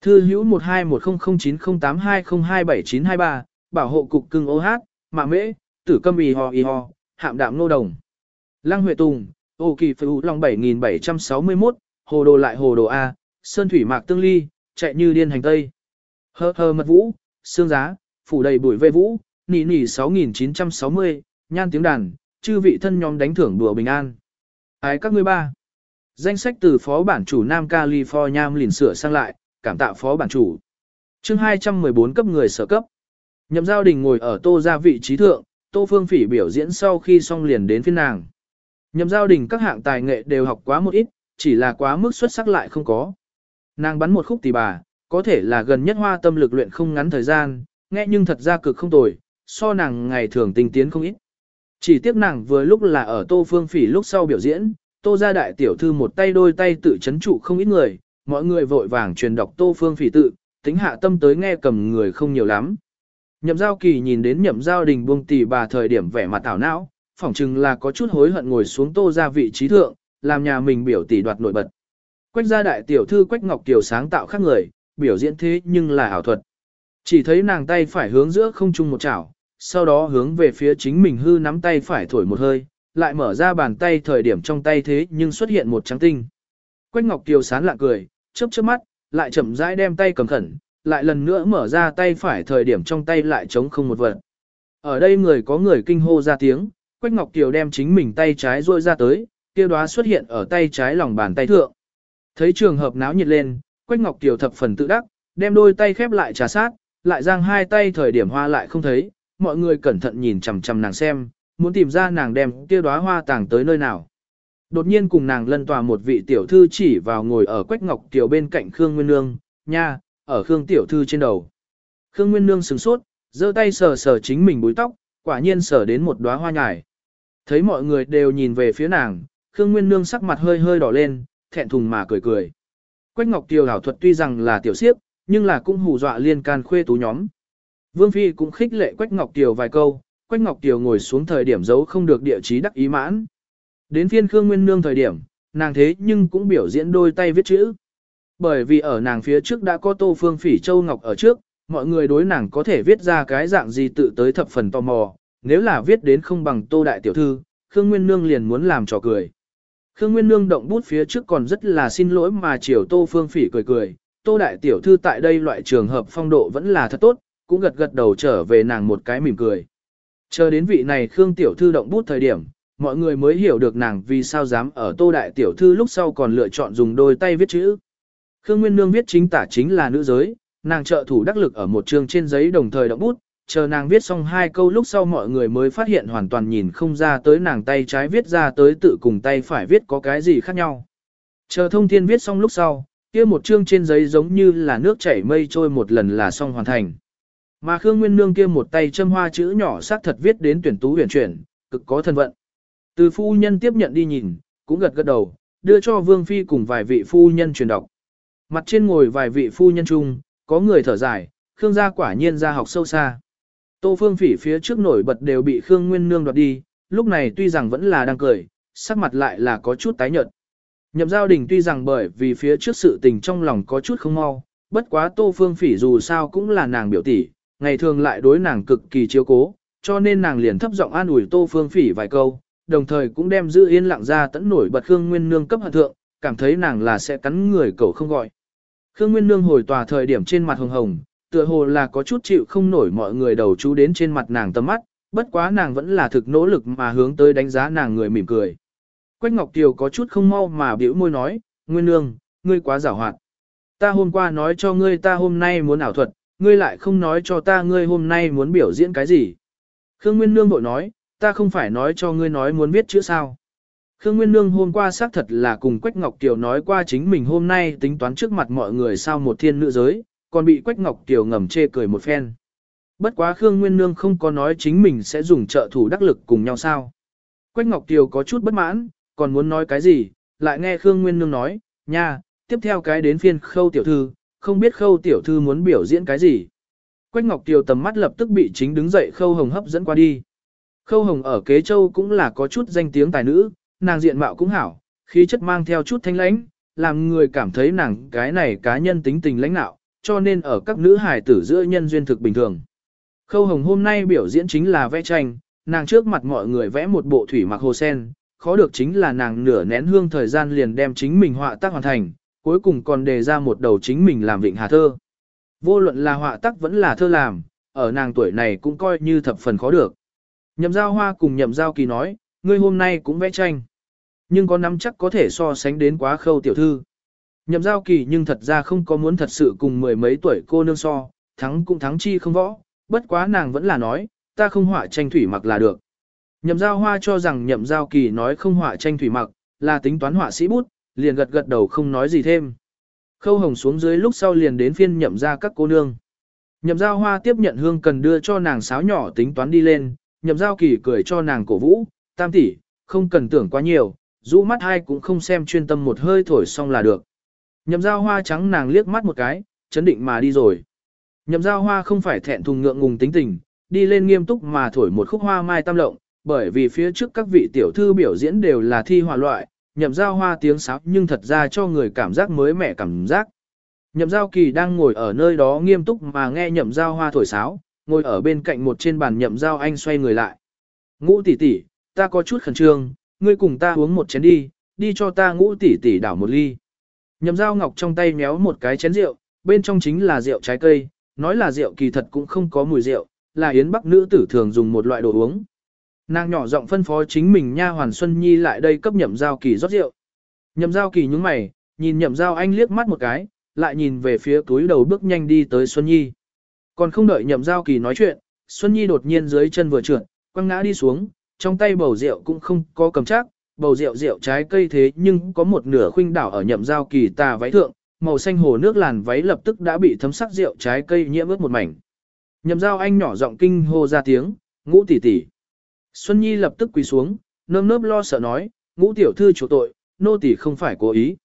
Thư hữu 121009082027923, bảo hộ cục cưng ô hát, mạ mễ, tử câm y ho y ho, hạm đạm nô đồng. Lăng Huệ Tùng, ô kỳ phụ long 7761, hồ đồ lại hồ đồ A, sơn thủy mạc tương ly, chạy như điên hành tây. Hơ hơ mật vũ, xương giá, phủ đầy bụi vê vũ, nỉ nỉ 6960, nhan tiếng đàn, chư vị thân nhóm đánh thưởng đùa bình an. Ái các ngươi ba. Danh sách từ phó bản chủ Nam California liền sửa sang lại, cảm tạ phó bản chủ. chương 214 cấp người sở cấp. Nhậm giao đình ngồi ở tô gia vị trí thượng, tô phương phỉ biểu diễn sau khi xong liền đến phiên nàng. Nhậm giao đình các hạng tài nghệ đều học quá một ít, chỉ là quá mức xuất sắc lại không có. Nàng bắn một khúc tỷ bà, có thể là gần nhất hoa tâm lực luyện không ngắn thời gian, nghe nhưng thật ra cực không tồi, so nàng ngày thường tinh tiến không ít. Chỉ tiếc nàng vừa lúc là ở tô phương phỉ lúc sau biểu diễn, tô gia đại tiểu thư một tay đôi tay tự chấn trụ không ít người, mọi người vội vàng truyền đọc tô phương phỉ tự, tính hạ tâm tới nghe cầm người không nhiều lắm. Nhậm giao kỳ nhìn đến nhậm giao đình buông tỷ bà thời điểm vẻ mặt tảo não, phỏng chừng là có chút hối hận ngồi xuống tô gia vị trí thượng, làm nhà mình biểu tỷ đoạt nổi bật. Quách gia đại tiểu thư Quách Ngọc Kiều sáng tạo khác người, biểu diễn thế nhưng là ảo thuật. Chỉ thấy nàng tay phải hướng giữa không trung một chảo, sau đó hướng về phía chính mình hư nắm tay phải thổi một hơi, lại mở ra bàn tay thời điểm trong tay thế nhưng xuất hiện một trắng tinh. Quách Ngọc Kiều sán lạ cười, chớp chớp mắt, lại chậm rãi đem tay cầm khẩn, lại lần nữa mở ra tay phải thời điểm trong tay lại trống không một vật. Ở đây người có người kinh hô ra tiếng, Quách Ngọc Kiều đem chính mình tay trái ruôi ra tới, kia đóa xuất hiện ở tay trái lòng bàn tay thượng. Thấy trường hợp náo nhiệt lên, Quách Ngọc Kiều thập phần tự đắc, đem đôi tay khép lại trà sát, lại giang hai tay thời điểm hoa lại không thấy, mọi người cẩn thận nhìn chằm chằm nàng xem, muốn tìm ra nàng đem kia đóa hoa tàng tới nơi nào. Đột nhiên cùng nàng lân tòa một vị tiểu thư chỉ vào ngồi ở Quách Ngọc Kiều bên cạnh Khương Nguyên Nương, nha, ở Khương tiểu thư trên đầu. Khương Nguyên Nương sửng sốt, giơ tay sờ sờ chính mình búi tóc, quả nhiên sờ đến một đóa hoa nhài. Thấy mọi người đều nhìn về phía nàng, Khương Nguyên Nương sắc mặt hơi hơi đỏ lên, thẹn thùng mà cười cười. Quách Ngọc Tiều hảo thuật tuy rằng là tiểu siếp, nhưng là cũng hù dọa liên can khuê tú nhóm. Vương Phi cũng khích lệ Quách Ngọc Tiều vài câu, Quách Ngọc Tiều ngồi xuống thời điểm giấu không được địa chí đắc ý mãn. Đến phiên Khương Nguyên Nương thời điểm, nàng thế nhưng cũng biểu diễn đôi tay viết chữ. Bởi vì ở nàng phía trước đã có Tô Phương Phỉ Châu Ngọc ở trước, mọi người đối nàng có thể viết ra cái dạng gì tự tới thập phần tò mò, nếu là viết đến không bằng Tô Đại Tiểu Thư, Khương Nguyên Nương liền muốn làm trò cười. Khương Nguyên Nương động bút phía trước còn rất là xin lỗi mà chiều Tô Phương Phỉ cười cười, Tô Đại Tiểu Thư tại đây loại trường hợp phong độ vẫn là thật tốt, cũng gật gật đầu trở về nàng một cái mỉm cười. Chờ đến vị này Khương Tiểu Thư động bút thời điểm, mọi người mới hiểu được nàng vì sao dám ở Tô Đại Tiểu Thư lúc sau còn lựa chọn dùng đôi tay viết chữ. Khương Nguyên Nương viết chính tả chính là nữ giới, nàng trợ thủ đắc lực ở một trường trên giấy đồng thời động bút, chờ nàng viết xong hai câu lúc sau mọi người mới phát hiện hoàn toàn nhìn không ra tới nàng tay trái viết ra tới tự cùng tay phải viết có cái gì khác nhau. Chờ thông thiên viết xong lúc sau, kia một chương trên giấy giống như là nước chảy mây trôi một lần là xong hoàn thành. Mà Khương Nguyên Nương kia một tay châm hoa chữ nhỏ xác thật viết đến tuyển tú huyền chuyển, cực có thân vận. Từ phu nhân tiếp nhận đi nhìn, cũng gật gật đầu, đưa cho Vương Phi cùng vài vị phu nhân truyền đọc. Mặt trên ngồi vài vị phu nhân chung, có người thở dài, Khương gia quả nhiên ra học sâu xa. Tô Phương Phỉ phía trước nổi bật đều bị Khương Nguyên Nương đoạt đi, lúc này tuy rằng vẫn là đang cười, sắc mặt lại là có chút tái nhợt. Nhậm giao đình tuy rằng bởi vì phía trước sự tình trong lòng có chút không mau, bất quá Tô Phương Phỉ dù sao cũng là nàng biểu tỷ, ngày thường lại đối nàng cực kỳ chiếu cố, cho nên nàng liền thấp giọng an ủi Tô Phương Phỉ vài câu, đồng thời cũng đem giữ yên lặng ra tẫn nổi bật Khương Nguyên Nương cấp hạ thượng, cảm thấy nàng là sẽ cắn người cậu không gọi. Khương Nguyên Nương hồi tòa thời điểm trên mặt hồng hồng, tựa hồ là có chút chịu không nổi mọi người đầu chú đến trên mặt nàng tầm mắt, bất quá nàng vẫn là thực nỗ lực mà hướng tới đánh giá nàng người mỉm cười. Quách Ngọc Kiều có chút không mau mà biểu môi nói, Nguyên Nương, ngươi quá giảo hoạt. Ta hôm qua nói cho ngươi ta hôm nay muốn ảo thuật, ngươi lại không nói cho ta ngươi hôm nay muốn biểu diễn cái gì. Khương Nguyên Nương bội nói, ta không phải nói cho ngươi nói muốn viết chữ sao. Khương Nguyên Nương hôm qua xác thật là cùng Quách Ngọc Kiều nói qua chính mình hôm nay tính toán trước mặt mọi người sao một thiên nữ giới, còn bị Quách Ngọc Kiều ngầm chê cười một phen. Bất quá Khương Nguyên Nương không có nói chính mình sẽ dùng trợ thủ đắc lực cùng nhau sao. Quách Ngọc Kiều có chút bất mãn, còn muốn nói cái gì, lại nghe Khương Nguyên Nương nói, nha, tiếp theo cái đến phiên khâu tiểu thư, không biết khâu tiểu thư muốn biểu diễn cái gì. Quách Ngọc Kiều tầm mắt lập tức bị chính đứng dậy khâu hồng hấp dẫn qua đi. Khâu hồng ở kế châu cũng là có chút danh tiếng tài nữ, nàng diện mạo cũng hảo, khí chất mang theo chút thanh lãnh, làm người cảm thấy nàng cái này cá nhân tính tình lãnh nạo, cho nên ở các nữ hài tử giữa nhân duyên thực bình thường. Khâu Hồng hôm nay biểu diễn chính là vẽ tranh, nàng trước mặt mọi người vẽ một bộ thủy mặc hồ sen, khó được chính là nàng nửa nén hương thời gian liền đem chính mình họa tác hoàn thành, cuối cùng còn đề ra một đầu chính mình làm vịnh hà thơ. Vô luận là họa tác vẫn là thơ làm, ở nàng tuổi này cũng coi như thập phần khó được. Nhậm giao hoa cùng nhậm giao kỳ nói, ngươi hôm nay cũng vẽ tranh. Nhưng có nắm chắc có thể so sánh đến quá khâu tiểu thư. Nhậm giao kỳ nhưng thật ra không có muốn thật sự cùng mười mấy tuổi cô nương so, thắng cũng thắng chi không võ, bất quá nàng vẫn là nói, ta không họa tranh thủy mặc là được. Nhậm giao hoa cho rằng nhậm giao kỳ nói không họa tranh thủy mặc, là tính toán họa sĩ bút, liền gật gật đầu không nói gì thêm. Khâu hồng xuống dưới lúc sau liền đến phiên nhậm ra các cô nương. Nhậm giao hoa tiếp nhận hương cần đưa cho nàng sáo nhỏ tính toán đi lên, nhậm giao kỳ cười cho nàng cổ vũ, tam tỷ, không cần tưởng quá nhiều, rũ mắt hai cũng không xem chuyên tâm một hơi thổi xong là được. Nhậm giao hoa trắng nàng liếc mắt một cái, chấn định mà đi rồi. Nhậm giao hoa không phải thẹn thùng ngượng ngùng tính tình, đi lên nghiêm túc mà thổi một khúc hoa mai tam lộng, bởi vì phía trước các vị tiểu thư biểu diễn đều là thi hòa loại, nhậm giao hoa tiếng sáo nhưng thật ra cho người cảm giác mới mẻ cảm giác. Nhậm giao kỳ đang ngồi ở nơi đó nghiêm túc mà nghe nhậm giao hoa thổi sáo, ngồi ở bên cạnh một trên bàn nhậm giao anh xoay người lại. Ngũ tỷ tỷ, ta có chút khẩn trương, ngươi cùng ta uống một chén đi, đi cho ta ngũ tỷ tỷ đảo một ly. Nhậm giao ngọc trong tay méo một cái chén rượu, bên trong chính là rượu trái cây, nói là rượu kỳ thật cũng không có mùi rượu, là yến bắc nữ tử thường dùng một loại đồ uống. Nàng nhỏ giọng phân phó chính mình nha hoàn Xuân Nhi lại đây cấp nhậm giao kỳ rót rượu. Nhậm giao kỳ nhúng mày, nhìn nhậm giao anh liếc mắt một cái, lại nhìn về phía túi đầu bước nhanh đi tới Xuân Nhi. Còn không đợi nhậm giao kỳ nói chuyện, Xuân Nhi đột nhiên dưới chân vừa trượt, quăng ngã đi xuống, trong tay bầu rượu cũng không có cầm chắc, bầu rượu rượu trái cây thế nhưng có một nửa khuynh đảo ở nhậm giao kỳ tà váy thượng, màu xanh hồ nước làn váy lập tức đã bị thấm sắc rượu trái cây nhiễm ướt một mảnh. Nhậm giao anh nhỏ giọng kinh hô ra tiếng, ngũ tỷ tỷ. Xuân Nhi lập tức quỳ xuống, nơm nớp lo sợ nói, ngũ tiểu thư chủ tội, nô tỷ không phải cố ý.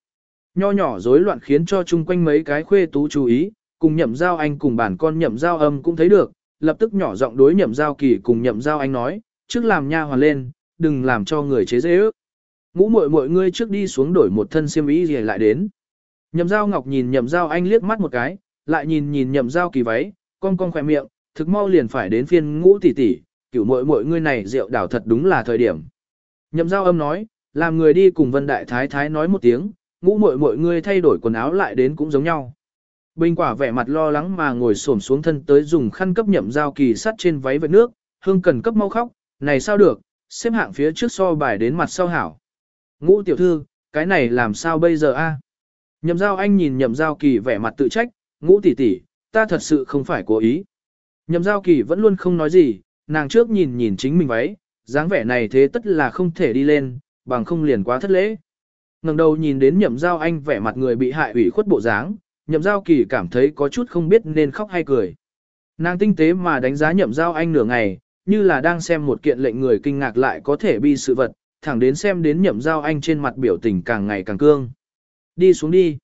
Nho nhỏ rối loạn khiến cho chung quanh mấy cái khuê tú chú ý, cùng nhậm giao anh cùng bản con nhậm giao âm cũng thấy được, lập tức nhỏ giọng đối nhậm giao kỳ cùng nhậm giao anh nói, trước làm nha hoàn lên, đừng làm cho người chế dễ ước. Ngũ muội muội ngươi trước đi xuống đổi một thân xiêm y gì lại đến. Nhậm giao ngọc nhìn nhậm giao anh liếc mắt một cái, lại nhìn nhìn nhậm giao kỳ váy, con con khỏe miệng, thực mau liền phải đến phiên ngũ tỷ tỷ, cửu muội muội ngươi này rượu đảo thật đúng là thời điểm. Nhậm giao âm nói, làm người đi cùng vân đại thái thái nói một tiếng, ngũ muội muội ngươi thay đổi quần áo lại đến cũng giống nhau. Bình quả vẻ mặt lo lắng mà ngồi xổm xuống thân tới dùng khăn cấp nhậm giao kỳ sắt trên váy vệt nước, hương cần cấp mau khóc, này sao được, xếp hạng phía trước so bài đến mặt sau hảo. Ngũ tiểu thư, cái này làm sao bây giờ a? Nhậm giao anh nhìn nhậm giao kỳ vẻ mặt tự trách, ngũ tỷ tỷ, ta thật sự không phải cố ý. Nhậm giao kỳ vẫn luôn không nói gì, nàng trước nhìn nhìn chính mình váy, dáng vẻ này thế tất là không thể đi lên, bằng không liền quá thất lễ. ngẩng đầu nhìn đến nhậm giao anh vẻ mặt người bị hại ủy khuất bộ dáng, nhậm giao kỳ cảm thấy có chút không biết nên khóc hay cười. Nàng tinh tế mà đánh giá nhậm giao anh nửa ngày, như là đang xem một kiện lệnh người kinh ngạc lại có thể bi sự vật, thẳng đến xem đến nhậm giao anh trên mặt biểu tình càng ngày càng cương. Đi xuống đi.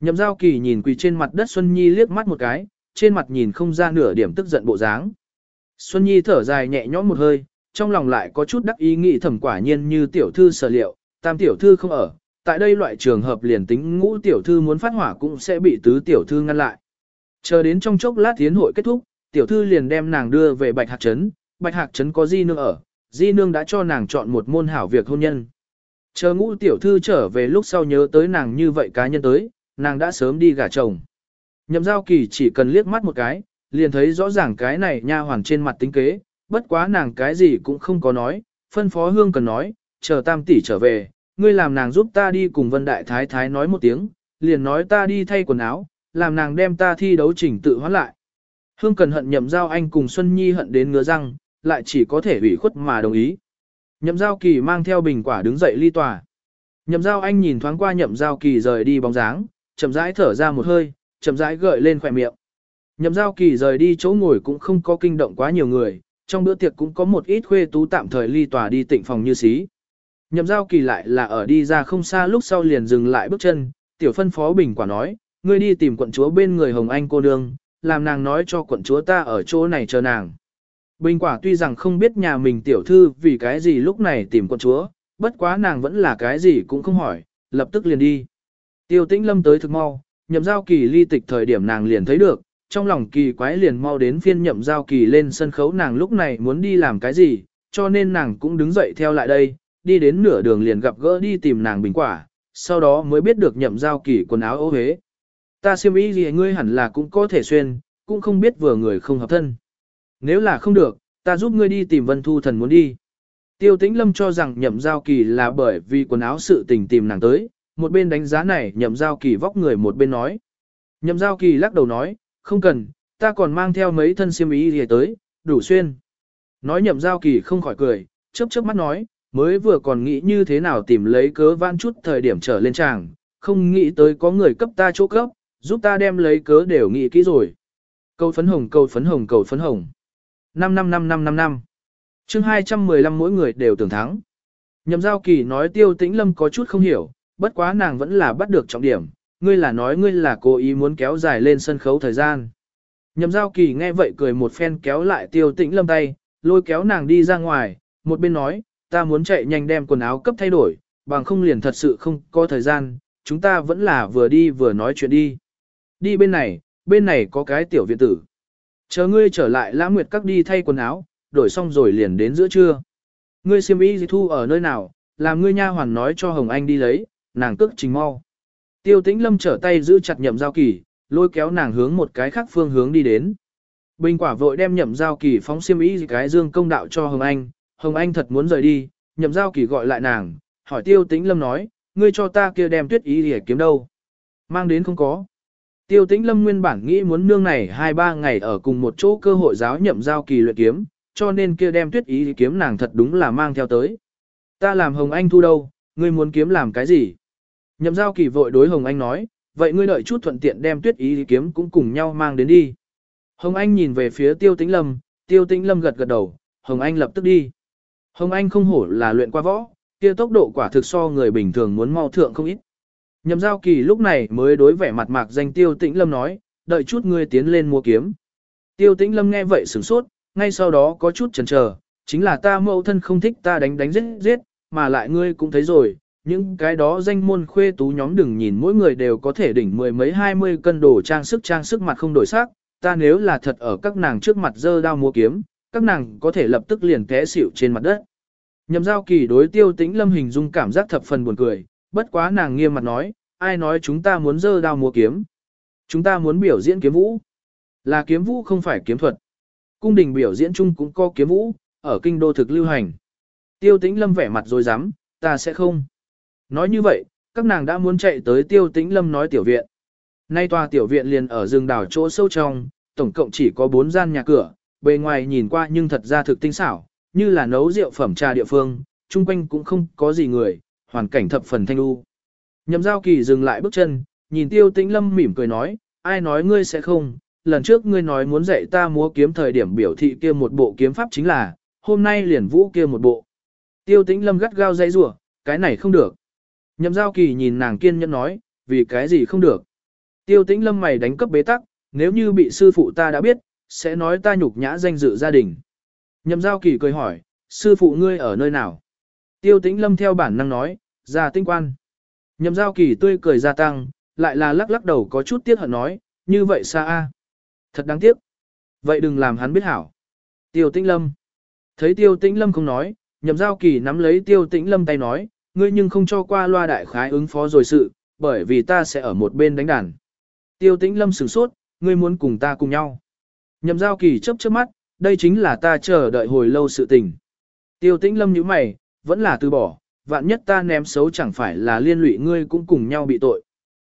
Nhậm giao kỳ nhìn quỳ trên mặt đất Xuân Nhi liếc mắt một cái, trên mặt nhìn không ra nửa điểm tức giận bộ dáng. Xuân Nhi thở dài nhẹ nhõm một hơi, trong lòng lại có chút đắc ý nghĩ thẩm quả nhiên như tiểu thư sở liệu, tam tiểu thư không ở, tại đây loại trường hợp liền tính ngũ tiểu thư muốn phát hỏa cũng sẽ bị tứ tiểu thư ngăn lại. Chờ đến trong chốc lát tiến hội kết thúc, tiểu thư liền đem nàng đưa về Bạch Hạc Trấn, Bạch Hạc Trấn có di nương ở, di nương đã cho nàng chọn một môn hảo việc hôn nhân. Chờ ngũ tiểu thư trở về lúc sau nhớ tới nàng như vậy cá nhân tới, nàng đã sớm đi gả chồng. Nhậm giao kỳ chỉ cần liếc mắt một cái, liền thấy rõ ràng cái này nha hoàng trên mặt tính kế, bất quá nàng cái gì cũng không có nói, phân phó hương cần nói, chờ tam tỷ trở về, ngươi làm nàng giúp ta đi cùng vân đại thái thái nói một tiếng, liền nói ta đi thay quần áo, làm nàng đem ta thi đấu chỉnh tự hoán lại. Hương cần hận nhậm giao anh cùng Xuân Nhi hận đến ngứa răng, lại chỉ có thể ủy khuất mà đồng ý. Nhậm giao kỳ mang theo bình quả đứng dậy ly tòa. Nhậm giao anh nhìn thoáng qua nhậm giao kỳ rời đi bóng dáng, chậm rãi thở ra một hơi, chậm rãi gợi lên khỏe miệng. Nhậm giao kỳ rời đi chỗ ngồi cũng không có kinh động quá nhiều người, trong bữa tiệc cũng có một ít khuê tú tạm thời ly tòa đi tịnh phòng như xí. Nhậm giao kỳ lại là ở đi ra không xa lúc sau liền dừng lại bước chân, tiểu phân phó bình quả nói, ngươi đi tìm quận chúa bên người Hồng Anh cô nương, làm nàng nói cho quận chúa ta ở chỗ này chờ nàng. Bình quả tuy rằng không biết nhà mình tiểu thư vì cái gì lúc này tìm con chúa, bất quá nàng vẫn là cái gì cũng không hỏi, lập tức liền đi. Tiêu tĩnh lâm tới thực mau, nhậm giao kỳ ly tịch thời điểm nàng liền thấy được, trong lòng kỳ quái liền mau đến phiên nhậm giao kỳ lên sân khấu nàng lúc này muốn đi làm cái gì, cho nên nàng cũng đứng dậy theo lại đây, đi đến nửa đường liền gặp gỡ đi tìm nàng bình quả, sau đó mới biết được nhậm giao kỳ quần áo ô hế. Ta siêm ý gì ngươi hẳn là cũng có thể xuyên, cũng không biết vừa người không hợp thân. Nếu là không được, ta giúp ngươi đi tìm vân thu thần muốn đi. Tiêu tĩnh lâm cho rằng nhậm giao kỳ là bởi vì quần áo sự tình tìm nàng tới, một bên đánh giá này nhậm giao kỳ vóc người một bên nói. Nhậm giao kỳ lắc đầu nói, không cần, ta còn mang theo mấy thân xiêm ý gì tới, đủ xuyên. Nói nhậm giao kỳ không khỏi cười, chớp chớp mắt nói, mới vừa còn nghĩ như thế nào tìm lấy cớ vãn chút thời điểm trở lên tràng, không nghĩ tới có người cấp ta chỗ cấp, giúp ta đem lấy cớ đều nghĩ kỹ rồi. Câu phấn hồng câu phấn hồng câu phấn hồng. 5 năm năm năm năm năm. chương 215 mỗi người đều tưởng thắng. Nhậm giao kỳ nói tiêu tĩnh lâm có chút không hiểu, bất quá nàng vẫn là bắt được trọng điểm, ngươi là nói ngươi là cố ý muốn kéo dài lên sân khấu thời gian. Nhậm giao kỳ nghe vậy cười một phen kéo lại tiêu tĩnh lâm tay, lôi kéo nàng đi ra ngoài, một bên nói, ta muốn chạy nhanh đem quần áo cấp thay đổi, bằng không liền thật sự không có thời gian, chúng ta vẫn là vừa đi vừa nói chuyện đi. Đi bên này, bên này có cái tiểu viện tử. Chờ ngươi trở lại lãng nguyệt các đi thay quần áo, đổi xong rồi liền đến giữa trưa. Ngươi xiêm y thu ở nơi nào, làm ngươi nha hoàn nói cho Hồng Anh đi lấy, nàng tức trình mau. Tiêu tĩnh lâm trở tay giữ chặt nhậm giao kỳ, lôi kéo nàng hướng một cái khác phương hướng đi đến. Bình quả vội đem nhậm giao kỳ phóng xiêm y cái dương công đạo cho Hồng Anh, Hồng Anh thật muốn rời đi, nhậm giao kỳ gọi lại nàng, hỏi tiêu tĩnh lâm nói, ngươi cho ta kia đem tuyết ý để kiếm đâu. Mang đến không có. Tiêu tĩnh lâm nguyên bản nghĩ muốn nương này 2-3 ngày ở cùng một chỗ cơ hội giáo nhậm giao kỳ luyện kiếm, cho nên kia đem tuyết ý kiếm nàng thật đúng là mang theo tới. Ta làm Hồng Anh thu đâu, ngươi muốn kiếm làm cái gì? Nhậm giao kỳ vội đối Hồng Anh nói, vậy ngươi đợi chút thuận tiện đem tuyết ý kiếm cũng cùng nhau mang đến đi. Hồng Anh nhìn về phía tiêu tĩnh lâm, tiêu tĩnh lâm gật gật đầu, Hồng Anh lập tức đi. Hồng Anh không hổ là luyện qua võ, kia tốc độ quả thực so người bình thường muốn mau thượng không ít. Nhậm giao kỳ lúc này mới đối vẻ mặt mạc danh tiêu tĩnh lâm nói, đợi chút ngươi tiến lên mua kiếm. Tiêu tĩnh lâm nghe vậy sửng sốt, ngay sau đó có chút chần chờ, chính là ta mẫu thân không thích ta đánh đánh giết giết, mà lại ngươi cũng thấy rồi, những cái đó danh môn khuê tú nhóm đừng nhìn mỗi người đều có thể đỉnh mười mấy hai mươi cân đồ trang sức trang sức mặt không đổi sắc, ta nếu là thật ở các nàng trước mặt dơ đao mua kiếm, các nàng có thể lập tức liền té xỉu trên mặt đất. Nhậm giao kỳ đối tiêu tĩnh lâm hình dung cảm giác thập phần buồn cười, bất quá nàng nghiêm mặt nói, ai nói chúng ta muốn dơ đao múa kiếm. Chúng ta muốn biểu diễn kiếm vũ. Là kiếm vũ không phải kiếm thuật. Cung đình biểu diễn chung cũng có kiếm vũ, ở kinh đô thực lưu hành. Tiêu tĩnh lâm vẻ mặt rồi dám, ta sẽ không. Nói như vậy, các nàng đã muốn chạy tới tiêu tĩnh lâm nói tiểu viện. Nay tòa tiểu viện liền ở rừng đảo chỗ sâu trong, tổng cộng chỉ có 4 gian nhà cửa, bề ngoài nhìn qua nhưng thật ra thực tinh xảo, như là nấu rượu phẩm trà địa phương, chung quanh cũng không có gì người, hoàn cảnh thập phần thanh u. Nhậm giao kỳ dừng lại bước chân, nhìn tiêu tĩnh lâm mỉm cười nói, ai nói ngươi sẽ không, lần trước ngươi nói muốn dạy ta múa kiếm thời điểm biểu thị kia một bộ kiếm pháp chính là, hôm nay liền vũ kia một bộ. Tiêu tĩnh lâm gắt gao dây rủa cái này không được. Nhậm giao kỳ nhìn nàng kiên nhẫn nói, vì cái gì không được. Tiêu tĩnh lâm mày đánh cấp bế tắc, nếu như bị sư phụ ta đã biết, sẽ nói ta nhục nhã danh dự gia đình. Nhậm giao kỳ cười hỏi, sư phụ ngươi ở nơi nào? Tiêu tĩnh lâm theo bản năng nói, ra tinh quan. Nhậm giao kỳ tươi cười gia tăng, lại là lắc lắc đầu có chút tiếc hận nói, như vậy xa a, Thật đáng tiếc. Vậy đừng làm hắn biết hảo. Tiêu tĩnh lâm. Thấy tiêu tĩnh lâm không nói, nhậm giao kỳ nắm lấy tiêu tĩnh lâm tay nói, ngươi nhưng không cho qua loa đại khái ứng phó rồi sự, bởi vì ta sẽ ở một bên đánh đàn. Tiêu tĩnh lâm sửng sốt, ngươi muốn cùng ta cùng nhau. Nhậm giao kỳ chấp chớp mắt, đây chính là ta chờ đợi hồi lâu sự tình. Tiêu tĩnh lâm như mày, vẫn là từ bỏ, vạn nhất ta ném xấu chẳng phải là liên lụy ngươi cũng cùng nhau bị tội.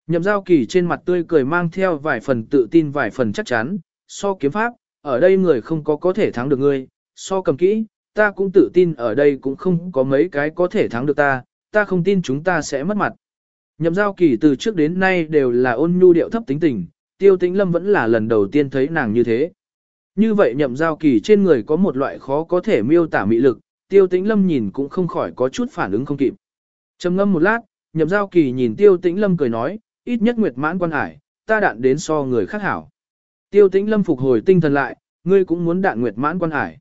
Nhậm giao kỳ trên mặt tươi cười mang theo vài phần tự tin vài phần chắc chắn, so kiếm pháp, ở đây người không có có thể thắng được ngươi, so cầm kỹ, ta cũng tự tin ở đây cũng không có mấy cái có thể thắng được ta, ta không tin chúng ta sẽ mất mặt. Nhậm giao kỳ từ trước đến nay đều là ôn nhu điệu thấp tính tình, tiêu tĩnh lâm vẫn là lần đầu tiên thấy nàng như thế. Như vậy nhậm giao kỳ trên người có một loại khó có thể miêu tả mị lực, tiêu tĩnh lâm nhìn cũng không khỏi có chút phản ứng không kịp. trầm ngâm một lát, nhậm giao kỳ nhìn tiêu tĩnh lâm cười nói, ít nhất nguyệt mãn quan hải, ta đạn đến so người khác hảo. Tiêu tĩnh lâm phục hồi tinh thần lại, ngươi cũng muốn đạn nguyệt mãn quan hải.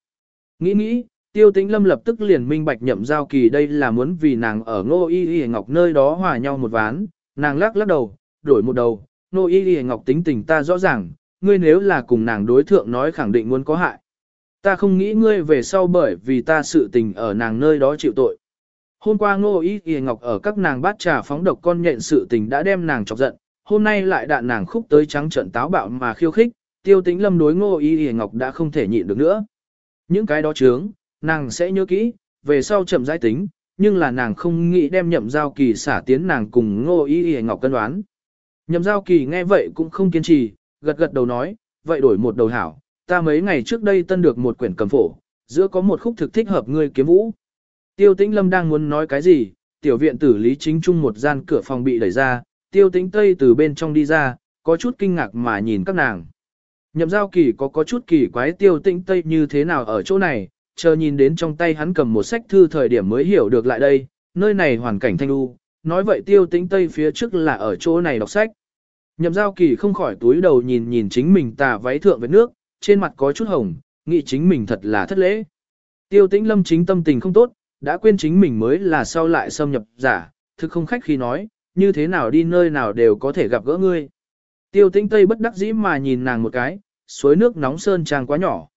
Nghĩ nghĩ, tiêu tĩnh lâm lập tức liền minh bạch nhậm giao kỳ đây là muốn vì nàng ở ngô y y ngọc nơi đó hòa nhau một ván, nàng lắc lắc đầu, đổi một đầu, ngô y y ngọc tính tình ta rõ ràng, ngươi nếu là cùng nàng đối thượng nói khẳng định muốn có hại. Ta không nghĩ ngươi về sau bởi vì ta sự tình ở nàng nơi đó chịu tội. Hôm qua ngô ý y ngọc ở các nàng bát trà phóng độc con nhện sự tình đã đem nàng chọc giận, hôm nay lại đạn nàng khúc tới trắng trận táo bạo mà khiêu khích, tiêu tĩnh lâm đối ngô ý y ngọc đã không thể nhịn được nữa. Những cái đó chướng, nàng sẽ nhớ kỹ, về sau chậm giải tính, nhưng là nàng không nghĩ đem nhậm giao kỳ xả tiến nàng cùng ngô y y ngọc cân đoán. Nhậm giao kỳ nghe vậy cũng không kiên trì, gật gật đầu nói, vậy đổi một đầu hảo, ta mấy ngày trước đây tân được một quyển cầm phổ, giữa có một khúc thực thích hợp ngươi kiếm vũ. Tiêu tĩnh lâm đang muốn nói cái gì, tiểu viện tử lý chính trung một gian cửa phòng bị đẩy ra, tiêu tĩnh tây từ bên trong đi ra, có chút kinh ngạc mà nhìn các nàng. Nhậm giao kỳ có có chút kỳ quái tiêu tĩnh tây như thế nào ở chỗ này, chờ nhìn đến trong tay hắn cầm một sách thư thời điểm mới hiểu được lại đây, nơi này hoàn cảnh thanh u, nói vậy tiêu tĩnh tây phía trước là ở chỗ này đọc sách. Nhậm giao kỳ không khỏi túi đầu nhìn nhìn chính mình tà váy thượng với nước, trên mặt có chút hồng, nghĩ chính mình thật là thất lễ. Tiêu tĩnh lâm chính tâm tình không tốt, đã quên chính mình mới là sau lại xâm nhập giả, thực không khách khi nói, như thế nào đi nơi nào đều có thể gặp gỡ ngươi. Tiêu tĩnh tây bất đắc dĩ mà nhìn nàng một cái, suối nước nóng sơn trang quá nhỏ.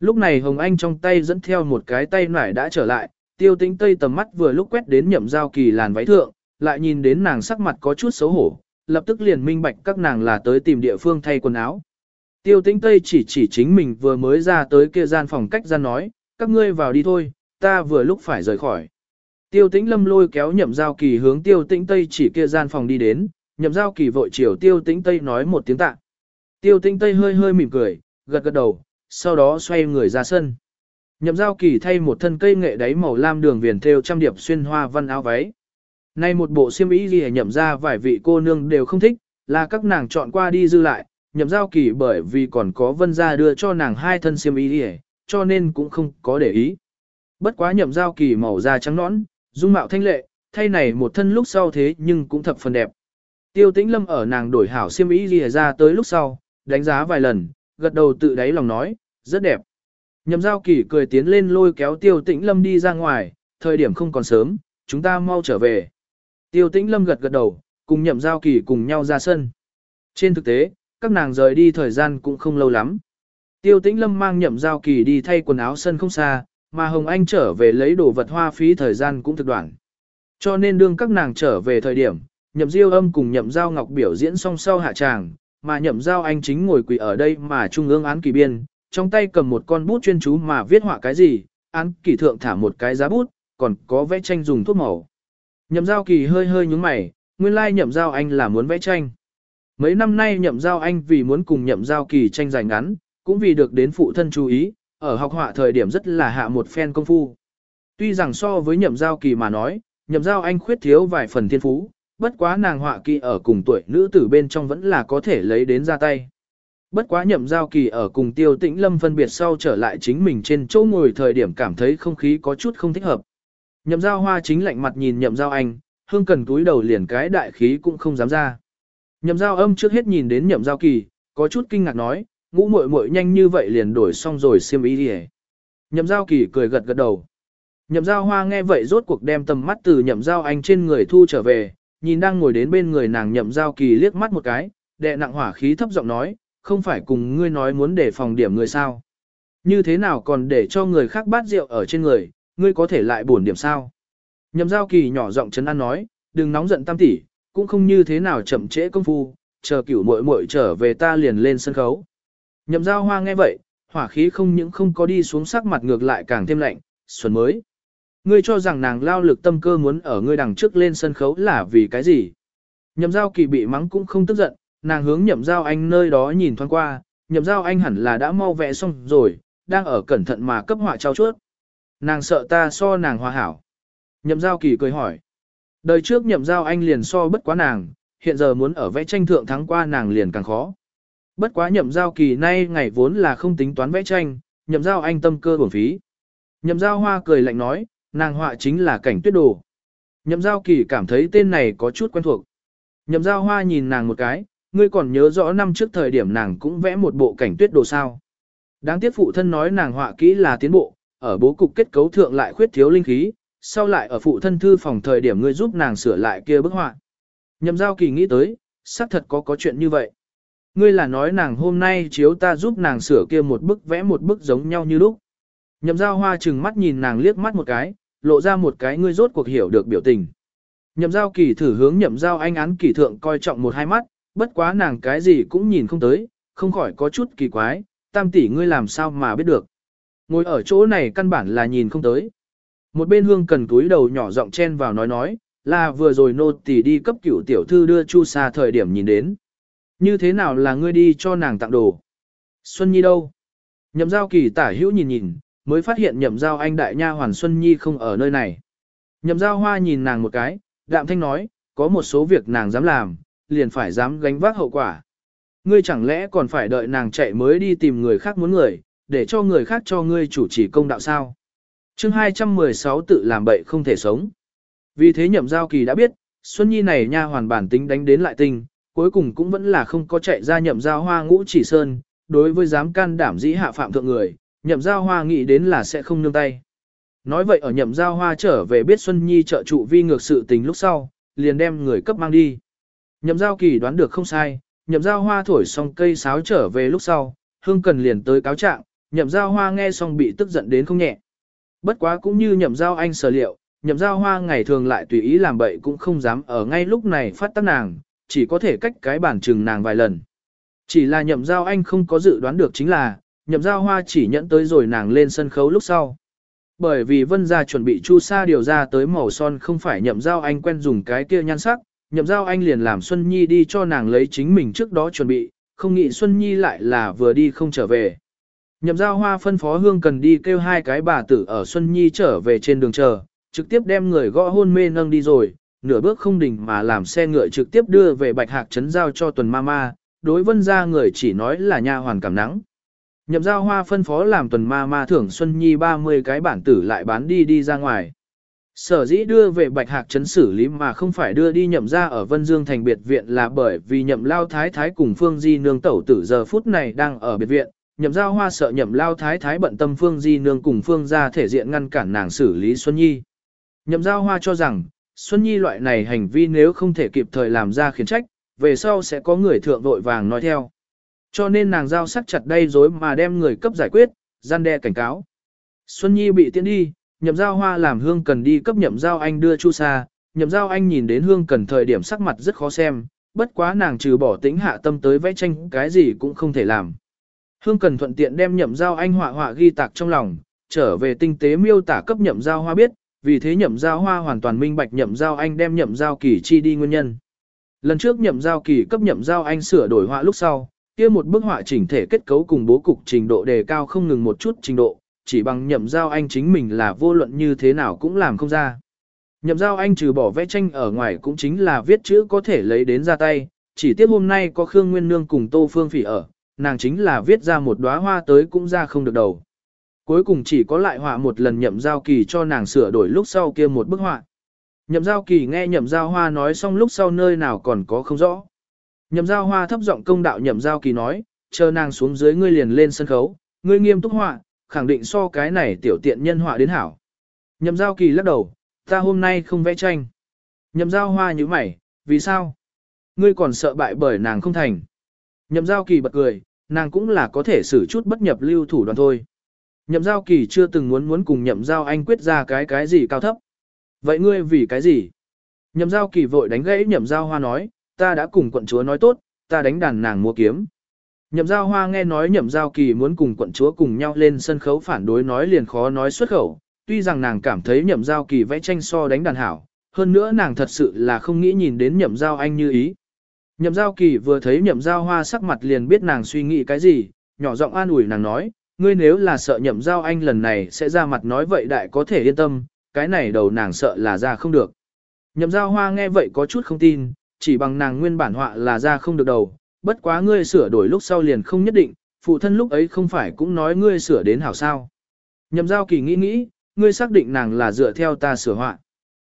Lúc này Hồng Anh trong tay dẫn theo một cái tay nải đã trở lại, tiêu tĩnh tây tầm mắt vừa lúc quét đến nhậm giao kỳ làn váy thượng, lại nhìn đến nàng sắc mặt có chút xấu hổ, lập tức liền minh bạch các nàng là tới tìm địa phương thay quần áo. Tiêu tĩnh tây chỉ chỉ chính mình vừa mới ra tới kia gian phòng cách gian nói, các ngươi vào đi thôi, ta vừa lúc phải rời khỏi. Tiêu tĩnh lâm lôi kéo nhậm giao kỳ hướng tiêu tĩnh tây chỉ kia gian phòng đi đến, nhậm giao kỳ vội chiều tiêu tĩnh tây nói một tiếng tạ. Tiêu tĩnh tây hơi hơi mỉm cười, gật gật đầu, sau đó xoay người ra sân. Nhậm giao kỳ thay một thân cây nghệ đáy màu lam đường viền theo trăm điệp xuyên hoa văn áo váy. Nay một bộ xiêm y gì nhậm ra vài vị cô nương đều không thích, là các nàng chọn qua đi dư lại, nhậm giao kỳ bởi vì còn có vân gia đưa cho nàng hai thân xiêm y lìa, cho nên cũng không có để ý. Bất quá nhậm giao kỳ màu da trắng nõn, dung mạo thanh lệ, thay này một thân lúc sau thế nhưng cũng thập phần đẹp. Tiêu tĩnh lâm ở nàng đổi hảo xiêm y lìa ra tới lúc sau, đánh giá vài lần, gật đầu tự đáy lòng nói, rất đẹp. Nhậm giao kỳ cười tiến lên lôi kéo tiêu tĩnh lâm đi ra ngoài, thời điểm không còn sớm, chúng ta mau trở về. Tiêu tĩnh lâm gật gật đầu, cùng nhậm giao kỳ cùng nhau ra sân. Trên thực tế, các nàng rời đi thời gian cũng không lâu lắm. Tiêu tĩnh lâm mang nhậm giao kỳ đi thay quần áo sân không xa, mà Hồng Anh trở về lấy đồ vật hoa phí thời gian cũng thực đoạn. Cho nên đương các nàng trở về thời điểm, nhậm diêu âm cùng nhậm giao ngọc biểu diễn song sau hạ tràng, mà nhậm giao anh chính ngồi quỳ ở đây mà trung ương án kỳ biên, trong tay cầm một con bút chuyên chú mà viết họa cái gì, án kỳ thượng thả một cái giá bút, còn có vẽ tranh dùng thuốc màu. Nhậm giao kỳ hơi hơi nhúng mày, nguyên lai nhậm giao anh là muốn vẽ tranh. Mấy năm nay nhậm giao anh vì muốn cùng nhậm giao kỳ tranh giành ngắn, cũng vì được đến phụ thân chú ý, ở học họa thời điểm rất là hạ một phen công phu. Tuy rằng so với nhậm giao kỳ mà nói, nhậm giao anh khuyết thiếu vài phần thiên phú, bất quá nàng họa kỳ ở cùng tuổi nữ tử bên trong vẫn là có thể lấy đến ra tay. Bất quá nhậm giao kỳ ở cùng tiêu tĩnh lâm phân biệt sau trở lại chính mình trên chỗ ngồi thời điểm cảm thấy không khí có chút không thích hợp. Nhậm giao hoa chính lạnh mặt nhìn nhậm giao anh, hương cần túi đầu liền cái đại khí cũng không dám ra. Nhậm giao âm trước hết nhìn đến nhậm giao kỳ, có chút kinh ngạc nói, ngũ muội muội nhanh như vậy liền đổi xong rồi xiêm ý đi Nhậm giao kỳ cười gật gật đầu. Nhậm giao hoa nghe vậy rốt cuộc đem tầm mắt từ nhậm giao anh trên người thu trở về, nhìn đang ngồi đến bên người nàng nhậm giao kỳ liếc mắt một cái, đệ nặng hỏa khí thấp giọng nói, không phải cùng ngươi nói muốn để phòng điểm người sao. Như thế nào còn để cho người khác bát rượu ở trên người, ngươi có thể lại bổn điểm sao. Nhậm giao kỳ nhỏ giọng chấn an nói, đừng nóng giận tam tỷ, cũng không như thế nào chậm trễ công phu, chờ cửu muội muội trở về ta liền lên sân khấu. Nhậm giao hoa nghe vậy, hỏa khí không những không có đi xuống sắc mặt ngược lại càng thêm lạnh, xuân mới. Ngươi cho rằng nàng lao lực tâm cơ muốn ở ngươi đằng trước lên sân khấu là vì cái gì? Nhậm giao kỳ bị mắng cũng không tức giận, nàng hướng nhậm giao anh nơi đó nhìn thoáng qua, nhậm giao anh hẳn là đã mau vẽ xong rồi, đang ở cẩn thận mà cấp họa trao chuốt. Nàng sợ ta so nàng hòa hảo. Nhậm giao kỳ cười hỏi. Đời trước nhậm giao anh liền so bất quá nàng, hiện giờ muốn ở vẽ tranh thượng thắng qua nàng liền càng khó. Bất quá nhậm giao kỳ nay ngày vốn là không tính toán vẽ tranh, nhậm giao anh tâm cơ bổng phí. Nhậm giao hoa cười lạnh nói, nàng họa chính là cảnh tuyết đồ. Nhậm giao kỳ cảm thấy tên này có chút quen thuộc. Nhậm giao hoa nhìn nàng một cái, ngươi còn nhớ rõ năm trước thời điểm nàng cũng vẽ một bộ cảnh tuyết đồ sao. Đáng tiếc phụ thân nói nàng họa kỹ là tiến bộ, ở bố cục kết cấu thượng lại khuyết thiếu linh khí, sau lại ở phụ thân thư phòng thời điểm ngươi giúp nàng sửa lại kia bức họa. Nhậm giao kỳ nghĩ tới, xác thật có có chuyện như vậy. Ngươi là nói nàng hôm nay chiếu ta giúp nàng sửa kia một bức vẽ một bức giống nhau như lúc. Nhậm giao hoa chừng mắt nhìn nàng liếc mắt một cái, lộ ra một cái ngươi rốt cuộc hiểu được biểu tình. Nhậm giao kỳ thử hướng nhậm giao anh án kỳ thượng coi trọng một hai mắt, bất quá nàng cái gì cũng nhìn không tới, không khỏi có chút kỳ quái, tam tỷ ngươi làm sao mà biết được. Ngồi ở chỗ này căn bản là nhìn không tới một bên hương cần túi đầu nhỏ giọng chen vào nói nói, là vừa rồi nô tỳ đi cấp cửu tiểu thư đưa chu sa thời điểm nhìn đến. Như thế nào là ngươi đi cho nàng tặng đồ? Xuân Nhi đâu? Nhậm giao kỳ tả hữu nhìn nhìn, mới phát hiện nhậm giao anh đại nha hoàn Xuân Nhi không ở nơi này. Nhậm giao hoa nhìn nàng một cái, đạm thanh nói, có một số việc nàng dám làm, liền phải dám gánh vác hậu quả. Ngươi chẳng lẽ còn phải đợi nàng chạy mới đi tìm người khác muốn người, để cho người khác cho ngươi chủ trì công đạo sao? Chương 216 tự làm bậy không thể sống. Vì thế nhậm giao kỳ đã biết, Xuân Nhi này nha hoàn bản tính đánh đến lại tình, cuối cùng cũng vẫn là không có chạy ra nhậm giao hoa ngũ chỉ sơn, đối với dám can đảm dĩ hạ phạm thượng người, nhậm giao hoa nghĩ đến là sẽ không nương tay. Nói vậy ở nhậm giao hoa trở về biết Xuân Nhi trợ trụ vi ngược sự tình lúc sau, liền đem người cấp mang đi. Nhậm giao kỳ đoán được không sai, nhậm giao hoa thổi xong cây sáo trở về lúc sau, hương cần liền tới cáo trạng, nhậm giao hoa nghe xong bị tức giận đến không nhẹ. Bất quá cũng như nhậm giao anh sở liệu, nhậm giao hoa ngày thường lại tùy ý làm bậy cũng không dám ở ngay lúc này phát tác nàng, chỉ có thể cách cái bản chừng nàng vài lần. Chỉ là nhậm giao anh không có dự đoán được chính là, nhậm giao hoa chỉ nhận tới rồi nàng lên sân khấu lúc sau. Bởi vì vân gia chuẩn bị chu sa điều ra tới màu son không phải nhậm giao anh quen dùng cái kia nhan sắc, nhậm giao anh liền làm Xuân Nhi đi cho nàng lấy chính mình trước đó chuẩn bị, không nghĩ Xuân Nhi lại là vừa đi không trở về. Nhậm giao hoa phân phó hương cần đi kêu hai cái bà tử ở Xuân Nhi trở về trên đường chờ, trực tiếp đem người gõ hôn mê nâng đi rồi, nửa bước không đỉnh mà làm xe ngựa trực tiếp đưa về bạch hạc trấn giao cho tuần ma ma, đối vân ra người chỉ nói là nha hoàn cảm nắng. Nhậm giao hoa phân phó làm tuần ma ma thưởng Xuân Nhi 30 cái bản tử lại bán đi đi ra ngoài. Sở dĩ đưa về Bạch Hạc Trấn xử lý mà không phải đưa đi nhậm ra ở Vân Dương thành biệt viện là bởi vì nhậm lao thái thái cùng Phương Di nương tẩu tử giờ phút này đang ở biệt viện, nhậm giao hoa sợ nhậm lao thái thái bận tâm Phương Di nương cùng Phương ra thể diện ngăn cản nàng xử lý Xuân Nhi. Nhậm giao hoa cho rằng, Xuân Nhi loại này hành vi nếu không thể kịp thời làm ra khiển trách, về sau sẽ có người thượng vội vàng nói theo. Cho nên nàng giao sắc chặt đây dối mà đem người cấp giải quyết, gian đe cảnh cáo. Xuân Nhi bị tiễn đi, nhậm giao hoa làm hương cần đi cấp nhậm giao anh đưa chu sa, nhậm giao anh nhìn đến hương cần thời điểm sắc mặt rất khó xem, bất quá nàng trừ bỏ tính hạ tâm tới vẽ tranh cái gì cũng không thể làm. Hương cần thuận tiện đem nhậm giao anh họa họa ghi tạc trong lòng, trở về tinh tế miêu tả cấp nhậm giao hoa biết, vì thế nhậm giao hoa hoàn toàn minh bạch nhậm giao anh đem nhậm giao kỳ chi đi nguyên nhân. Lần trước nhậm giao kỳ cấp nhậm giao anh sửa đổi họa lúc sau, kia một bức họa chỉnh thể kết cấu cùng bố cục trình độ đề cao không ngừng một chút trình độ, chỉ bằng nhậm giao anh chính mình là vô luận như thế nào cũng làm không ra. Nhậm giao anh trừ bỏ vẽ tranh ở ngoài cũng chính là viết chữ có thể lấy đến ra tay, chỉ tiếc hôm nay có Khương Nguyên Nương cùng Tô Phương Phỉ ở, nàng chính là viết ra một đóa hoa tới cũng ra không được đầu. Cuối cùng chỉ có lại họa một lần nhậm giao kỳ cho nàng sửa đổi lúc sau kia một bức họa. Nhậm giao kỳ nghe nhậm giao hoa nói xong lúc sau nơi nào còn có không rõ. Nhậm giao hoa thấp giọng công đạo nhậm giao kỳ nói, chờ nàng xuống dưới ngươi liền lên sân khấu, ngươi nghiêm túc họa, khẳng định so cái này tiểu tiện nhân họa đến hảo. Nhậm giao kỳ lắc đầu, ta hôm nay không vẽ tranh. Nhậm giao hoa như mày, vì sao? Ngươi còn sợ bại bởi nàng không thành. Nhậm giao kỳ bật cười, nàng cũng là có thể xử chút bất nhập lưu thủ đoàn thôi. Nhậm giao kỳ chưa từng muốn muốn cùng nhậm giao anh quyết ra cái cái gì cao thấp. Vậy ngươi vì cái gì? Nhậm giao kỳ vội đánh gãy nhậm giao hoa nói, ta đã cùng quận chúa nói tốt, ta đánh đàn nàng mua kiếm. Nhậm giao hoa nghe nói nhậm giao kỳ muốn cùng quận chúa cùng nhau lên sân khấu phản đối nói liền khó nói xuất khẩu, tuy rằng nàng cảm thấy nhậm giao kỳ vẽ tranh so đánh đàn hảo, hơn nữa nàng thật sự là không nghĩ nhìn đến nhậm giao anh như ý. Nhậm giao kỳ vừa thấy nhậm giao hoa sắc mặt liền biết nàng suy nghĩ cái gì, nhỏ giọng an ủi nàng nói, ngươi nếu là sợ nhậm giao anh lần này sẽ ra mặt nói vậy đại có thể yên tâm, cái này đầu nàng sợ là ra không được. Nhậm giao hoa nghe vậy có chút không tin, chỉ bằng nàng nguyên bản họa là ra không được đầu, bất quá ngươi sửa đổi lúc sau liền không nhất định, phụ thân lúc ấy không phải cũng nói ngươi sửa đến hảo sao. Nhậm giao kỳ nghĩ nghĩ, ngươi xác định nàng là dựa theo ta sửa họa.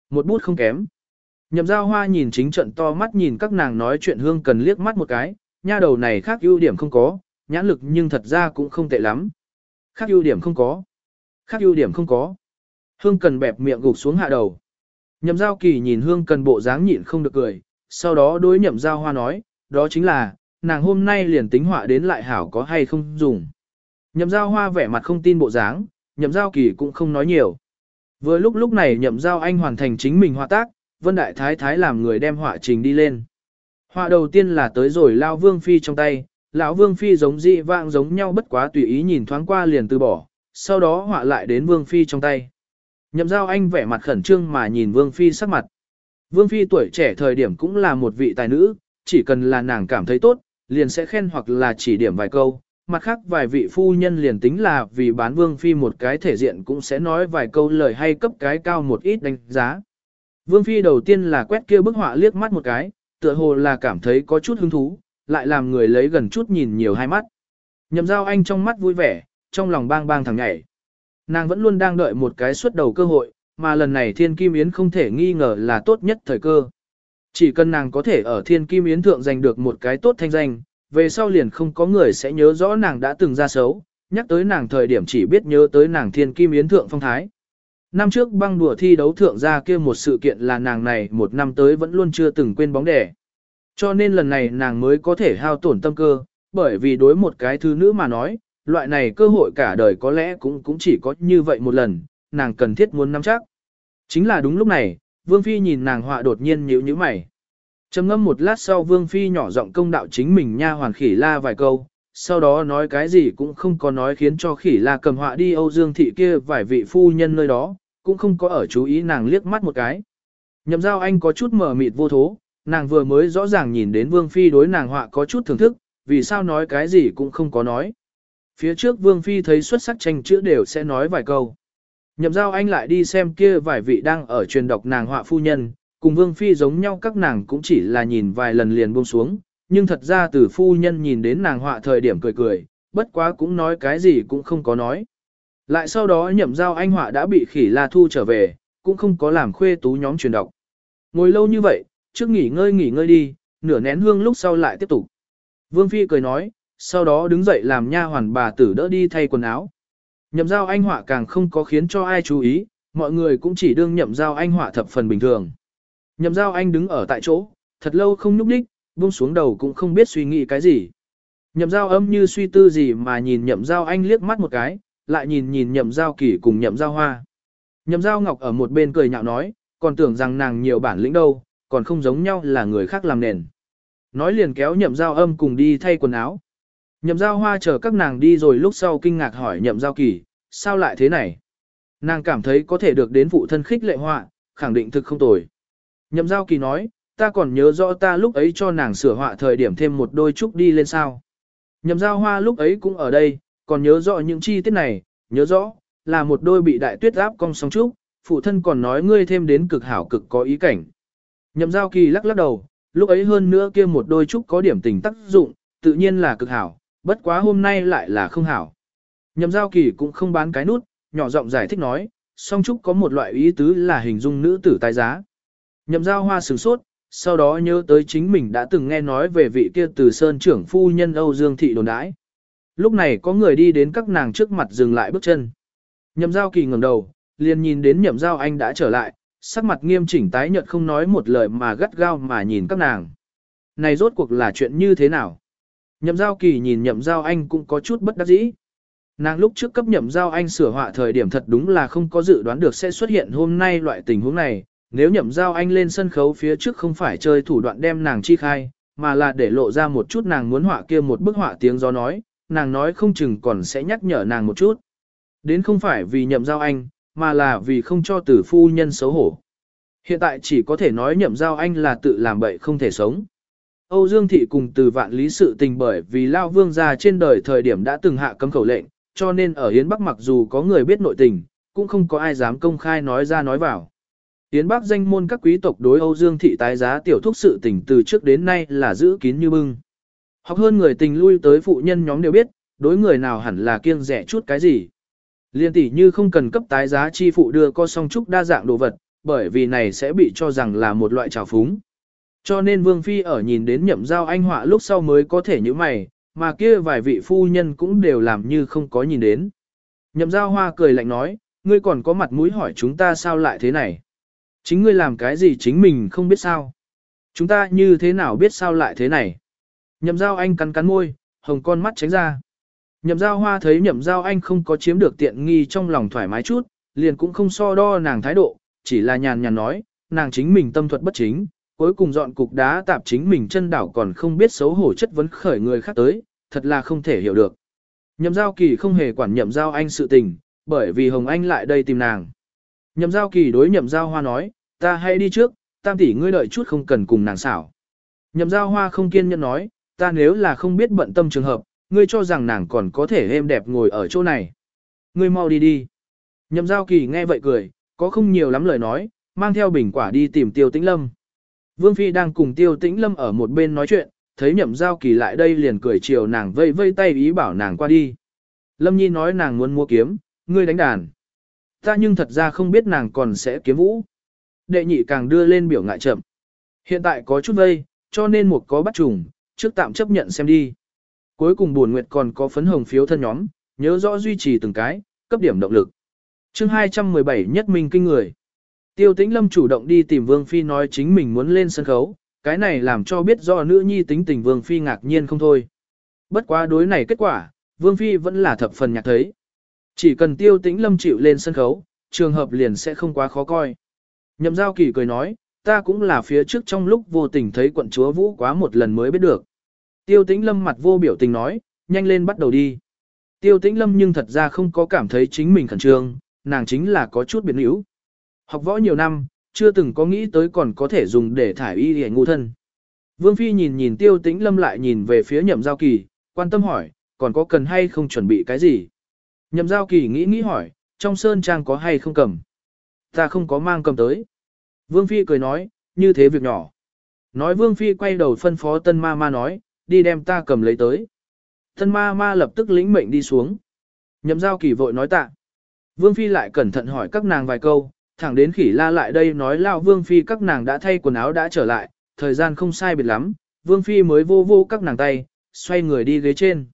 Một bút không kém. Nhậm giao hoa nhìn chính trận to mắt nhìn các nàng nói chuyện hương cần liếc mắt một cái, nha đầu này khác ưu điểm không có, nhãn lực nhưng thật ra cũng không tệ lắm. Khác ưu điểm không có. Khác ưu điểm không có. Hương cần bẹp miệng gục xuống hạ đầu. Nhậm giao kỳ nhìn hương cần bộ dáng nhịn không được cười, sau đó đối nhậm giao hoa nói, đó chính là, nàng hôm nay liền tính họa đến lại hảo có hay không dùng. Nhậm giao hoa vẻ mặt không tin bộ dáng, nhậm giao kỳ cũng không nói nhiều. Vừa lúc lúc này nhậm giao anh hoàn thành chính mình họa tác, Vân Đại Thái Thái làm người đem họa trình đi lên. Họa đầu tiên là tới rồi Lao Vương Phi trong tay, lão Vương Phi giống dị vạng giống nhau bất quá tùy ý nhìn thoáng qua liền từ bỏ, sau đó họa lại đến Vương Phi trong tay. Nhậm giao anh vẻ mặt khẩn trương mà nhìn Vương Phi sắc mặt. Vương Phi tuổi trẻ thời điểm cũng là một vị tài nữ, chỉ cần là nàng cảm thấy tốt, liền sẽ khen hoặc là chỉ điểm vài câu. Mặt khác vài vị phu nhân liền tính là vì bán Vương Phi một cái thể diện cũng sẽ nói vài câu lời hay cấp cái cao một ít đánh giá. Vương Phi đầu tiên là quét kia bức họa liếc mắt một cái, tựa hồ là cảm thấy có chút hứng thú, lại làm người lấy gần chút nhìn nhiều hai mắt. Nhậm giao anh trong mắt vui vẻ, trong lòng bang bang thẳng nhảy. Nàng vẫn luôn đang đợi một cái xuất đầu cơ hội, mà lần này Thiên Kim Yến không thể nghi ngờ là tốt nhất thời cơ. Chỉ cần nàng có thể ở Thiên Kim Yến thượng giành được một cái tốt thanh danh, về sau liền không có người sẽ nhớ rõ nàng đã từng ra xấu, nhắc tới nàng thời điểm chỉ biết nhớ tới nàng Thiên Kim Yến thượng phong thái. Năm trước băng đùa thi đấu thượng ra kia một sự kiện là nàng này một năm tới vẫn luôn chưa từng quên bóng đẻ. Cho nên lần này nàng mới có thể hao tổn tâm cơ, bởi vì đối một cái thứ nữ mà nói, loại này cơ hội cả đời có lẽ cũng cũng chỉ có như vậy một lần, nàng cần thiết muốn nắm chắc. Chính là đúng lúc này, Vương Phi nhìn nàng họa đột nhiên nhíu nhíu mày. Trầm ngâm một lát sau Vương Phi nhỏ giọng công đạo chính mình nha hoàn khỉ la vài câu, sau đó nói cái gì cũng không có nói khiến cho khỉ la cầm họa đi Âu Dương Thị kia vài vị phu nhân nơi đó, cũng không có ở chú ý nàng liếc mắt một cái. Nhậm giao anh có chút mở mịt vô thố, nàng vừa mới rõ ràng nhìn đến Vương Phi đối nàng họa có chút thưởng thức, vì sao nói cái gì cũng không có nói. Phía trước Vương Phi thấy xuất sắc tranh chữ đều sẽ nói vài câu. Nhậm giao anh lại đi xem kia vài vị đang ở truyền đọc nàng họa phu nhân, cùng Vương Phi giống nhau các nàng cũng chỉ là nhìn vài lần liền buông xuống, nhưng thật ra từ phu nhân nhìn đến nàng họa thời điểm cười cười, bất quá cũng nói cái gì cũng không có nói. Lại sau đó nhậm giao anh họa đã bị khỉ la thu trở về, cũng không có làm khuê tú nhóm truyền đọc. Ngồi lâu như vậy, trước nghỉ ngơi nghỉ ngơi đi, nửa nén hương lúc sau lại tiếp tục. Vương Phi cười nói, sau đó đứng dậy làm nha hoàn bà tử đỡ đi thay quần áo. Nhậm giao anh họa càng không có khiến cho ai chú ý, mọi người cũng chỉ đương nhậm giao anh họa thập phần bình thường. Nhậm giao anh đứng ở tại chỗ, thật lâu không nhúc đích, buông xuống đầu cũng không biết suy nghĩ cái gì. Nhậm giao âm như suy tư gì mà nhìn nhậm giao anh liếc mắt một cái, lại nhìn nhìn nhậm giao kỳ cùng nhậm giao hoa. Nhậm giao ngọc ở một bên cười nhạo nói, còn tưởng rằng nàng nhiều bản lĩnh đâu, còn không giống nhau là người khác làm nền. Nói liền kéo nhậm giao âm cùng đi thay quần áo. Nhậm giao hoa chờ các nàng đi rồi lúc sau kinh ngạc hỏi nhậm giao kỳ, sao lại thế này? Nàng cảm thấy có thể được đến phụ thân khích lệ họa, khẳng định thực không tồi. Nhậm giao kỳ nói, ta còn nhớ rõ ta lúc ấy cho nàng sửa họa thời điểm thêm một đôi trúc đi lên sao. Nhậm giao hoa lúc ấy cũng ở đây, còn nhớ rõ những chi tiết này, nhớ rõ, là một đôi bị đại tuyết áp cong song trúc, phụ thân còn nói ngươi thêm đến cực hảo cực có ý cảnh. Nhậm giao kỳ lắc lắc đầu, lúc ấy hơn nữa kia một đôi trúc có điểm tình tác dụng, tự nhiên là cực hảo, bất quá hôm nay lại là không hảo. Nhậm giao kỳ cũng không bán cái nút, nhỏ giọng giải thích nói, song trúc có một loại ý tứ là hình dung nữ tử tài giá. Nhậm giao hoa sửng sốt, sau đó nhớ tới chính mình đã từng nghe nói về vị kia từ sơn trưởng phu nhân Âu Dương Thị đồn đãi. Lúc này có người đi đến các nàng trước mặt dừng lại bước chân. Nhậm giao kỳ ngẩng đầu, liền nhìn đến nhậm giao anh đã trở lại, sắc mặt nghiêm chỉnh tái nhợt không nói một lời mà gắt gao mà nhìn các nàng. Này rốt cuộc là chuyện như thế nào? Nhậm giao kỳ nhìn nhậm giao anh cũng có chút bất đắc dĩ. Nàng lúc trước cấp nhậm giao anh sửa họa thời điểm thật đúng là không có dự đoán được sẽ xuất hiện hôm nay loại tình huống này. Nếu nhậm giao anh lên sân khấu phía trước không phải chơi thủ đoạn đem nàng chi khai, mà là để lộ ra một chút nàng muốn họa kia một bức họa tiếng gió nói, nàng nói không chừng còn sẽ nhắc nhở nàng một chút. Đến không phải vì nhậm giao anh, mà là vì không cho tử phu nhân xấu hổ. Hiện tại chỉ có thể nói nhậm giao anh là tự làm bậy không thể sống. Âu Dương Thị cùng từ vạn lý sự tình bởi vì Lao Vương ra trên đời thời điểm đã từng hạ cấm khẩu lệnh, cho nên ở Hiến Bắc mặc dù có người biết nội tình, cũng không có ai dám công khai nói ra nói vào. Yến Bắc danh môn các quý tộc đối Âu Dương Thị tái giá tiểu thúc sự tình từ trước đến nay là giữ kín như bưng. Học hơn người tình lui tới phụ nhân nhóm đều biết, đối người nào hẳn là kiêng rẻ chút cái gì. Liên tỷ như không cần cấp tái giá chi phụ đưa co song trúc đa dạng đồ vật, bởi vì này sẽ bị cho rằng là một loại trào phúng. Cho nên Vương Phi ở nhìn đến nhậm giao anh họa lúc sau mới có thể như mày, mà kia vài vị phu nhân cũng đều làm như không có nhìn đến. Nhậm giao hoa cười lạnh nói, ngươi còn có mặt mũi hỏi chúng ta sao lại thế này. Chính ngươi làm cái gì chính mình không biết sao. Chúng ta như thế nào biết sao lại thế này. Nhậm giao anh cắn cắn môi, hồng con mắt tránh ra. Nhậm giao hoa thấy nhậm giao anh không có chiếm được tiện nghi trong lòng thoải mái chút, liền cũng không so đo nàng thái độ, chỉ là nhàn nhàn nói, nàng chính mình tâm thuật bất chính, cuối cùng dọn cục đá tạp chính mình chân đảo còn không biết xấu hổ chất vấn khởi người khác tới, thật là không thể hiểu được. Nhậm giao kỳ không hề quản nhậm giao anh sự tình, bởi vì Hồng Anh lại đây tìm nàng. Nhậm giao kỳ đối nhậm giao hoa nói, ta hãy đi trước, tam tỷ ngươi đợi chút không cần cùng nàng xảo. Nhậm giao hoa không kiên nhẫn nói, ta nếu là không biết bận tâm trường hợp, ngươi cho rằng nàng còn có thể êm đẹp ngồi ở chỗ này. Ngươi mau đi đi. Nhậm giao kỳ nghe vậy cười, có không nhiều lắm lời nói, mang theo bình quả đi tìm tiêu tĩnh lâm. Vương Phi đang cùng tiêu tĩnh lâm ở một bên nói chuyện, thấy nhậm giao kỳ lại đây liền cười chiều nàng vây vây tay ý bảo nàng qua đi. Lâm Nhi nói nàng muốn mua kiếm, ngươi đánh đàn. Ta nhưng thật ra không biết nàng còn sẽ kiếm vũ. Đệ nhị càng đưa lên biểu ngại chậm. Hiện tại có chút vây, cho nên một có bắt trùng, trước tạm chấp nhận xem đi. Cuối cùng buồn nguyệt còn có phấn hồng phiếu thân nhóm, nhớ rõ duy trì từng cái, cấp điểm động lực. chương 217 nhất minh kinh người. Tiêu tĩnh lâm chủ động đi tìm Vương Phi nói chính mình muốn lên sân khấu, cái này làm cho biết do nữ nhi tính tình Vương Phi ngạc nhiên không thôi. Bất quá đối này kết quả, Vương Phi vẫn là thập phần nhạc thấy. Chỉ cần tiêu tĩnh lâm chịu lên sân khấu, trường hợp liền sẽ không quá khó coi. Nhậm giao kỳ cười nói, ta cũng là phía trước trong lúc vô tình thấy quận chúa vũ quá một lần mới biết được. Tiêu tĩnh lâm mặt vô biểu tình nói, nhanh lên bắt đầu đi. Tiêu tĩnh lâm nhưng thật ra không có cảm thấy chính mình khẩn trương, nàng chính là có chút biến yếu. Học võ nhiều năm, chưa từng có nghĩ tới còn có thể dùng để thải y hề ngu thân. Vương Phi nhìn nhìn tiêu tĩnh lâm lại nhìn về phía nhậm giao kỳ, quan tâm hỏi, còn có cần hay không chuẩn bị cái gì? Nhậm giao kỳ nghĩ nghĩ hỏi, trong sơn trang có hay không cầm? Ta không có mang cầm tới. Vương Phi cười nói, như thế việc nhỏ. Nói Vương Phi quay đầu phân phó tân ma ma nói, đi đem ta cầm lấy tới. Tân ma ma lập tức lĩnh mệnh đi xuống. Nhậm giao kỳ vội nói tạ. Vương Phi lại cẩn thận hỏi các nàng vài câu, thẳng đến khỉ la lại đây nói lao Vương Phi các nàng đã thay quần áo đã trở lại, thời gian không sai biệt lắm, Vương Phi mới vô vô các nàng tay, xoay người đi ghế trên.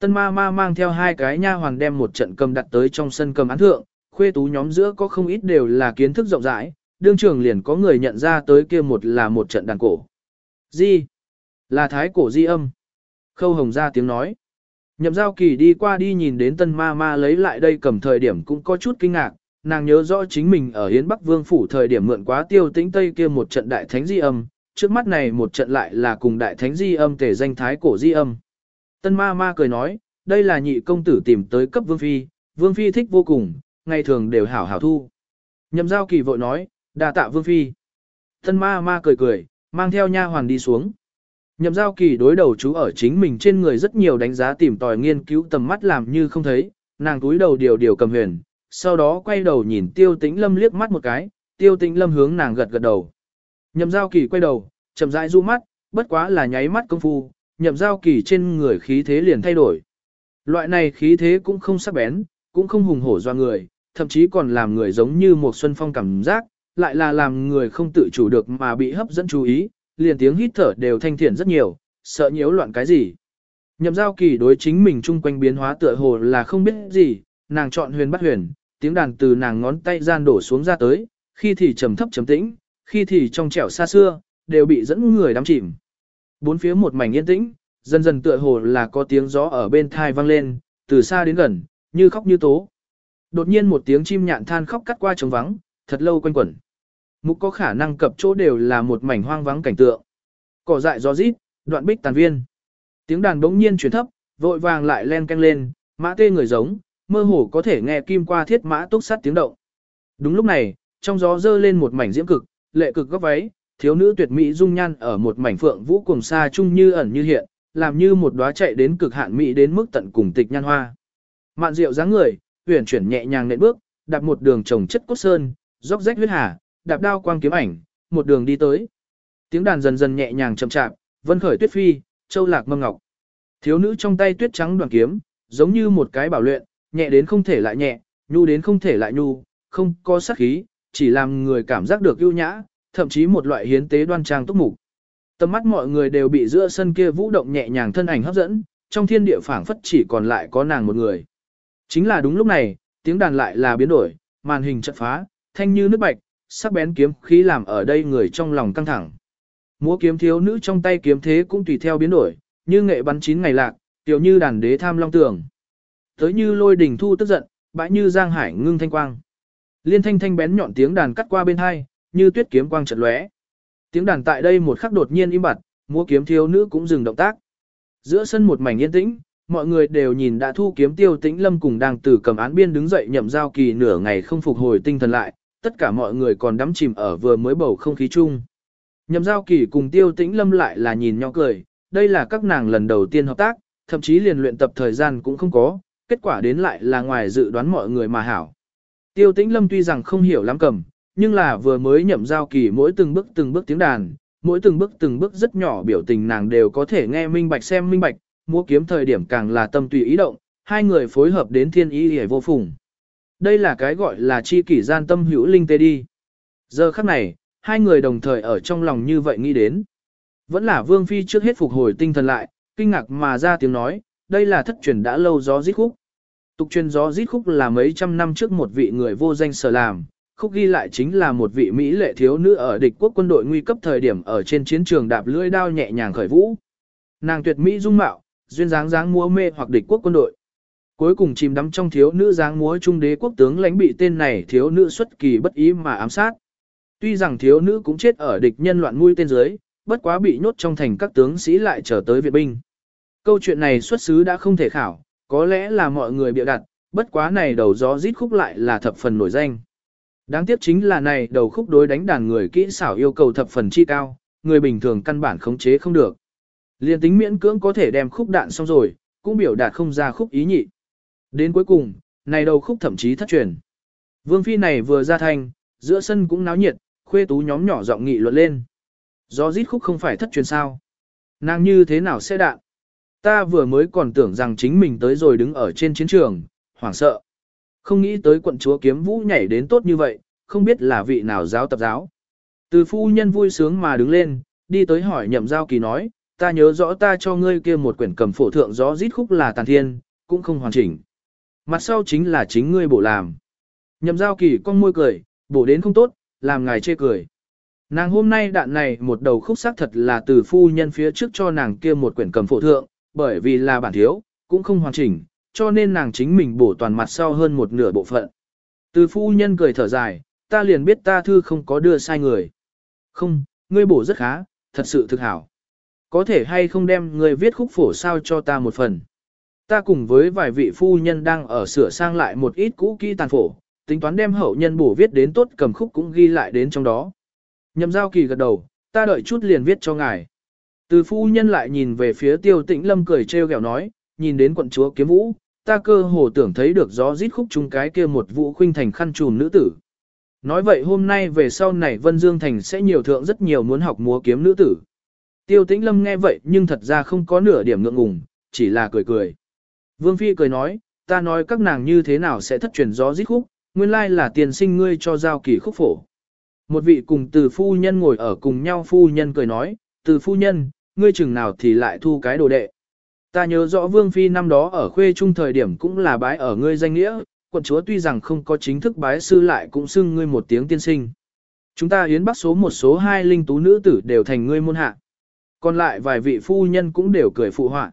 Tân ma ma mang theo hai cái nha hoàn đem một trận cầm đặt tới trong sân cầm án thượng, khuê tú nhóm giữa có không ít đều là kiến thức rộng rãi, đương trường liền có người nhận ra tới kia một là một trận đàn cổ. Di, là thái cổ di âm. Khâu hồng ra tiếng nói. Nhậm giao kỳ đi qua đi nhìn đến tân ma ma lấy lại đây cầm thời điểm cũng có chút kinh ngạc, nàng nhớ rõ chính mình ở Hiến Bắc Vương Phủ thời điểm mượn quá tiêu tĩnh Tây kia một trận đại thánh di âm, trước mắt này một trận lại là cùng đại thánh di âm tể danh thái cổ di âm. Tân ma ma cười nói, đây là nhị công tử tìm tới cấp Vương Phi, Vương Phi thích vô cùng, ngày thường đều hảo hảo thu. Nhậm giao kỳ vội nói, đà tạ Vương Phi. Tân ma ma cười cười, mang theo nha hoàn đi xuống. Nhậm giao kỳ đối đầu chú ở chính mình trên người rất nhiều đánh giá tìm tòi nghiên cứu tầm mắt làm như không thấy, nàng túi đầu điều điều cầm huyền, sau đó quay đầu nhìn tiêu tĩnh lâm liếc mắt một cái, tiêu tĩnh lâm hướng nàng gật gật đầu. Nhậm giao kỳ quay đầu, chậm rãi du mắt, bất quá là nháy mắt công phu, nhậm giao kỳ trên người khí thế liền thay đổi. Loại này khí thế cũng không sắc bén, cũng không hùng hổ do người, thậm chí còn làm người giống như một xuân phong cảm giác, lại là làm người không tự chủ được mà bị hấp dẫn chú ý, liền tiếng hít thở đều thanh thiện rất nhiều, sợ nhiễu loạn cái gì. Nhậm giao kỳ đối chính mình chung quanh biến hóa tựa hồ là không biết gì, nàng chọn huyền bắt huyền, tiếng đàn từ nàng ngón tay gian đổ xuống ra tới, khi thì trầm thấp trầm tĩnh, khi thì trong trẻo xa xưa, đều bị dẫn người đắm chìm. Bốn phía một mảnh yên tĩnh, dần dần tựa hồ là có tiếng gió ở bên thai vang lên, từ xa đến gần, như khóc như tố. Đột nhiên một tiếng chim nhạn than khóc cắt qua trống vắng, thật lâu quanh quẩn. Mục có khả năng cập chỗ đều là một mảnh hoang vắng cảnh tượng. Cỏ dại gió rít, đoạn bích tàn viên. Tiếng đàn bỗng nhiên chuyển thấp, vội vàng lại len canh lên, mã tê người giống, mơ hồ có thể nghe kim qua thiết mã túc sắt tiếng động. Đúng lúc này, trong gió dơ lên một mảnh diễm cực, lệ cực góc váy, thiếu nữ tuyệt mỹ dung nhan ở một mảnh phượng vũ cùng xa chung như ẩn như hiện, làm như một đóa chạy đến cực hạn mỹ đến mức tận cùng tịch nhan hoa. Mạn Diệu dáng người, huyền chuyển nhẹ nhàng nện bước, đạp một đường trồng chất cốt sơn, róc rách huyết hà, đạp đao quang kiếm ảnh, một đường đi tới. Tiếng đàn dần dần nhẹ nhàng chậm chạp, vân khởi tuyết phi, châu lạc mâm ngọc. Thiếu nữ trong tay tuyết trắng đoàn kiếm, giống như một cái bảo luyện, nhẹ đến không thể lại nhẹ, nhu đến không thể lại nhu, không có sát khí, chỉ làm người cảm giác được ưu nhã, thậm chí một loại hiến tế đoan trang túc mục. Tầm mắt mọi người đều bị giữa sân kia vũ động nhẹ nhàng thân ảnh hấp dẫn, trong thiên địa phảng phất chỉ còn lại có nàng một người. Chính là đúng lúc này, tiếng đàn lại là biến đổi, màn hình chợt phá, thanh như nước bạch, sắc bén kiếm khí làm ở đây người trong lòng căng thẳng. Múa kiếm thiếu nữ trong tay kiếm thế cũng tùy theo biến đổi, như nghệ bắn chín ngày lạc, tiểu như đàn đế tham long tường. Tới như lôi đỉnh thu tức giận, bãi như giang hải ngưng thanh quang. Liên thanh thanh bén nhọn tiếng đàn cắt qua bên hai, như tuyết kiếm quang trận lóe. Tiếng đàn tại đây một khắc đột nhiên im bặt, múa kiếm thiếu nữ cũng dừng động tác. Giữa sân một mảnh yên tĩnh, mọi người đều nhìn đã thu kiếm tiêu tĩnh lâm cùng đang từ cầm án biên đứng dậy nhậm giao kỳ nửa ngày không phục hồi tinh thần lại, tất cả mọi người còn đắm chìm ở vừa mới bầu không khí chung. Nhậm giao kỳ cùng tiêu tĩnh lâm lại là nhìn nhau cười, đây là các nàng lần đầu tiên hợp tác, thậm chí liền luyện tập thời gian cũng không có, kết quả đến lại là ngoài dự đoán mọi người mà hảo. Tiêu tĩnh lâm tuy rằng không hiểu lắm cầm, nhưng là vừa mới nhậm giao kỳ mỗi từng bước từng bước tiếng đàn, mỗi từng bước từng bước rất nhỏ biểu tình nàng đều có thể nghe minh bạch xem minh bạch, múa kiếm thời điểm càng là tâm tùy ý động, hai người phối hợp đến thiên ý hề vô phùng. Đây là cái gọi là chi kỷ gian tâm hữu linh tê đi. Giờ khắc này, hai người đồng thời ở trong lòng như vậy nghĩ đến. Vẫn là Vương Phi trước hết phục hồi tinh thần lại, kinh ngạc mà ra tiếng nói, đây là thất truyền đã lâu gió rít khúc. Tục truyền gió rít khúc là mấy trăm năm trước một vị người vô danh sở làm, khúc ghi lại chính là một vị Mỹ lệ thiếu nữ ở địch quốc quân đội nguy cấp thời điểm ở trên chiến trường đạp lưỡi đao nhẹ nhàng khởi vũ. Nàng tuyệt Mỹ dung mạo, duyên dáng dáng múa mê hoặc địch quốc quân đội. Cuối cùng chìm đắm trong thiếu nữ dáng múa trung đế quốc tướng lãnh bị tên này thiếu nữ xuất kỳ bất ý mà ám sát. Tuy rằng thiếu nữ cũng chết ở địch nhân loạn mũi tên dưới, bất quá bị nhốt trong thành các tướng sĩ lại trở tới Việt binh. Câu chuyện này xuất xứ đã không thể khảo, có lẽ là mọi người bịa đặt, bất quá này đầu gió rít khúc lại là thập phần nổi danh. Đáng tiếc chính là này đầu khúc đối đánh đàn người kỹ xảo yêu cầu thập phần chi cao, người bình thường căn bản khống chế không được. Liên tính miễn cưỡng có thể đem khúc đạn xong rồi, cũng biểu đạt không ra khúc ý nhị. Đến cuối cùng, này đầu khúc thậm chí thất truyền. Vương phi này vừa ra thành giữa sân cũng náo nhiệt, khuê tú nhóm nhỏ giọng nghị luận lên. Do rít khúc không phải thất truyền sao? Nàng như thế nào sẽ đạn? Ta vừa mới còn tưởng rằng chính mình tới rồi đứng ở trên chiến trường, hoảng sợ. Không nghĩ tới quận chúa kiếm vũ nhảy đến tốt như vậy, không biết là vị nào giáo tập giáo. Từ phu nhân vui sướng mà đứng lên, đi tới hỏi nhậm giao kỳ nói, ta nhớ rõ ta cho ngươi kia một quyển cầm phổ thượng gió rít khúc là tàn thiên, cũng không hoàn chỉnh. Mặt sau chính là chính ngươi bổ làm. Nhậm giao kỳ con môi cười, bổ đến không tốt, làm ngài chê cười. Nàng hôm nay đạn này một đầu khúc sắc thật là từ phu nhân phía trước cho nàng kia một quyển cầm phổ thượng, bởi vì là bản thiếu, cũng không hoàn chỉnh, cho nên nàng chính mình bổ toàn mặt sau hơn một nửa bộ phận. Từ phu nhân cười thở dài, ta liền biết ta thư không có đưa sai người. Không, ngươi bổ rất khá, thật sự thực hảo. Có thể hay không đem ngươi viết khúc phổ sao cho ta một phần. Ta cùng với vài vị phu nhân đang ở sửa sang lại một ít cũ kỹ tàn phổ, tính toán đem hậu nhân bổ viết đến tốt cầm khúc cũng ghi lại đến trong đó. Nhậm giao kỳ gật đầu, ta đợi chút liền viết cho ngài. Từ phu nhân lại nhìn về phía tiêu tĩnh lâm cười trêu ghẹo nói, nhìn đến quận chúa kiếm vũ, ta cơ hồ tưởng thấy được gió rít khúc chung cái kia một vũ khuynh thành khăn trùm nữ tử. Nói vậy hôm nay về sau này Vân Dương Thành sẽ nhiều thượng rất nhiều muốn học múa kiếm nữ tử. Tiêu tĩnh lâm nghe vậy nhưng thật ra không có nửa điểm ngượng ngùng, chỉ là cười cười. Vương Phi cười nói, ta nói các nàng như thế nào sẽ thất truyền gió rít khúc, nguyên lai là tiền sinh ngươi cho giao kỳ khúc phổ. Một vị cùng từ phu nhân ngồi ở cùng nhau phu nhân cười nói, từ phu nhân, ngươi chừng nào thì lại thu cái đồ đệ. Ta nhớ rõ Vương Phi năm đó ở khuê trung thời điểm cũng là bái ở ngươi danh nghĩa, quận chúa tuy rằng không có chính thức bái sư lại cũng xưng ngươi một tiếng tiên sinh. Chúng ta hiến bắc số một số hai linh tú nữ tử đều thành ngươi môn hạ. Còn lại vài vị phu nhân cũng đều cười phụ họa.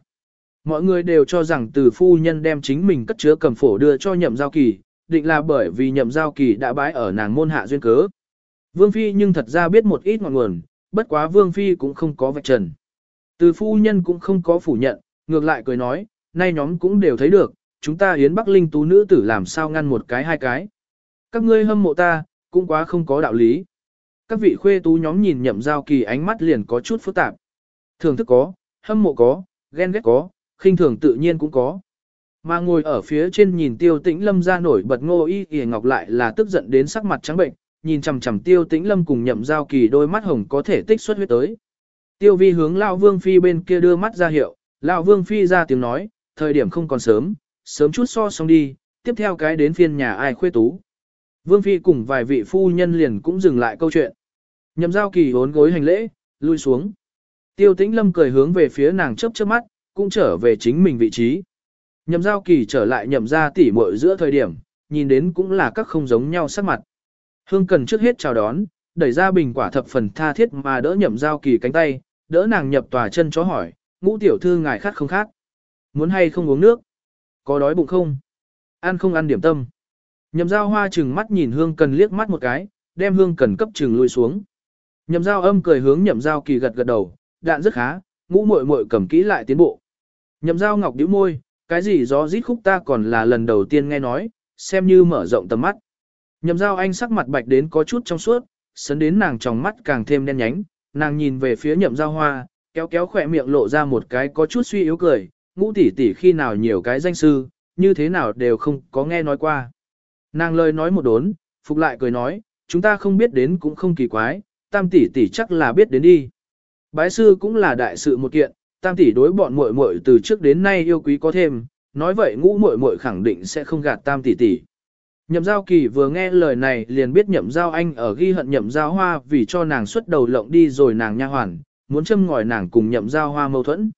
Mọi người đều cho rằng từ phu nhân đem chính mình cất chứa cầm phổ đưa cho nhậm giao kỳ, định là bởi vì nhậm giao kỳ đã bái ở nàng môn hạ duyên cớ. Vương Phi nhưng thật ra biết một ít ngọn nguồn, bất quá Vương Phi cũng không có vạch trần. Từ phu nhân cũng không có phủ nhận, ngược lại cười nói, nay nhóm cũng đều thấy được, chúng ta yến Bắc Linh tú nữ tử làm sao ngăn một cái hai cái. Các ngươi hâm mộ ta, cũng quá không có đạo lý. Các vị khuê tú nhóm nhìn nhậm giao kỳ ánh mắt liền có chút phức tạp. Thường thức có, hâm mộ có, ghen ghét có, khinh thường tự nhiên cũng có. Mà ngồi ở phía trên nhìn tiêu tĩnh lâm ra nổi bật ngô y y ngọc lại là tức giận đến sắc mặt trắng bệnh, nhìn chằm chằm tiêu tĩnh lâm cùng nhậm giao kỳ đôi mắt hồng có thể tích xuất huyết tới. Tiêu vi hướng Lão Vương Phi bên kia đưa mắt ra hiệu, Lão Vương Phi ra tiếng nói, thời điểm không còn sớm, sớm chút so xong đi, tiếp theo cái đến phiên nhà ai khuê tú. Vương Phi cùng vài vị phu nhân liền cũng dừng lại câu chuyện. Nhậm giao kỳ hốn gối hành lễ, lui xuống. Tiêu tĩnh lâm cười hướng về phía nàng chớp chớp mắt, cũng trở về chính mình vị trí. Nhậm giao kỳ trở lại nhậm ra tỉ muội giữa thời điểm, nhìn đến cũng là các không giống nhau sắc mặt. Hương cần trước hết chào đón, đẩy ra bình quả thập phần tha thiết mà đỡ nhậm giao kỳ cánh tay, đỡ nàng nhập tòa chân chó hỏi, ngũ tiểu thư ngài khát không khát? Muốn hay không uống nước? Có đói bụng không? Ăn không ăn điểm tâm? Nhậm giao hoa chừng mắt nhìn hương cần liếc mắt một cái, đem hương cần cấp chừng lui xuống. Nhậm giao âm cười hướng nhậm giao kỳ gật gật đầu, đạn rất khá, ngũ muội muội cầm kỹ lại tiến bộ. Nhậm giao ngọc điếu môi, cái gì gió rít khúc ta còn là lần đầu tiên nghe nói, xem như mở rộng tầm mắt. Nhậm giao anh sắc mặt bạch đến có chút trong suốt, sấn đến nàng trong mắt càng thêm đen nhánh, nàng nhìn về phía nhậm giao hoa, kéo kéo khỏe miệng lộ ra một cái có chút suy yếu cười, ngũ tỷ tỷ khi nào nhiều cái danh sư, như thế nào đều không có nghe nói qua. Nàng lời nói một đốn, phục lại cười nói, chúng ta không biết đến cũng không kỳ quái, tam tỷ tỷ chắc là biết đến đi. Bái sư cũng là đại sự một kiện, tam tỷ đối bọn muội muội từ trước đến nay yêu quý có thêm, nói vậy ngũ muội muội khẳng định sẽ không gạt tam tỷ tỷ. Nhậm giao kỳ vừa nghe lời này liền biết nhậm giao anh ở ghi hận nhậm giao hoa vì cho nàng xuất đầu lộng đi rồi nàng nha hoàn, muốn châm ngòi nàng cùng nhậm giao hoa mâu thuẫn.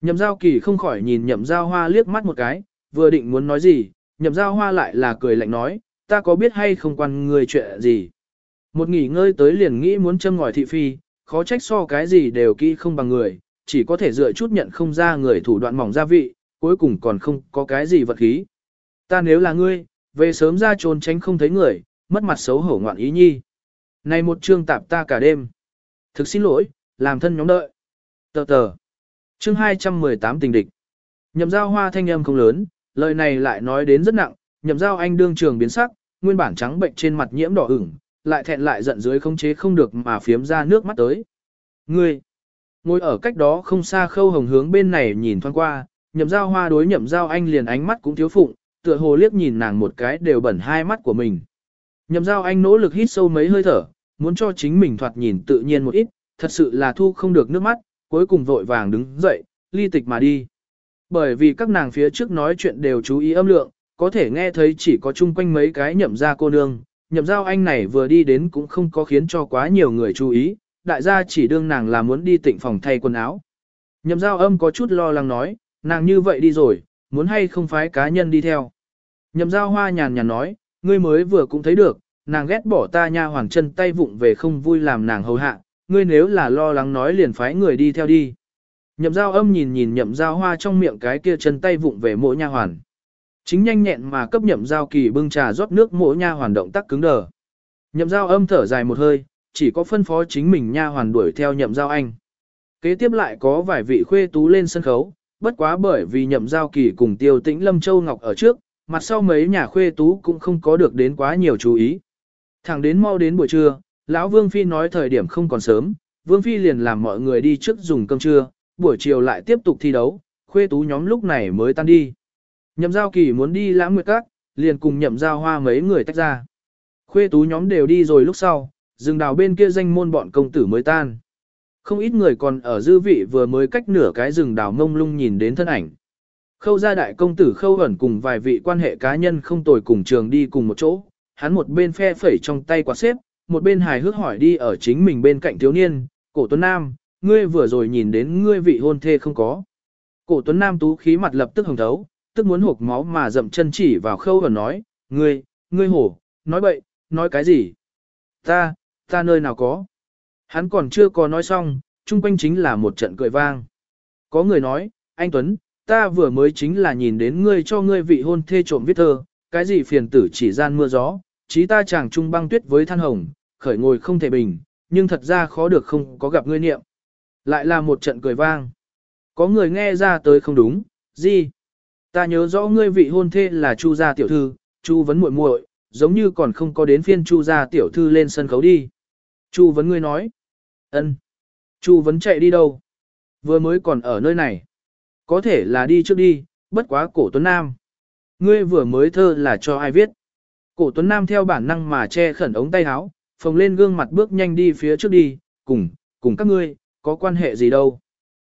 Nhậm giao kỳ không khỏi nhìn nhậm giao hoa liếc mắt một cái, vừa định muốn nói gì, nhậm giao hoa lại là cười lạnh nói, ta có biết hay không quan người chuyện gì. Một nghỉ ngơi tới liền nghĩ muốn châm ngòi thị phi, khó trách so cái gì đều kỹ không bằng người, chỉ có thể dựa chút nhận không ra người thủ đoạn mỏng gia vị, cuối cùng còn không có cái gì vật khí. Ta nếu là ngươi, về sớm ra trốn tránh không thấy người, mất mặt xấu hổ ngoạn ý nhi. Này một chương tạp ta cả đêm. Thực xin lỗi, làm thân nhóm đợi. Tờ tờ. Chương 218 tình địch. Nhậm giao hoa thanh âm không lớn, lời này lại nói đến rất nặng, nhậm giao anh đương trường biến sắc, nguyên bản trắng bệnh trên mặt nhiễm đỏ ửng, lại thẹn lại giận dưới không chế không được mà phiếm ra nước mắt tới. Ngươi, ngồi ở cách đó không xa khâu hồng hướng bên này nhìn thoáng qua, nhậm giao hoa đối nhậm giao anh liền ánh mắt cũng thiếu phụng, tựa hồ liếc nhìn nàng một cái đều bẩn hai mắt của mình. Nhậm giao anh nỗ lực hít sâu mấy hơi thở, muốn cho chính mình thoạt nhìn tự nhiên một ít, thật sự là thu không được nước mắt, cuối cùng vội vàng đứng dậy, ly tịch mà đi. Bởi vì các nàng phía trước nói chuyện đều chú ý âm lượng, có thể nghe thấy chỉ có chung quanh mấy cái nhậm ra cô nương, nhậm giao anh này vừa đi đến cũng không có khiến cho quá nhiều người chú ý, đại gia chỉ đương nàng là muốn đi tịnh phòng thay quần áo. Nhậm giao âm có chút lo lắng nói, nàng như vậy đi rồi, muốn hay không phái cá nhân đi theo. Nhậm giao hoa nhàn nhàn nói, ngươi mới vừa cũng thấy được, nàng ghét bỏ ta nha hoàng chân tay vụng về không vui làm nàng hầu hạ, ngươi nếu là lo lắng nói liền phái người đi theo đi. Nhậm giao âm nhìn nhìn nhậm giao hoa trong miệng cái kia chân tay vụng về mỗi nha hoàn. Chính nhanh nhẹn mà cấp nhậm giao kỳ bưng trà rót nước mỗi nha hoàn động tác cứng đờ. Nhậm giao âm thở dài một hơi, chỉ có phân phó chính mình nha hoàn đuổi theo nhậm giao anh. Kế tiếp lại có vài vị khuê tú lên sân khấu, bất quá bởi vì nhậm giao kỳ cùng tiêu tĩnh Lâm Châu Ngọc ở trước, mặt sau mấy nhà khuê tú cũng không có được đến quá nhiều chú ý. Thẳng đến mau đến buổi trưa, lão Vương Phi nói thời điểm không còn sớm, Vương Phi liền làm mọi người đi trước dùng cơm trưa, buổi chiều lại tiếp tục thi đấu, khuê tú nhóm lúc này mới tan đi. Nhậm giao kỳ muốn đi lãng nguyệt các, liền cùng nhậm giao hoa mấy người tách ra. Khuê tú nhóm đều đi rồi lúc sau, rừng đào bên kia danh môn bọn công tử mới tan. Không ít người còn ở dư vị vừa mới cách nửa cái rừng đào mông lung nhìn đến thân ảnh. Khâu gia đại công tử khâu ẩn cùng vài vị quan hệ cá nhân không tồi cùng trường đi cùng một chỗ, hắn một bên phe phẩy trong tay quạt xếp, một bên hài hước hỏi đi ở chính mình bên cạnh thiếu niên, cổ tuấn nam, ngươi vừa rồi nhìn đến ngươi vị hôn thê không có. Cổ tuấn nam tú khí mặt lập tức hồng thấu, tức muốn hộp máu mà dậm chân chỉ vào khâu và nói, ngươi, ngươi hổ, nói bậy, nói cái gì? Ta, ta nơi nào có? Hắn còn chưa có nói xong, chung quanh chính là một trận cười vang. Có người nói, anh Tuấn, ta vừa mới chính là nhìn đến ngươi cho ngươi vị hôn thê trộm viết thơ, cái gì phiền tử chỉ gian mưa gió, chí ta chàng trung băng tuyết với than hồng, khởi ngồi không thể bình, nhưng thật ra khó được không có gặp ngươi niệm. Lại là một trận cười vang. Có người nghe ra tới không đúng, gì? Ta nhớ rõ ngươi vị hôn thê là Chu gia tiểu thư, Chu vấn muội muội, giống như còn không có đến phiên Chu gia tiểu thư lên sân khấu đi. Chu vấn ngươi nói. ân. Chu vấn chạy đi đâu? Vừa mới còn ở nơi này. Có thể là đi trước đi, bất quá cổ tuấn nam. Ngươi vừa mới thơ là cho ai viết? Cổ tuấn nam theo bản năng mà che khẩn ống tay áo, phồng lên gương mặt bước nhanh đi phía trước đi, cùng, cùng các ngươi, có quan hệ gì đâu.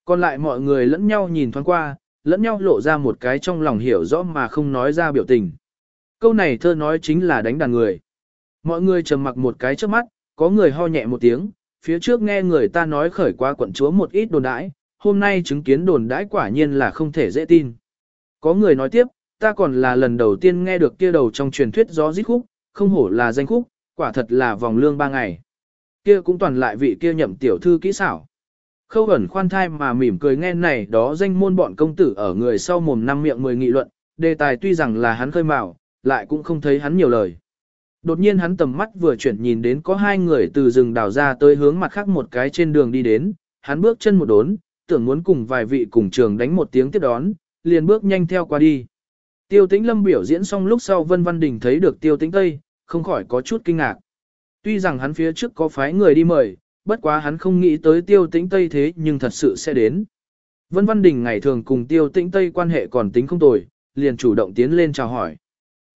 Còn lại mọi người lẫn nhau nhìn thoáng qua, lẫn nhau lộ ra một cái trong lòng hiểu rõ mà không nói ra biểu tình. Câu này thơ nói chính là đánh đàn người. Mọi người trầm mặc một cái trước mắt, có người ho nhẹ một tiếng, phía trước nghe người ta nói khởi qua quận chúa một ít đồn đãi, hôm nay chứng kiến đồn đãi quả nhiên là không thể dễ tin. Có người nói tiếp, ta còn là lần đầu tiên nghe được kia đầu trong truyền thuyết gió rít khúc, không hổ là danh khúc, quả thật là vòng lương ba ngày. Kia cũng toàn lại vị kia nhậm tiểu thư kỹ xảo. Khâu ẩn khoan thai mà mỉm cười nghe này đó danh môn bọn công tử ở người sau mồm năm miệng mười nghị luận, đề tài tuy rằng là hắn khơi mào, lại cũng không thấy hắn nhiều lời. Đột nhiên hắn tầm mắt vừa chuyển nhìn đến có hai người từ rừng đào ra tới hướng mặt khác một cái trên đường đi đến, hắn bước chân một đốn, tưởng muốn cùng vài vị cùng trường đánh một tiếng tiếp đón, liền bước nhanh theo qua đi. Tiêu tĩnh lâm biểu diễn xong lúc sau Vân Văn Đình thấy được tiêu tĩnh Tây, không khỏi có chút kinh ngạc. Tuy rằng hắn phía trước có phái người đi mời, bất quá hắn không nghĩ tới tiêu tĩnh Tây thế nhưng thật sự sẽ đến. Vân Văn Đình ngày thường cùng tiêu tĩnh Tây quan hệ còn tính không tồi, liền chủ động tiến lên chào hỏi.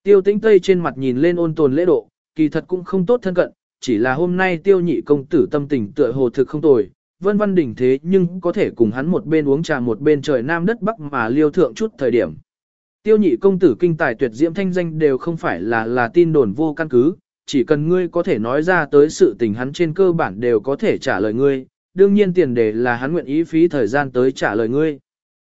Tiêu tĩnh Tây trên mặt nhìn lên ôn tồn lễ độ, kỳ thật cũng không tốt thân cận, chỉ là hôm nay tiêu nhị công tử tâm tình tựa hồ thực không tồi. Vân Văn Đình thế nhưng có thể cùng hắn một bên uống trà một bên trời nam đất bắc mà liêu thượng chút thời điểm. Tiêu nhị công tử kinh tài tuyệt diễm thanh danh đều không phải là là tin đồn vô căn cứ, chỉ cần ngươi có thể nói ra tới sự tình hắn trên cơ bản đều có thể trả lời ngươi, đương nhiên tiền đề là hắn nguyện ý phí thời gian tới trả lời ngươi.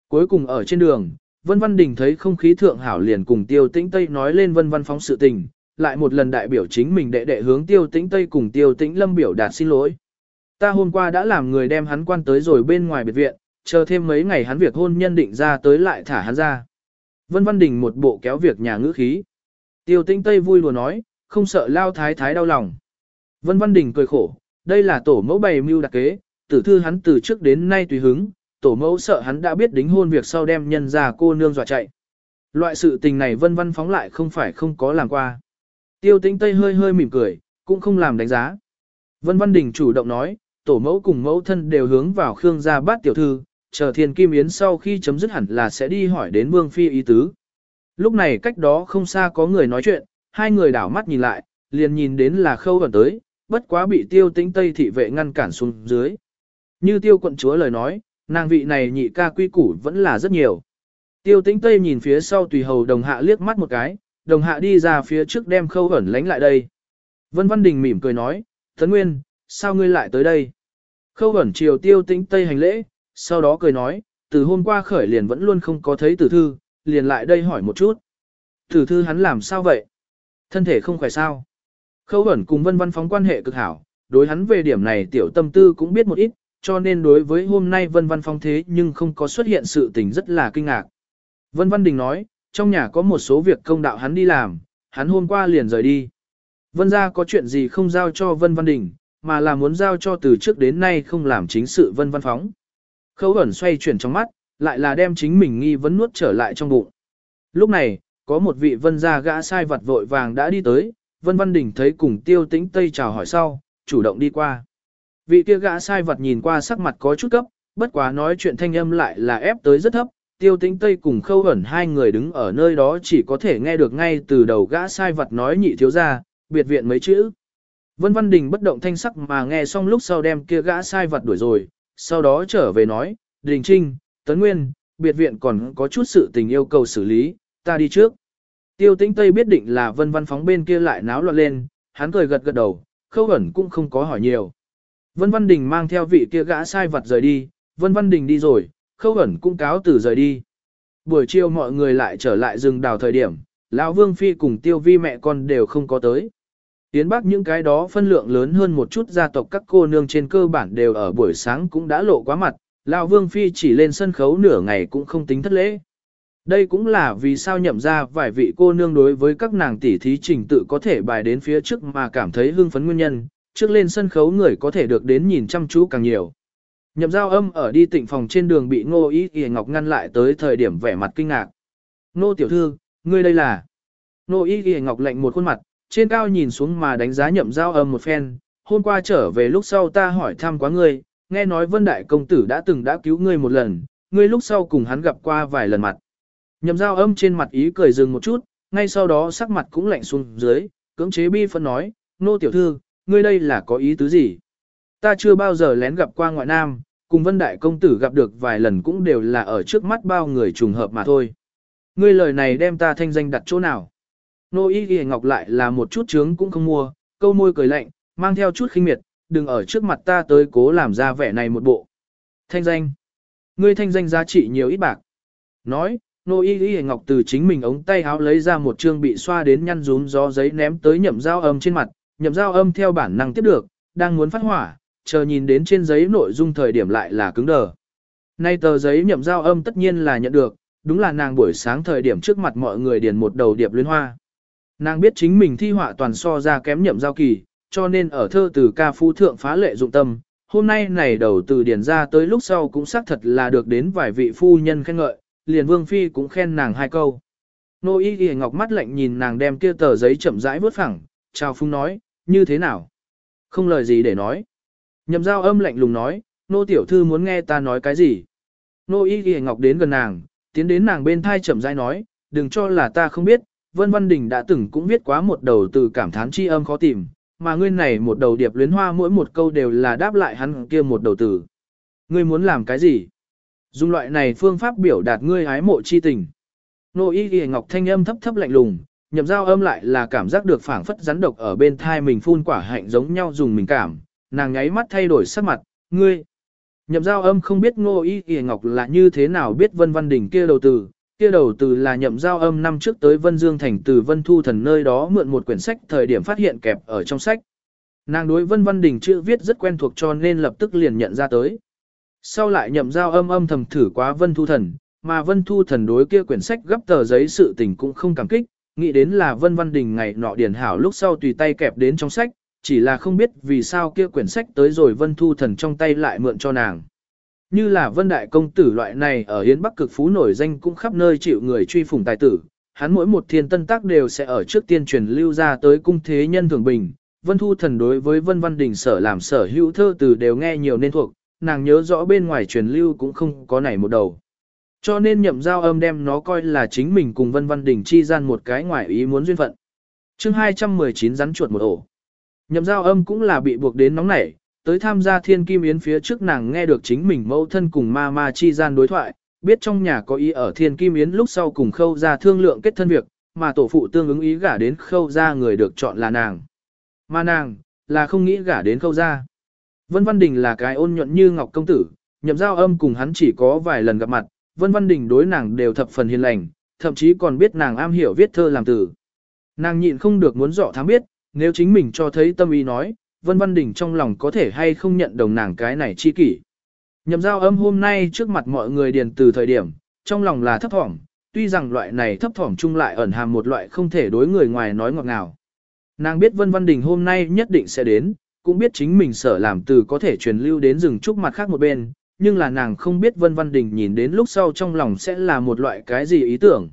Cuối cùng ở trên đường, Vân Văn Đình thấy không khí thượng hảo liền cùng Tiêu Tĩnh Tây nói lên Vân Văn phóng sự tình, lại một lần đại biểu chính mình đệ đệ hướng Tiêu Tĩnh Tây cùng Tiêu Tĩnh Lâm biểu đạt xin lỗi. Ta hôm qua đã làm người đem hắn quan tới rồi bên ngoài biệt viện, chờ thêm mấy ngày hắn việc hôn nhân định ra tới lại thả hắn ra. Vân Văn Đình một bộ kéo việc nhà ngữ khí. Tiêu Tinh Tây vui lùa nói, không sợ lao thái thái đau lòng. Vân Văn Đình cười khổ, đây là tổ mẫu bày mưu đặc kế, tử thư hắn từ trước đến nay tùy hứng, tổ mẫu sợ hắn đã biết đính hôn việc sau đem nhân ra cô nương dọa chạy. Loại sự tình này Vân Văn phóng lại không phải không có làm qua. Tiêu Tinh Tây hơi hơi mỉm cười, cũng không làm đánh giá. Vân Văn Đình chủ động nói, tổ mẫu cùng mẫu thân đều hướng vào Khương gia bát tiểu thư, chờ Thiên Kim Yến sau khi chấm dứt hẳn là sẽ đi hỏi đến Vương Phi ý tứ. Lúc này cách đó không xa có người nói chuyện, hai người đảo mắt nhìn lại, liền nhìn đến là khâu ẩn tới, bất quá bị tiêu tĩnh Tây thị vệ ngăn cản xuống dưới. Như tiêu quận chúa lời nói, nàng vị này nhị ca quy củ vẫn là rất nhiều. Tiêu tĩnh Tây nhìn phía sau tùy hầu đồng hạ liếc mắt một cái, đồng hạ đi ra phía trước đem khâu ẩn lánh lại đây. Vân Văn Đình mỉm cười nói, Thấn Nguyên, sao ngươi lại tới đây? Khâu ẩn chiều tiêu tĩnh Tây hành lễ, sau đó cười nói, từ hôm qua khởi liền vẫn luôn không có thấy tử thư, liền lại đây hỏi một chút. Tử thư hắn làm sao vậy? Thân thể không khỏe sao? Khâu ẩn cùng vân văn phóng quan hệ cực hảo, đối hắn về điểm này tiểu tâm tư cũng biết một ít, cho nên đối với hôm nay vân văn phóng thế nhưng không có xuất hiện sự tình rất là kinh ngạc. Vân Văn Đình nói, trong nhà có một số việc công đạo hắn đi làm, hắn hôm qua liền rời đi. Vân ra có chuyện gì không giao cho Vân Văn Đình, mà là muốn giao cho từ trước đến nay không làm chính sự Vân Văn Phóng. Khâu ẩn xoay chuyển trong mắt, lại là đem chính mình nghi vấn nuốt trở lại trong bụng. Lúc này, có một vị vân gia gã sai vật vội vàng đã đi tới, vân văn đỉnh thấy cùng tiêu tĩnh tây chào hỏi sau, chủ động đi qua. Vị kia gã sai vật nhìn qua sắc mặt có chút cấp, bất quá nói chuyện thanh âm lại là ép tới rất thấp, tiêu tĩnh tây cùng khâu ẩn hai người đứng ở nơi đó chỉ có thể nghe được ngay từ đầu gã sai vật nói nhị thiếu gia, biệt viện mấy chữ. Vân Văn Đình bất động thanh sắc mà nghe xong lúc sau đem kia gã sai vật đuổi rồi, sau đó trở về nói, Đình Trinh, Tấn Nguyên, biệt viện còn có chút sự tình yêu cầu xử lý, ta đi trước. Tiêu tĩnh Tây biết định là vân văn phóng bên kia lại náo loạn lên, hắn cười gật gật đầu, khâu ẩn cũng không có hỏi nhiều. Vân Văn Đình mang theo vị kia gã sai vật rời đi, Vân Văn Đình đi rồi, khâu ẩn cũng cáo từ rời đi. Buổi chiều mọi người lại trở lại rừng đào thời điểm, lão Vương Phi cùng tiêu vi mẹ con đều không có tới. Tiến Bắc những cái đó phân lượng lớn hơn một chút gia tộc các cô nương trên cơ bản đều ở buổi sáng cũng đã lộ quá mặt, lão Vương Phi chỉ lên sân khấu nửa ngày cũng không tính thất lễ. Đây cũng là vì sao nhậm ra vài vị cô nương đối với các nàng tỷ thí trình tự có thể bài đến phía trước mà cảm thấy hưng phấn nguyên nhân, trước lên sân khấu người có thể được đến nhìn chăm chú càng nhiều. Nhậm giao âm ở đi tịnh phòng trên đường bị ngô ý kìa ngọc ngăn lại tới thời điểm vẻ mặt kinh ngạc. Ngô tiểu thư, ngươi đây là... Ngô ý kìa ngọc lạnh một khuôn mặt, trên cao nhìn xuống mà đánh giá nhậm giao âm một phen. Hôm qua trở về lúc sau ta hỏi thăm quá ngươi, nghe nói vân đại công tử đã từng đã cứu ngươi một lần, ngươi lúc sau cùng hắn gặp qua vài lần mặt. Nhậm giao âm trên mặt ý cười dừng một chút, ngay sau đó sắc mặt cũng lạnh xuống dưới, cưỡng chế bi phân nói, nô tiểu thư, ngươi đây là có ý tứ gì? Ta chưa bao giờ lén gặp qua ngoại nam, cùng vân đại công tử gặp được vài lần cũng đều là ở trước mắt bao người trùng hợp mà thôi. Ngươi lời này đem ta thanh danh đặt chỗ nào? Nô y Y ngọc lại là một chút trướng cũng không mua, câu môi cười lạnh, mang theo chút khinh miệt, đừng ở trước mặt ta tới cố làm ra vẻ này một bộ. Thanh danh. Ngươi thanh danh giá trị nhiều ít bạc. Nói, Nô y y ngọc từ chính mình ống tay áo lấy ra một chương bị xoa đến nhăn rúm gió giấy ném tới nhậm dao âm trên mặt, nhậm dao âm theo bản năng tiếp được, đang muốn phát hỏa, chờ nhìn đến trên giấy nội dung thời điểm lại là cứng đờ. Nay tờ giấy nhậm dao âm tất nhiên là nhận được, đúng là nàng buổi sáng thời điểm trước mặt mọi người điền một đầu điệp liên hoa. Nàng biết chính mình thi họa toàn so ra kém nhậm giao kỳ, cho nên ở thơ từ ca phú thượng phá lệ dụng tâm. Hôm nay này đầu từ điển ra tới lúc sau cũng xác thật là được đến vài vị phu nhân khen ngợi, liền vương phi cũng khen nàng hai câu. Nô y ghi ngọc mắt lạnh nhìn nàng đem kia tờ giấy chậm rãi vớt phẳng, chào phung nói, như thế nào? Không lời gì để nói. Nhậm giao âm lạnh lùng nói, nô tiểu thư muốn nghe ta nói cái gì? Nô y ghi ngọc đến gần nàng, tiến đến nàng bên thai chậm rãi nói, đừng cho là ta không biết, Vân Văn Đình đã từng cũng viết quá một đầu từ cảm thán chi âm khó tìm, mà ngươi này một đầu điệp luyến hoa mỗi một câu đều là đáp lại hắn kia một đầu từ. Ngươi muốn làm cái gì? Dùng loại này phương pháp biểu đạt ngươi hái mộ chi tình. Nô y ghi ngọc thanh âm thấp thấp lạnh lùng, nhậm giao âm lại là cảm giác được phảng phất rắn độc ở bên thai mình phun quả hạnh giống nhau dùng mình cảm, nàng nháy mắt thay đổi sắc mặt, ngươi. Nhậm giao âm không biết ngô y ghi ngọc là như thế nào biết vân văn đỉnh kia đầu từ, kia đầu từ là nhậm giao âm năm trước tới Vân Dương Thành từ Vân Thu Thần nơi đó mượn một quyển sách thời điểm phát hiện kẹp ở trong sách. Nàng đối Vân Văn Đình chữ viết rất quen thuộc cho nên lập tức liền nhận ra tới. Sau lại nhậm giao âm âm thầm thử quá Vân Thu Thần, mà Vân Thu Thần đối kia quyển sách gấp tờ giấy sự tình cũng không cảm kích, nghĩ đến là Vân Văn Đình ngày nọ điển hảo lúc sau tùy tay kẹp đến trong sách, chỉ là không biết vì sao kia quyển sách tới rồi Vân Thu Thần trong tay lại mượn cho nàng. Như là Vân Đại Công Tử loại này ở hiến Bắc cực phú nổi danh cũng khắp nơi chịu người truy phủng tài tử, hắn mỗi một thiên tân tác đều sẽ ở trước tiên truyền lưu ra tới cung thế nhân thường bình. Vân Thu Thần đối với Vân Văn Đình sở làm sở hữu thơ từ đều nghe nhiều nên thuộc, nàng nhớ rõ bên ngoài truyền lưu cũng không có này một đầu. Cho nên nhậm giao âm đem nó coi là chính mình cùng Vân Văn Đình chi gian một cái ngoài ý muốn duyên phận. chương 219 rắn chuột một ổ. Nhậm giao âm cũng là bị buộc đến nóng nảy, tới tham gia thiên kim yến phía trước nàng nghe được chính mình mẫu thân cùng ma ma chi gian đối thoại, biết trong nhà có ý ở thiên kim yến lúc sau cùng khâu ra thương lượng kết thân việc, mà tổ phụ tương ứng ý gả đến khâu ra người được chọn là nàng. Mà nàng, là không nghĩ gả đến khâu ra. Vân Văn Đình là cái ôn nhuận như ngọc công tử, nhậm giao âm cùng hắn chỉ có vài lần gặp mặt, Vân Văn Đình đối nàng đều thập phần hiền lành, thậm chí còn biết nàng am hiểu viết thơ làm từ. Nàng nhịn không được muốn dọ thám biết, nếu chính mình cho thấy tâm ý nói, Vân Văn Đình trong lòng có thể hay không nhận đồng nàng cái này chi kỷ. Nhậm giao âm hôm nay trước mặt mọi người điền từ thời điểm, trong lòng là thấp thỏm, tuy rằng loại này thấp thỏm chung lại ẩn hàm một loại không thể đối người ngoài nói ngọt ngào. Nàng biết Vân Văn Đình hôm nay nhất định sẽ đến, cũng biết chính mình sở làm từ có thể truyền lưu đến rừng trúc mặt khác một bên, nhưng là nàng không biết Vân Văn Đình nhìn đến lúc sau trong lòng sẽ là một loại cái gì ý tưởng.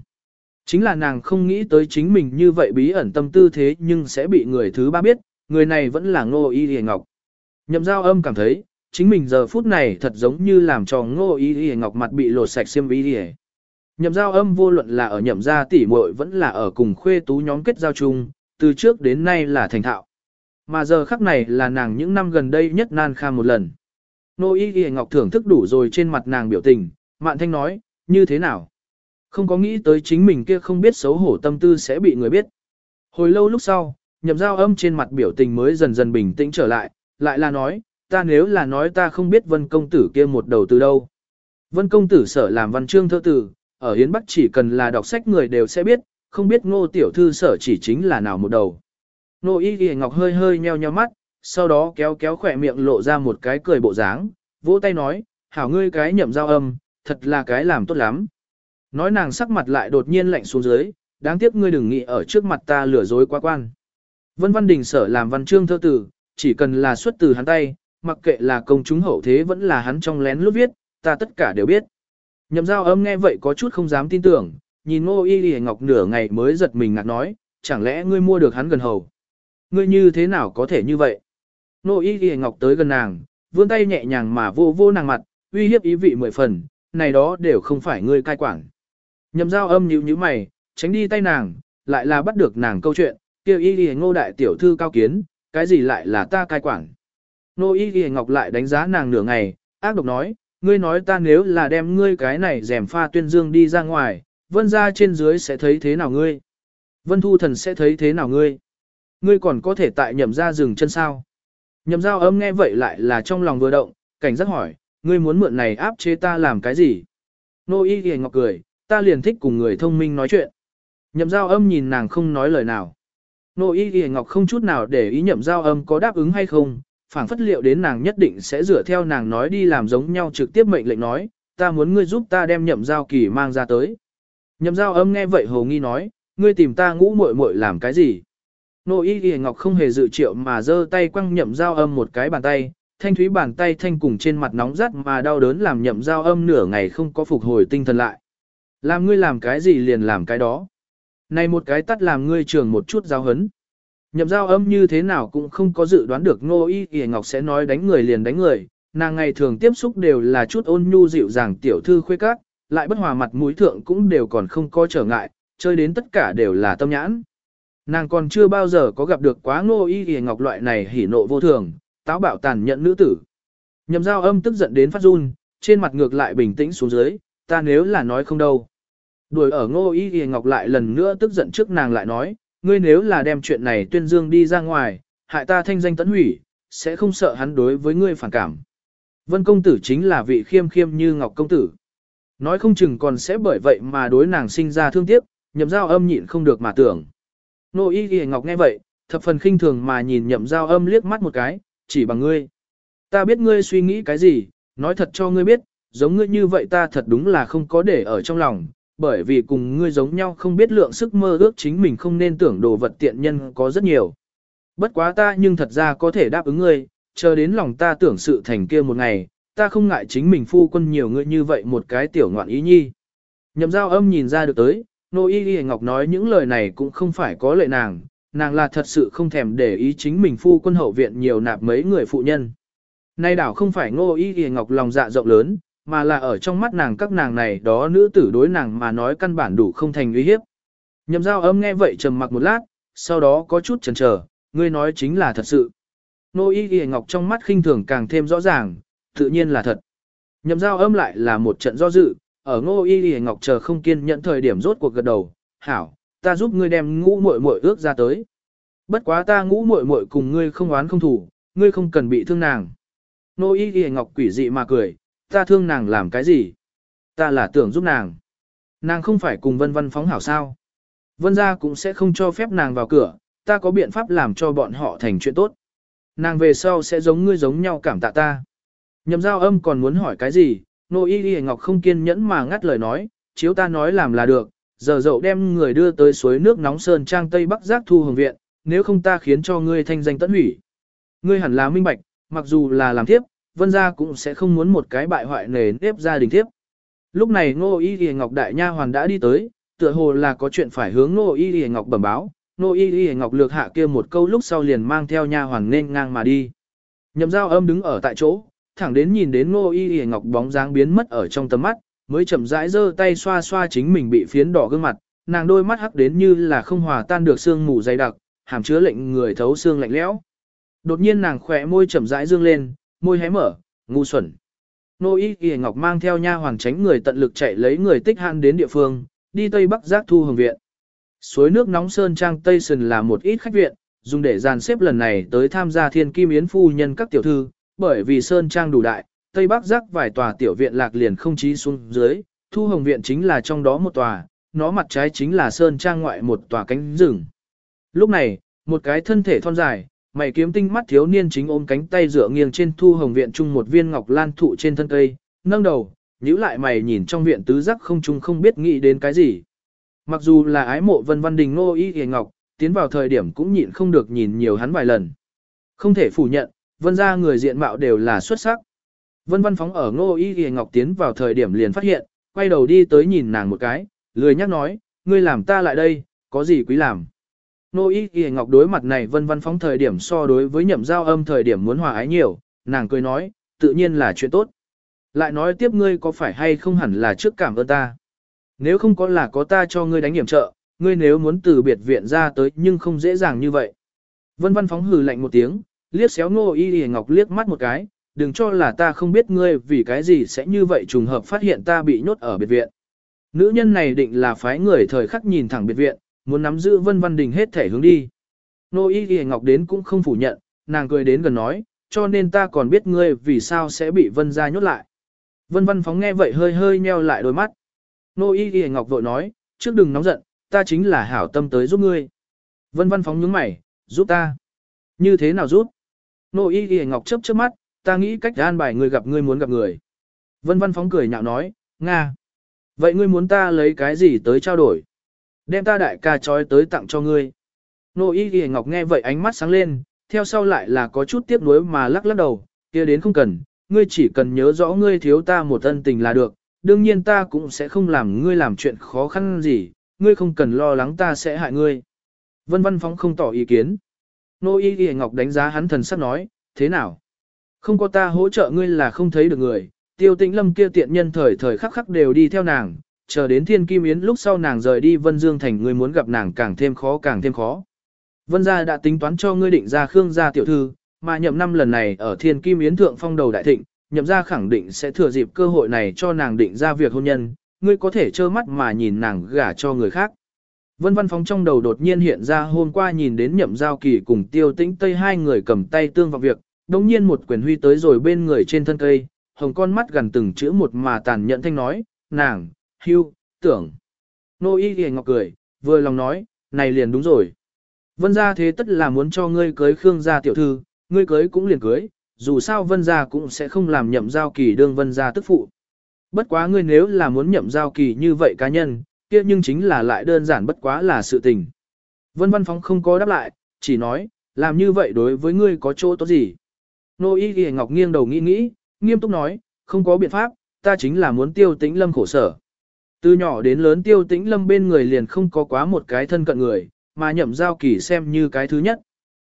Chính là nàng không nghĩ tới chính mình như vậy bí ẩn tâm tư thế nhưng sẽ bị người thứ ba biết, người này vẫn là ngô y hề ngọc. Nhậm giao âm cảm thấy, chính mình giờ phút này thật giống như làm cho ngô y hề ngọc mặt bị lột sạch xiêm y hề. Nhậm giao âm vô luận là ở nhậm gia tỷ muội vẫn là ở cùng khuê tú nhóm kết giao chung, từ trước đến nay là thành thạo. Mà giờ khắc này là nàng những năm gần đây nhất nan kham một lần. Nô y Y ngọc thưởng thức đủ rồi trên mặt nàng biểu tình, mạn thanh nói, như thế nào? Không có nghĩ tới chính mình kia không biết xấu hổ tâm tư sẽ bị người biết. Hồi lâu lúc sau, nhậm giao âm trên mặt biểu tình mới dần dần bình tĩnh trở lại, lại là nói, ta nếu là nói ta không biết vân công tử kia một đầu từ đâu. Vân công tử sở làm văn chương thơ tử, ở Hiến Bắc chỉ cần là đọc sách người đều sẽ biết, không biết ngô tiểu thư sở chỉ chính là nào một đầu. Nô y ghi ngọc hơi hơi nheo nheo mắt, sau đó kéo kéo khỏe miệng lộ ra một cái cười bộ dáng, vỗ tay nói, hảo ngươi cái nhậm giao âm, thật là cái làm tốt lắm. Nói nàng sắc mặt lại đột nhiên lạnh xuống dưới, đáng tiếc ngươi đừng nghĩ ở trước mặt ta lừa dối quá quan. Vân Văn Đình sở làm văn chương thơ tử, chỉ cần là xuất từ hắn tay, mặc kệ là công chúng hậu thế vẫn là hắn trong lén lút viết, ta tất cả đều biết. Nhậm giao âm nghe vậy có chút không dám tin tưởng, nhìn ngô y lì ngọc nửa ngày mới giật mình ngạc nói, chẳng lẽ ngươi mua được hắn gần hầu. Ngươi như thế nào có thể như vậy? Ngô y lì ngọc tới gần nàng, vươn tay nhẹ nhàng mà vô vô nàng mặt, uy hiếp ý vị mười phần, này đó đều không phải ngươi cai quản. Nhậm giao âm nhíu nhíu mày, tránh đi tay nàng, lại là bắt được nàng câu chuyện, kêu y ghi ngô đại tiểu thư cao kiến, cái gì lại là ta cai quản. Nô y ghi ngọc lại đánh giá nàng nửa ngày, ác độc nói, ngươi nói ta nếu là đem ngươi cái này rèm pha tuyên dương đi ra ngoài, vân ra trên dưới sẽ thấy thế nào ngươi? Vân thu thần sẽ thấy thế nào ngươi? Ngươi còn có thể tại nhậm ra rừng chân sao? Nhậm giao âm nghe vậy lại là trong lòng vừa động, cảnh giác hỏi, ngươi muốn mượn này áp chế ta làm cái gì? Nô y ghi ngọc cười, ta liền thích cùng người thông minh nói chuyện. Nhậm giao âm nhìn nàng không nói lời nào. Nô y ghi ngọc không chút nào để ý nhậm giao âm có đáp ứng hay không, phảng phất liệu đến nàng nhất định sẽ dựa theo nàng nói đi làm giống nhau trực tiếp mệnh lệnh nói, ta muốn ngươi giúp ta đem nhậm giao kỳ mang ra tới. Nhậm giao âm nghe vậy hồ nghi nói, ngươi tìm ta ngũ muội muội làm cái gì? Nô y ghi ngọc không hề dự triệu mà giơ tay quăng nhậm giao âm một cái bàn tay, thanh thúy bàn tay thanh cùng trên mặt nóng rát mà đau đớn làm nhậm giao âm nửa ngày không có phục hồi tinh thần lại. Làm ngươi làm cái gì liền làm cái đó. Này một cái tắt làm ngươi trường một chút giáo hấn. Nhậm giao âm như thế nào cũng không có dự đoán được Ngô Y Y Ngọc sẽ nói đánh người liền đánh người, nàng ngày thường tiếp xúc đều là chút ôn nhu dịu dàng tiểu thư khuê các, lại bất hòa mặt mũi thượng cũng đều còn không có trở ngại, chơi đến tất cả đều là tâm nhãn. Nàng còn chưa bao giờ có gặp được quá Ngô Y Y Ngọc loại này hỉ nộ vô thường, táo bạo tàn nhẫn nữ tử. Nhậm giao âm tức giận đến phát run, trên mặt ngược lại bình tĩnh xuống dưới, ta nếu là nói không đâu. Đuổi ở Ngô Y Y Ngọc lại lần nữa tức giận trước nàng lại nói, ngươi nếu là đem chuyện này tuyên dương đi ra ngoài, hại ta thanh danh tấn hủy, sẽ không sợ hắn đối với ngươi phản cảm. Vân công tử chính là vị khiêm khiêm như ngọc công tử. Nói không chừng còn sẽ bởi vậy mà đối nàng sinh ra thương tiếc, nhậm giao âm nhịn không được mà tưởng. Nô y ghi ngọc nghe vậy, thập phần khinh thường mà nhìn nhậm giao âm liếc mắt một cái, chỉ bằng ngươi. Ta biết ngươi suy nghĩ cái gì, nói thật cho ngươi biết, giống ngươi như vậy ta thật đúng là không có để ở trong lòng, bởi vì cùng ngươi giống nhau không biết lượng sức mơ ước chính mình không nên tưởng đồ vật tiện nhân có rất nhiều. Bất quá ta nhưng thật ra có thể đáp ứng ngươi, chờ đến lòng ta tưởng sự thành kia một ngày, ta không ngại chính mình phu quân nhiều ngươi như vậy một cái tiểu ngoạn ý nhi. Nhậm giao âm nhìn ra được tới, nô y y ngọc nói những lời này cũng không phải có lệ nàng, nàng là thật sự không thèm để ý chính mình phu quân hậu viện nhiều nạp mấy người phụ nhân. Nay đảo không phải ngô y y ngọc lòng dạ rộng lớn, mà là ở trong mắt nàng các nàng này đó nữ tử đối nàng mà nói căn bản đủ không thành uy hiếp. Nhậm giao âm nghe vậy trầm mặc một lát, sau đó có chút chần chờ, ngươi nói chính là thật sự. Nô y y ngọc trong mắt khinh thường càng thêm rõ ràng, tự nhiên là thật. Nhậm giao âm lại là một trận do dự, ở ngô y y ngọc chờ không kiên nhẫn thời điểm rốt cuộc gật đầu, hảo, ta giúp ngươi đem ngũ muội muội ước ra tới. Bất quá ta ngũ muội muội cùng ngươi không oán không thủ, ngươi không cần bị thương nàng. Nô y y ngọc quỷ dị mà cười, ta thương nàng làm cái gì? Ta là tưởng giúp nàng. Nàng không phải cùng vân vân phóng hảo sao. Vân gia cũng sẽ không cho phép nàng vào cửa, ta có biện pháp làm cho bọn họ thành chuyện tốt. Nàng về sau sẽ giống ngươi giống nhau cảm tạ ta. Nhậm giao âm còn muốn hỏi cái gì, nô y y ngọc không kiên nhẫn mà ngắt lời nói, chiếu ta nói làm là được, giờ dậu đem người đưa tới suối nước nóng sơn trang Tây Bắc Giác Thu Hồng Viện, nếu không ta khiến cho ngươi thanh danh tận hủy. Ngươi hẳn là minh bạch, mặc dù là làm tiếp, vân gia cũng sẽ không muốn một cái bại hoại nề nếp gia đình tiếp. Lúc này Ngô Y Y Ngọc Đại Nha Hoàn đã đi tới, tựa hồ là có chuyện phải hướng Ngô Y Y Ngọc bẩm báo, Ngô Y Y Ngọc lược hạ kia một câu lúc sau liền mang theo Nha Hoàn nên ngang mà đi. Nhậm giao âm đứng ở tại chỗ, thẳng đến nhìn đến Ngô Y Y Ngọc bóng dáng biến mất ở trong tầm mắt, mới chậm rãi giơ tay xoa xoa chính mình bị phiến đỏ gương mặt, nàng đôi mắt hắc đến như là không hòa tan được xương mù dày đặc, hàm chứa lệnh người thấu xương lạnh lẽo. Đột nhiên nàng khỏe môi chậm rãi dương lên, môi hé mở, ngu xuẩn. Nô Y Y Ngọc mang theo nha hoàng tránh người tận lực chạy lấy người tích hạn đến địa phương, đi Tây Bắc Giác Thu Hồng Viện. Suối nước nóng Sơn Trang Tây Sơn là một ít khách viện, dùng để dàn xếp lần này tới tham gia thiên kim yến phu nhân các tiểu thư, bởi vì Sơn Trang đủ đại, Tây Bắc Giác vài tòa tiểu viện lạc liền không chí xuống dưới, Thu Hồng Viện chính là trong đó một tòa, nó mặt trái chính là Sơn Trang ngoại một tòa cánh rừng. Lúc này, một cái thân thể thon dài, mày kiếm tinh mắt thiếu niên chính ôm cánh tay dựa nghiêng trên thu hồng viện chung một viên ngọc lan thụ trên thân cây, nâng đầu, nhíu lại mày nhìn trong viện tứ giác không chung không biết nghĩ đến cái gì. Mặc dù là ái mộ vân văn đình ngô y hề ngọc, tiến vào thời điểm cũng nhịn không được nhìn nhiều hắn vài lần. Không thể phủ nhận, vân ra người diện mạo đều là xuất sắc. Vân văn phóng ở ngô y hề ngọc tiến vào thời điểm liền phát hiện, quay đầu đi tới nhìn nàng một cái, lười nhắc nói, ngươi làm ta lại đây, có gì quý làm. Nô y y ngọc đối mặt này vân văn phóng thời điểm so đối với nhậm giao âm thời điểm muốn hòa ái nhiều, nàng cười nói, tự nhiên là chuyện tốt. Lại nói tiếp ngươi có phải hay không hẳn là trước cảm ơn ta. Nếu không có là có ta cho ngươi đánh hiểm trợ, ngươi nếu muốn từ biệt viện ra tới nhưng không dễ dàng như vậy. Vân văn phóng hừ lạnh một tiếng, liếc xéo Nô y y ngọc liếc mắt một cái, đừng cho là ta không biết ngươi vì cái gì sẽ như vậy trùng hợp phát hiện ta bị nhốt ở biệt viện. Nữ nhân này định là phái người thời khắc nhìn thẳng biệt viện, muốn nắm giữ Vân Văn Đình hết thể hướng đi. Nô Y Y Ngọc đến cũng không phủ nhận, nàng cười đến gần nói, cho nên ta còn biết ngươi vì sao sẽ bị Vân gia nhốt lại. Vân Văn Phóng nghe vậy hơi hơi nheo lại đôi mắt. Nô Y Y Ngọc vội nói, trước đừng nóng giận, ta chính là hảo tâm tới giúp ngươi. Vân Văn Phóng nhướng mày, giúp ta. Như thế nào giúp? Nô Y Y Ngọc chớp chớp mắt, ta nghĩ cách an bài người gặp ngươi muốn gặp người. Vân Văn Phóng cười nhạo nói, Nga. Vậy ngươi muốn ta lấy cái gì tới trao đổi? Đem ta đại ca trói tới tặng cho ngươi. Nô y ghi ngọc nghe vậy ánh mắt sáng lên, theo sau lại là có chút tiếc nuối mà lắc lắc đầu, kia đến không cần, ngươi chỉ cần nhớ rõ ngươi thiếu ta một ân tình là được, đương nhiên ta cũng sẽ không làm ngươi làm chuyện khó khăn gì, ngươi không cần lo lắng ta sẽ hại ngươi. Vân Văn Phóng không tỏ ý kiến. Nô y ghi ngọc đánh giá hắn thần sắc nói, thế nào? Không có ta hỗ trợ ngươi là không thấy được người, tiêu tĩnh lâm kia tiện nhân thời thời khắc khắc đều đi theo nàng, chờ đến thiên kim yến lúc sau nàng rời đi Vân Dương thành ngươi muốn gặp nàng càng thêm khó càng thêm khó. Vân gia đã tính toán cho ngươi định ra Khương gia tiểu thư, mà nhậm năm lần này ở thiên kim yến thượng phong đầu đại thịnh, nhậm gia khẳng định sẽ thừa dịp cơ hội này cho nàng định ra việc hôn nhân, ngươi có thể trơ mắt mà nhìn nàng gả cho người khác. Vân văn phóng trong đầu đột nhiên hiện ra hôm qua nhìn đến nhậm giao kỳ cùng tiêu tĩnh tây hai người cầm tay tương vào việc, đồng nhiên một quyền huy tới rồi bên người trên thân cây, hồng con mắt gần từng chữ một mà tàn nhẫn thanh nói, nàng, hưu, tưởng. Nô y ghi ngọc cười, vừa lòng nói, này liền đúng rồi. Vân gia thế tất là muốn cho ngươi cưới Khương gia tiểu thư, ngươi cưới cũng liền cưới, dù sao vân gia cũng sẽ không làm nhậm giao kỳ đương vân gia tức phụ. Bất quá ngươi nếu là muốn nhậm giao kỳ như vậy cá nhân, kia nhưng chính là lại đơn giản bất quá là sự tình. Vân văn phóng không có đáp lại, chỉ nói, làm như vậy đối với ngươi có chỗ tốt gì. Nô y ghi ngọc nghiêng đầu nghĩ nghĩ, nghiêm túc nói, không có biện pháp, ta chính là muốn tiêu tĩnh lâm khổ sở. Từ nhỏ đến lớn tiêu tĩnh lâm bên người liền không có quá một cái thân cận người, mà nhậm giao kỳ xem như cái thứ nhất.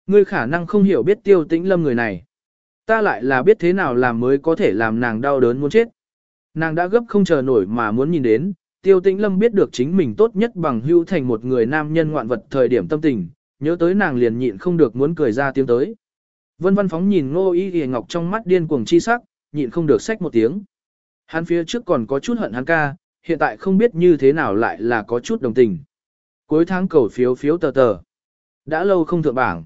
Ngươi khả năng không hiểu biết tiêu tĩnh lâm người này. Ta lại là biết thế nào làm mới có thể làm nàng đau đớn muốn chết. Nàng đã gấp không chờ nổi mà muốn nhìn đến, tiêu tĩnh lâm biết được chính mình tốt nhất bằng hữu thành một người nam nhân ngoạn vật thời điểm tâm tình, nhớ tới nàng liền nhịn không được muốn cười ra tiếng tới. Vân văn phóng nhìn ngô y hề ngọc trong mắt điên cuồng chi sắc, nhịn không được xách một tiếng. Hắn phía trước còn có chút hận hắn ca, hiện tại không biết như thế nào lại là có chút đồng tình. Cuối tháng cầu phiếu phiếu tờ tờ. Đã lâu không thượng bảng.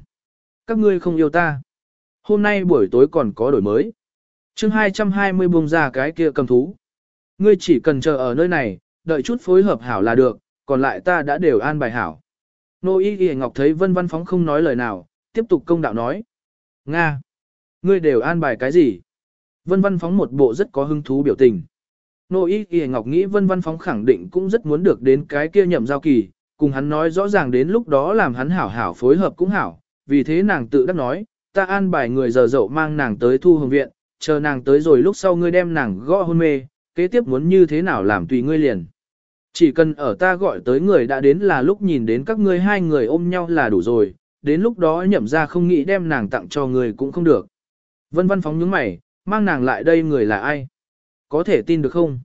Các ngươi không yêu ta. Hôm nay buổi tối còn có đổi mới. chương 220 buông ra cái kia cầm thú. Ngươi chỉ cần chờ ở nơi này, đợi chút phối hợp hảo là được, còn lại ta đã đều an bài hảo. Nô Y Y Ngọc thấy Vân Văn Phóng không nói lời nào, tiếp tục công đạo nói. Nga! Ngươi đều an bài cái gì? Vân Văn Phóng một bộ rất có hứng thú biểu tình. Nô Y Y Ngọc nghĩ Vân Văn Phóng khẳng định cũng rất muốn được đến cái kia nhậm giao kỳ, cùng hắn nói rõ ràng đến lúc đó làm hắn hảo hảo phối hợp cũng hảo, vì thế nàng tự đắc nói, ta an bài người giờ dậu mang nàng tới thu hồng viện, chờ nàng tới rồi lúc sau ngươi đem nàng gõ hôn mê, kế tiếp muốn như thế nào làm tùy ngươi liền. Chỉ cần ở ta gọi tới người đã đến là lúc nhìn đến các ngươi hai người ôm nhau là đủ rồi, đến lúc đó nhậm ra không nghĩ đem nàng tặng cho người cũng không được. Vân văn phóng nhướng mày, mang nàng lại đây người là ai? Có thể tin được không?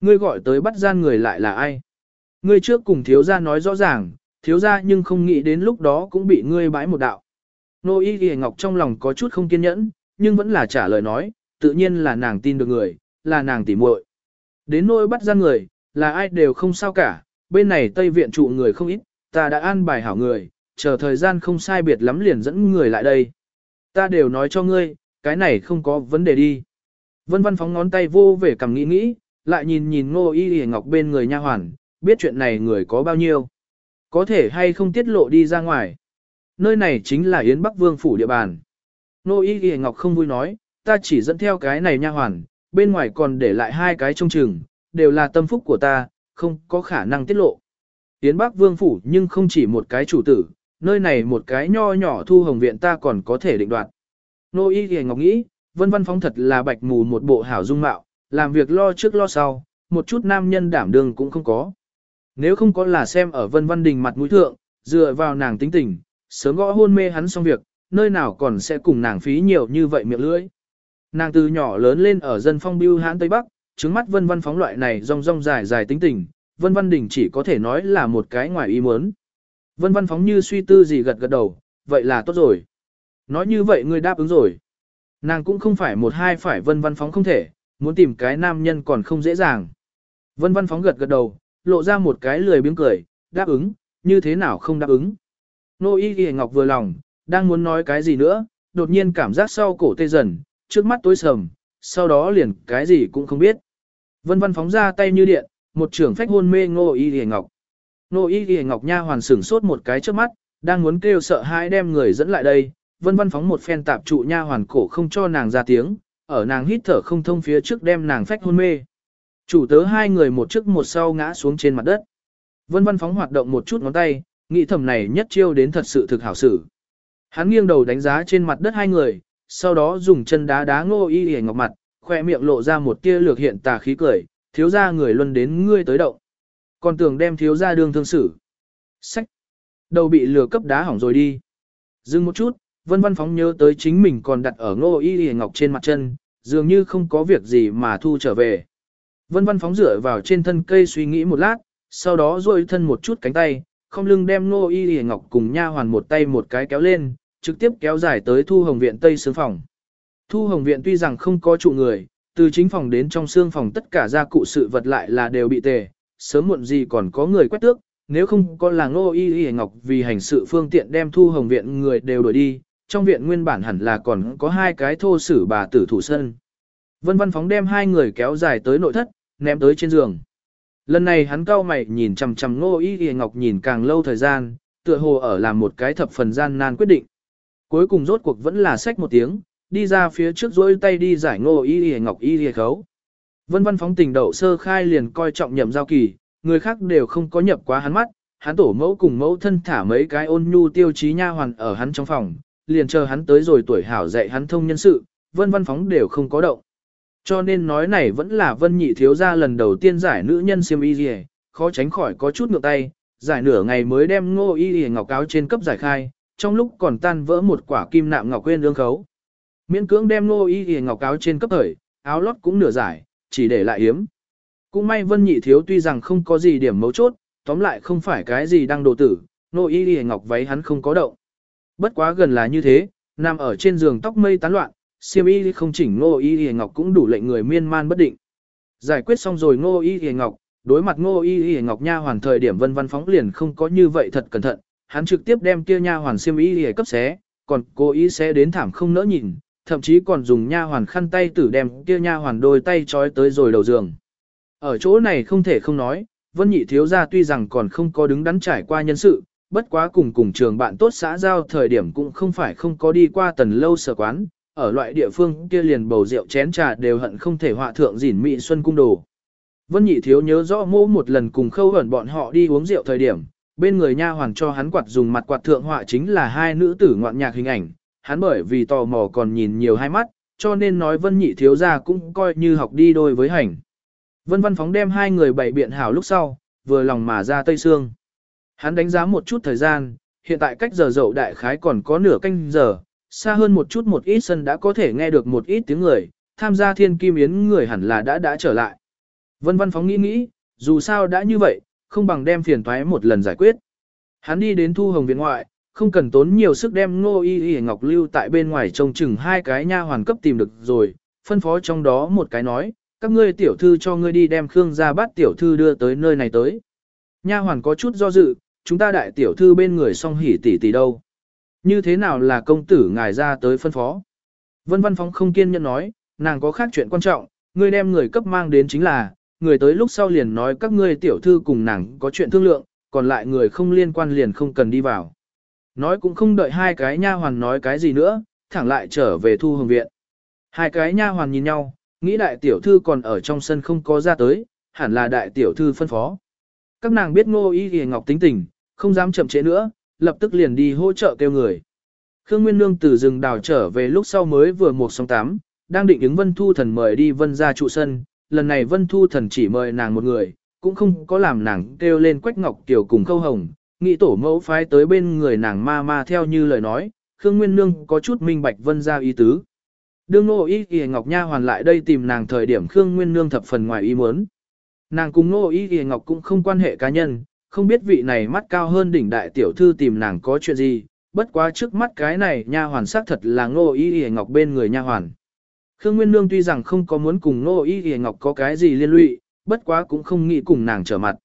Ngươi gọi tới bắt gian người lại là ai? Ngươi trước cùng thiếu gia nói rõ ràng, thiếu gia nhưng không nghĩ đến lúc đó cũng bị ngươi bãi một đạo. Nô Y Ghi Ngọc trong lòng có chút không kiên nhẫn, nhưng vẫn là trả lời nói, tự nhiên là nàng tin được người, là nàng tỉ muội. Đến nỗi bắt gian người, là ai đều không sao cả, bên này Tây Viện trụ người không ít, ta đã an bài hảo người, chờ thời gian không sai biệt lắm liền dẫn người lại đây. Ta đều nói cho ngươi, cái này không có vấn đề đi. Vân Văn phóng ngón tay vô về cầm nghĩ nghĩ, lại nhìn nhìn Ngô Y Y Ngọc bên người nha hoàn, biết chuyện này người có bao nhiêu. Có thể hay không tiết lộ đi ra ngoài. Nơi này chính là Yến Bắc Vương phủ địa bàn. Nô Y Y Ngọc không vui nói, ta chỉ dẫn theo cái này nha hoàn, bên ngoài còn để lại hai cái trông chừng, đều là tâm phúc của ta, không có khả năng tiết lộ. Yến Bắc Vương phủ nhưng không chỉ một cái chủ tử, nơi này một cái nho nhỏ thu hồng viện ta còn có thể định đoạt. Nô Y Ghi Ngọc nghĩ, vân văn phóng thật là bạch mù một bộ hảo dung mạo, làm việc lo trước lo sau, một chút nam nhân đảm đương cũng không có. Nếu không có là xem ở vân văn đình mặt mũi thượng, dựa vào nàng tính tình, sớm gõ hôn mê hắn xong việc, nơi nào còn sẽ cùng nàng phí nhiều như vậy miệng lưỡi. Nàng từ nhỏ lớn lên ở dân phong biêu hãn Tây Bắc, trứng mắt vân văn phóng loại này rong rong dài dài tính tình, vân văn đình chỉ có thể nói là một cái ngoài ý muốn. Vân văn phóng như suy tư gì gật gật đầu, vậy là tốt rồi. Nói như vậy ngươi đáp ứng rồi. Nàng cũng không phải một hai phải vân văn phóng không thể, muốn tìm cái nam nhân còn không dễ dàng. Vân văn phóng gật gật đầu, lộ ra một cái lười biếng cười, đáp ứng, như thế nào không đáp ứng. Nô y ghi ngọc vừa lòng, đang muốn nói cái gì nữa, đột nhiên cảm giác sau cổ tê dần, trước mắt tối sầm, sau đó liền cái gì cũng không biết. Vân văn phóng ra tay như điện, một trưởng phách hôn mê ngô y ghi ngọc. Nô y ghi ngọc nha hoàn sửng sốt một cái trước mắt, đang muốn kêu sợ hãi đem người dẫn lại đây, vân văn phóng một phen tạp trụ nha hoàn cổ không cho nàng ra tiếng, ở nàng hít thở không thông phía trước đem nàng phách hôn mê. Chủ tớ hai người một trước một sau ngã xuống trên mặt đất. Vân văn phóng hoạt động một chút ngón tay, nghĩ thầm này nhất chiêu đến thật sự thực hảo sử. Hắn nghiêng đầu đánh giá trên mặt đất hai người, sau đó dùng chân đá đá ngô y hề ngọc mặt, khoe miệng lộ ra một tia lược hiện tà khí cười, thiếu ra người luân đến ngươi tới động. Còn tưởng đem thiếu ra đường thương xử. Sách! Đầu bị lừa cấp đá hỏng rồi đi. Dừng một chút, Vân Văn Phóng nhớ tới chính mình còn đặt ở ngô y y ngọc trên mặt chân, dường như không có việc gì mà thu trở về. Vân Văn Phóng dựa vào trên thân cây suy nghĩ một lát, sau đó duỗi thân một chút cánh tay, không lưng đem ngô y y ngọc cùng nha hoàn một tay một cái kéo lên, trực tiếp kéo dài tới Thu Hồng Viện Tây Sướng Phòng. Thu Hồng Viện tuy rằng không có trụ người, từ chính phòng đến trong xương phòng tất cả gia cụ sự vật lại là đều bị tề, sớm muộn gì còn có người quét tước, nếu không có là ngô y y ngọc vì hành sự phương tiện đem Thu Hồng Viện người đều đuổi đi, trong viện nguyên bản hẳn là còn có hai cái thô sử bà tử thủ sân. Vân Văn Phóng đem hai người kéo dài tới nội thất, ném tới trên giường. Lần này hắn cau mày nhìn chằm chằm Ngô Y Y Ngọc nhìn càng lâu thời gian, tựa hồ ở làm một cái thập phần gian nan quyết định. Cuối cùng rốt cuộc vẫn là sách một tiếng, đi ra phía trước dối tay đi giải Ngô Y Y Ngọc Y Y khấu. Vân Văn Phóng tình đậu sơ khai liền coi trọng nhậm giao kỳ, người khác đều không có nhập quá hắn mắt, hắn tổ mẫu cùng mẫu thân thả mấy cái ôn nhu tiêu chí nha hoàn ở hắn trong phòng, liền chờ hắn tới rồi tuổi hảo dạy hắn thông nhân sự, Vân Văn Phóng đều không có động. Cho nên nói này vẫn là vân nhị thiếu gia lần đầu tiên giải nữ nhân siêm y gì, khó tránh khỏi có chút ngược tay, giải nửa ngày mới đem ngô y y ngọc áo trên cấp giải khai, trong lúc còn tan vỡ một quả kim nạm ngọc quên đương khấu. Miễn cưỡng đem ngô y y ngọc áo trên cấp thời, áo lót cũng nửa giải, chỉ để lại yếm. Cũng may vân nhị thiếu tuy rằng không có gì điểm mấu chốt, tóm lại không phải cái gì đang đồ tử, ngô y y ngọc váy hắn không có động. Bất quá gần là như thế, nằm ở trên giường tóc mây tán loạn, siêm y không chỉnh ngô y hề ngọc cũng đủ lệnh người miên man bất định. Giải quyết xong rồi ngô y hề ngọc, đối mặt ngô y hề ngọc nha hoàn thời điểm vân văn phóng liền không có như vậy thật cẩn thận, hắn trực tiếp đem kia nha hoàn siêm y hề cấp xé, còn cố ý xé đến thảm không nỡ nhìn, thậm chí còn dùng nha hoàn khăn tay tử đem kia nha hoàn đôi tay trói tới rồi đầu giường. Ở chỗ này không thể không nói, vân nhị thiếu gia tuy rằng còn không có đứng đắn trải qua nhân sự, bất quá cùng cùng trường bạn tốt xã giao thời điểm cũng không phải không có đi qua tần lâu sở quán, ở loại địa phương kia liền bầu rượu chén trà đều hận không thể họa thượng dỉn mị xuân cung đồ. Vân Nhị Thiếu nhớ rõ mô một lần cùng khâu ẩn bọn họ đi uống rượu thời điểm, bên người nha hoàng cho hắn quạt dùng mặt quạt thượng họa chính là hai nữ tử ngoạn nhạc hình ảnh, hắn bởi vì tò mò còn nhìn nhiều hai mắt, cho nên nói Vân Nhị Thiếu ra cũng coi như học đi đôi với hành. Vân Văn Phóng đem hai người bảy biện hảo lúc sau, vừa lòng mà ra Tây Sương. Hắn đánh giá một chút thời gian, hiện tại cách giờ dậu đại khái còn có nửa canh giờ, xa hơn một chút một ít sân đã có thể nghe được một ít tiếng người, tham gia thiên kim yến người hẳn là đã đã trở lại. Vân văn phóng nghĩ nghĩ, dù sao đã như vậy, không bằng đem phiền toái một lần giải quyết. Hắn đi đến thu hồng viện ngoại, không cần tốn nhiều sức đem ngô y y ngọc lưu tại bên ngoài trông chừng hai cái nha hoàn cấp tìm được rồi, phân phó trong đó một cái nói, các ngươi tiểu thư cho ngươi đi đem Khương ra bắt tiểu thư đưa tới nơi này tới. Nha hoàn có chút do dự, chúng ta đại tiểu thư bên người song hỉ tỷ tỷ đâu. Như thế nào là công tử ngài ra tới phân phó? Vân Văn Phóng không kiên nhẫn nói, nàng có khác chuyện quan trọng, ngươi đem người cấp mang đến chính là, người tới lúc sau liền nói các ngươi tiểu thư cùng nàng có chuyện thương lượng, còn lại người không liên quan liền không cần đi vào. Nói cũng không đợi hai cái nha hoàn nói cái gì nữa, thẳng lại trở về thu hồng viện. Hai cái nha hoàn nhìn nhau, nghĩ đại tiểu thư còn ở trong sân không có ra tới, hẳn là đại tiểu thư phân phó. Các nàng biết ngô y thì ngọc tính tình, không dám chậm trễ nữa, lập tức liền đi hỗ trợ kêu người. Khương Nguyên Nương từ rừng đào trở về lúc sau mới vừa một sóng tám, đang định ứng Vân Thu Thần mời đi Vân ra trụ sân, lần này Vân Thu Thần chỉ mời nàng một người, cũng không có làm nàng kêu lên Quách Ngọc Kiều cùng Khâu Hồng, nghĩ tổ mẫu phái tới bên người nàng ma ma theo như lời nói, Khương Nguyên Nương có chút minh bạch Vân ra ý tứ. Đương nô y y Ngọc Nha hoàn lại đây tìm nàng thời điểm Khương Nguyên Nương thập phần ngoài ý muốn. Nàng cùng nô y y Ngọc cũng không quan hệ cá nhân, không biết vị này mắt cao hơn đỉnh đại tiểu thư tìm nàng có chuyện gì, bất quá trước mắt cái này nha hoàn xác thật là ngô y y ngọc bên người nha hoàn. Khương Nguyên Nương tuy rằng không có muốn cùng ngô y y ngọc có cái gì liên lụy, bất quá cũng không nghĩ cùng nàng trở mặt.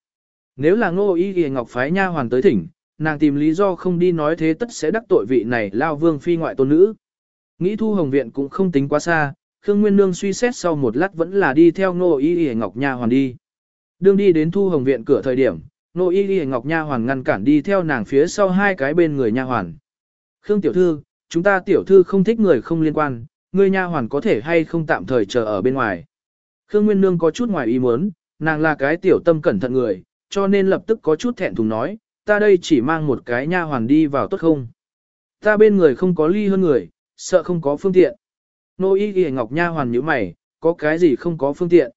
Nếu là ngô y y ngọc phái nha hoàn tới thỉnh, nàng tìm lý do không đi nói thế tất sẽ đắc tội vị này lao vương phi ngoại tôn nữ. Nghĩ thu hồng viện cũng không tính quá xa, Khương Nguyên Nương suy xét sau một lát vẫn là đi theo ngô y y ngọc nha hoàn đi. Đương đi đến thu hồng viện cửa thời điểm, Nô Y Y Ngọc Nha Hoàn ngăn cản đi theo nàng phía sau hai cái bên người Nha Hoàn. Khương Tiểu Thư, chúng ta Tiểu Thư không thích người không liên quan, người Nha Hoàn có thể hay không tạm thời chờ ở bên ngoài. Khương Nguyên Nương có chút ngoài ý muốn, nàng là cái tiểu tâm cẩn thận người, cho nên lập tức có chút thẹn thùng nói, ta đây chỉ mang một cái Nha Hoàn đi vào tốt không? Ta bên người không có ly hơn người, sợ không có phương tiện. Nô Y Y Ngọc Nha Hoàn như mày, có cái gì không có phương tiện?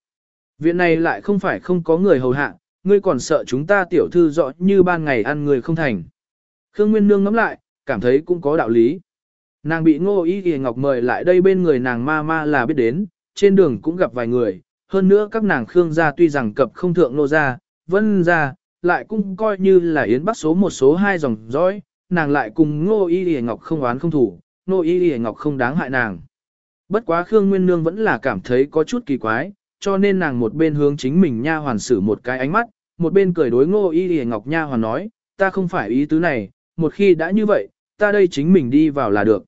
Viện này lại không phải không có người hầu hạ, ngươi còn sợ chúng ta tiểu thư rõ như ban ngày ăn người không thành. Khương Nguyên Nương ngắm lại, cảm thấy cũng có đạo lý. Nàng bị ngô y kìa ngọc mời lại đây bên người nàng ma ma là biết đến, trên đường cũng gặp vài người, hơn nữa các nàng Khương gia tuy rằng cập không thượng nô gia, vân gia, lại cũng coi như là yến bắc số một số hai dòng dõi, nàng lại cùng ngô y kìa ngọc không oán không thủ, ngô y kìa ngọc không đáng hại nàng. Bất quá Khương Nguyên Nương vẫn là cảm thấy có chút kỳ quái, cho nên nàng một bên hướng chính mình nha hoàn sử một cái ánh mắt, một bên cười đối ngô y y ngọc nha hoàn nói, ta không phải ý tứ này, một khi đã như vậy, ta đây chính mình đi vào là được.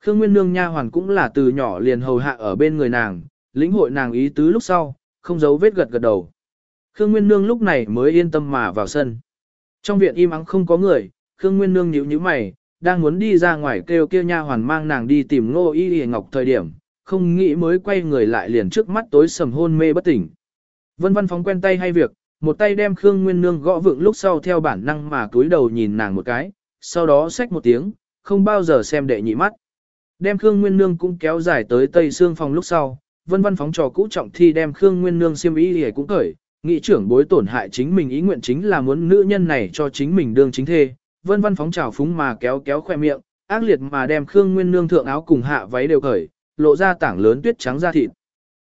Khương Nguyên Nương nha hoàn cũng là từ nhỏ liền hầu hạ ở bên người nàng, lĩnh hội nàng ý tứ lúc sau, không giấu vết gật gật đầu. Khương Nguyên Nương lúc này mới yên tâm mà vào sân. Trong viện im ắng không có người, Khương Nguyên Nương nhíu nhíu mày, đang muốn đi ra ngoài kêu kia nha hoàn mang nàng đi tìm Ngô Y Y Ngọc thời điểm, không nghĩ mới quay người lại liền trước mắt tối sầm hôn mê bất tỉnh. Vân Văn phóng quen tay hay việc, một tay đem Khương Nguyên Nương gõ vượng lúc sau theo bản năng mà túi đầu nhìn nàng một cái, sau đó xách một tiếng, không bao giờ xem đệ nhị mắt. Đem Khương Nguyên Nương cũng kéo dài tới tây xương phòng lúc sau, Vân Văn phóng trò cũ trọng thi đem Khương Nguyên Nương xiêm y hề cũng cởi, nghị trưởng bối tổn hại chính mình ý nguyện chính là muốn nữ nhân này cho chính mình đương chính thê. Vân Văn phóng trào phúng mà kéo kéo khoe miệng, ác liệt mà đem Khương Nguyên Nương thượng áo cùng hạ váy đều cởi, lộ ra tảng lớn tuyết trắng da thịt.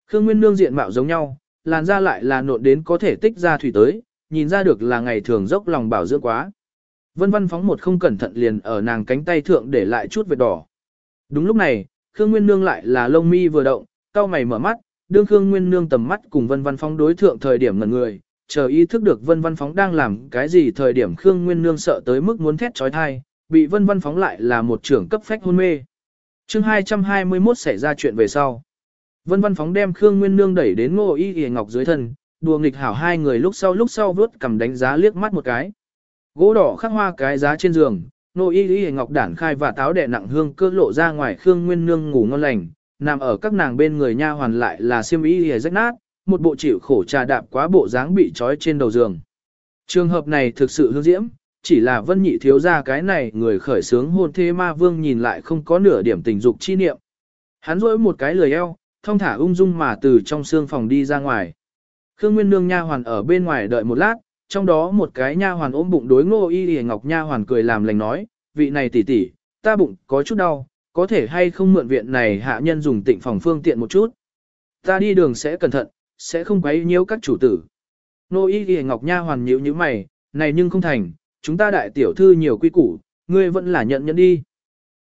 Khương Nguyên Nương diện mạo giống nhau, làn da lại là nộn đến có thể tích ra thủy tới, nhìn ra được là ngày thường dốc lòng bảo dưỡng quá. Vân Văn phóng một không cẩn thận liền ở nàng cánh tay thượng để lại chút vết đỏ. Đúng lúc này, Khương Nguyên Nương lại là lông mi vừa động, cau mày mở mắt, đương Khương Nguyên Nương tầm mắt cùng Vân Văn Phóng đối thượng thời điểm ngẩn người, chờ ý thức được Vân Văn Phóng đang làm cái gì thời điểm Khương Nguyên Nương sợ tới mức muốn thét chói tai, bị Vân Văn Phóng lại là một trưởng cấp phách hôn mê chương 221 xảy ra chuyện về sau. Vân Văn Phóng đem Khương Nguyên Nương đẩy đến ngô y y ngọc dưới thân, đùa nghịch hảo hai người lúc sau lúc sau vớt cầm đánh giá liếc mắt một cái. Gỗ đỏ khắc hoa cái giá trên giường, ngô y y ngọc đản khai và táo đẻ nặng hương cơ lộ ra ngoài Khương Nguyên Nương ngủ ngon lành, nằm ở các nàng bên người nha hoàn lại là xiêm y y rách nát, một bộ chịu khổ trà đạp quá bộ dáng bị trói trên đầu giường. Trường hợp này thực sự hương diễm, chỉ là vân nhị thiếu ra cái này người khởi sướng hôn thế ma vương nhìn lại không có nửa điểm tình dục chi niệm. Hắn rỗi một cái lười eo, thong thả ung dung mà từ trong xương phòng đi ra ngoài. Khương Nguyên Nương nha hoàn ở bên ngoài đợi một lát, trong đó một cái nha hoàn ôm bụng đối ngô y y ngọc nha hoàn cười làm lành nói, vị này tỷ tỷ, ta bụng có chút đau, có thể hay không mượn viện này hạ nhân dùng tịnh phòng phương tiện một chút. Ta đi đường sẽ cẩn thận, sẽ không quấy nhiễu các chủ tử. Nô y y ngọc nha hoàn nhíu như mày, này nhưng không thành, chúng ta đại tiểu thư nhiều quy củ, ngươi vẫn là nhận nhận đi.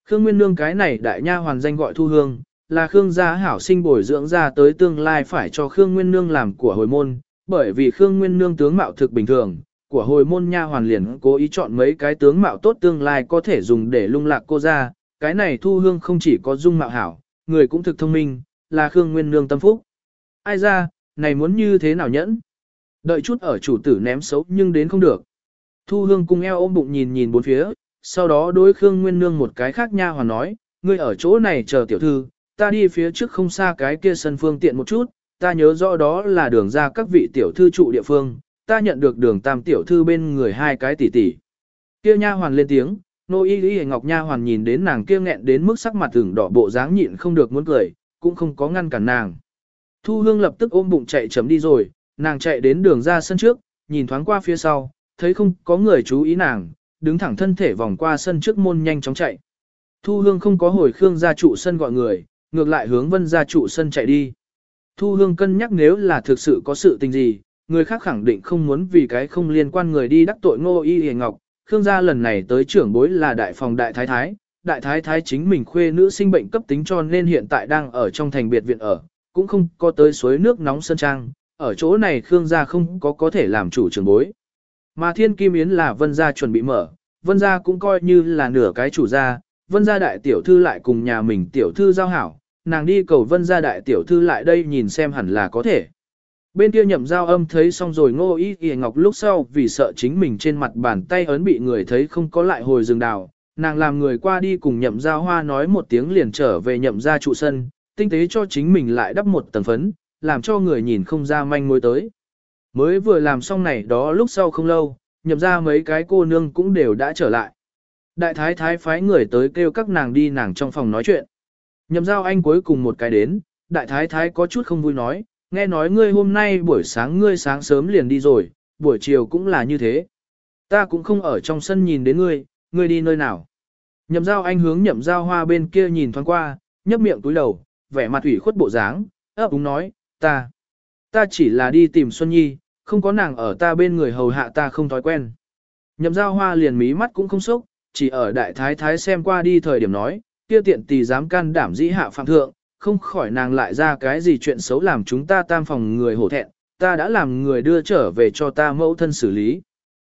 Khương Nguyên Nương cái này đại nha hoàn danh gọi thu hương, là Khương gia hảo sinh bồi dưỡng ra tới tương lai phải cho Khương Nguyên Nương làm của hồi môn, bởi vì Khương Nguyên Nương tướng mạo thực bình thường, của hồi môn nha hoàn liền cố ý chọn mấy cái tướng mạo tốt tương lai có thể dùng để lung lạc cô ra, cái này thu hương không chỉ có dung mạo hảo, người cũng thực thông minh, là Khương Nguyên Nương tâm phúc. Ai ra, này muốn như thế nào nhẫn? Đợi chút ở chủ tử ném xấu nhưng đến không được. Thu hương cung eo ôm bụng nhìn nhìn bốn phía, sau đó đối Khương Nguyên Nương một cái khác nha hoàn nói, ngươi ở chỗ này chờ tiểu thư, ta đi phía trước không xa cái kia sân phương tiện một chút, ta nhớ rõ đó là đường ra các vị tiểu thư trụ địa phương, ta nhận được đường tam tiểu thư bên người hai cái tỷ tỷ. Kia nha hoàn lên tiếng, nô y y ngọc nha hoàn nhìn đến nàng kia nghẹn đến mức sắc mặt tưởng đỏ bộ dáng nhịn không được muốn cười, cũng không có ngăn cản nàng. Thu hương lập tức ôm bụng chạy chấm đi rồi, nàng chạy đến đường ra sân trước, nhìn thoáng qua phía sau, thấy không có người chú ý nàng, đứng thẳng thân thể vòng qua sân trước môn nhanh chóng chạy. Thu hương không có hồi khương gia trụ sân gọi người, ngược lại hướng vân gia trụ sân chạy đi. Thu hương cân nhắc nếu là thực sự có sự tình gì, người khác khẳng định không muốn vì cái không liên quan người đi đắc tội ngô y hề ngọc. Khương gia lần này tới trưởng bối là đại phòng đại thái thái, đại thái thái chính mình khuê nữ sinh bệnh cấp tính cho nên hiện tại đang ở trong thành biệt viện ở, cũng không có tới suối nước nóng sơn trang, ở chỗ này Khương gia không có có thể làm chủ trưởng bối. Mà thiên kim yến là vân gia chuẩn bị mở, vân gia cũng coi như là nửa cái chủ gia, vân gia đại tiểu thư lại cùng nhà mình tiểu thư giao hảo, nàng đi cầu vân gia đại tiểu thư lại đây nhìn xem hẳn là có thể. Bên kia nhậm giao âm thấy xong rồi ngô ý y ngọc lúc sau vì sợ chính mình trên mặt bàn tay ấn bị người thấy không có lại hồi rừng đào, nàng làm người qua đi cùng nhậm giao hoa nói một tiếng liền trở về nhậm gia trụ sân, tinh tế cho chính mình lại đắp một tầng phấn, làm cho người nhìn không ra manh mối tới. Mới vừa làm xong này đó lúc sau không lâu, nhậm ra mấy cái cô nương cũng đều đã trở lại. Đại thái thái phái người tới kêu các nàng đi nàng trong phòng nói chuyện. Nhậm giao anh cuối cùng một cái đến, đại thái thái có chút không vui nói, nghe nói ngươi hôm nay buổi sáng ngươi sáng sớm liền đi rồi, buổi chiều cũng là như thế. Ta cũng không ở trong sân nhìn đến ngươi, ngươi đi nơi nào. Nhậm giao anh hướng nhậm giao hoa bên kia nhìn thoáng qua, nhấp miệng túi đầu, vẻ mặt ủy khuất bộ dáng, ấp úng nói, ta, ta chỉ là đi tìm Xuân Nhi, không có nàng ở ta bên người hầu hạ ta không thói quen. Nhậm giao hoa liền mí mắt cũng không sốc, chỉ ở đại thái thái xem qua đi thời điểm nói, kia tiện tỳ dám can đảm dĩ hạ phạm thượng, không khỏi nàng lại ra cái gì chuyện xấu làm chúng ta tam phòng người hổ thẹn, ta đã làm người đưa trở về cho ta mẫu thân xử lý.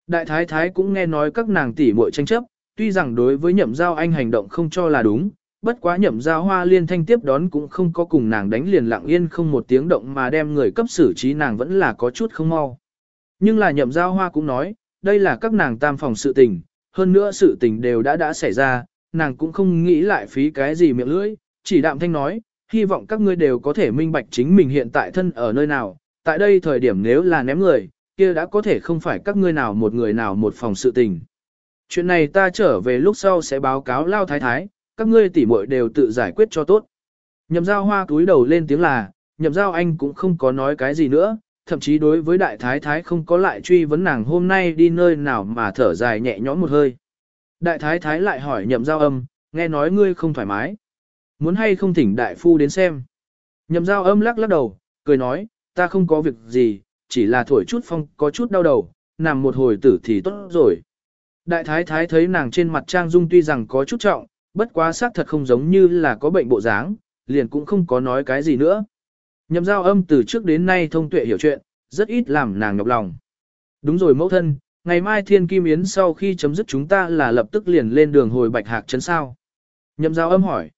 Đại thái thái cũng nghe nói các nàng tỷ muội tranh chấp, tuy rằng đối với nhậm giao anh hành động không cho là đúng, bất quá nhậm giao hoa liên thanh tiếp đón cũng không có cùng nàng đánh liền lặng yên không một tiếng động mà đem người cấp xử trí nàng vẫn là có chút không mau. Nhưng là nhậm giao hoa cũng nói, đây là các nàng tam phòng sự tình, hơn nữa sự tình đều đã đã xảy ra, nàng cũng không nghĩ lại phí cái gì miệng lưỡi, chỉ đạm thanh nói, hy vọng các ngươi đều có thể minh bạch chính mình hiện tại thân ở nơi nào, tại đây thời điểm nếu là ném người, kia đã có thể không phải các ngươi nào một người nào một phòng sự tình. Chuyện này ta trở về lúc sau sẽ báo cáo lao thái thái, các ngươi tỉ muội đều tự giải quyết cho tốt. Nhậm giao hoa túi đầu lên tiếng là, nhậm giao anh cũng không có nói cái gì nữa, thậm chí đối với đại thái thái không có lại truy vấn nàng hôm nay đi nơi nào mà thở dài nhẹ nhõm một hơi. Đại thái thái lại hỏi nhậm giao âm, nghe nói ngươi không thoải mái. Muốn hay không thỉnh đại phu đến xem. Nhậm giao âm lắc lắc đầu, cười nói, ta không có việc gì, chỉ là thổi chút phong có chút đau đầu, nằm một hồi tử thì tốt rồi. Đại thái thái thấy nàng trên mặt trang dung tuy rằng có chút trọng, bất quá xác thật không giống như là có bệnh bộ dáng, liền cũng không có nói cái gì nữa. Nhậm giao âm từ trước đến nay thông tuệ hiểu chuyện, rất ít làm nàng nhọc lòng. Đúng rồi mẫu thân, ngày mai thiên kim yến sau khi chấm dứt chúng ta là lập tức liền lên đường hồi bạch hạc chấn sao. Nhậm giao âm hỏi.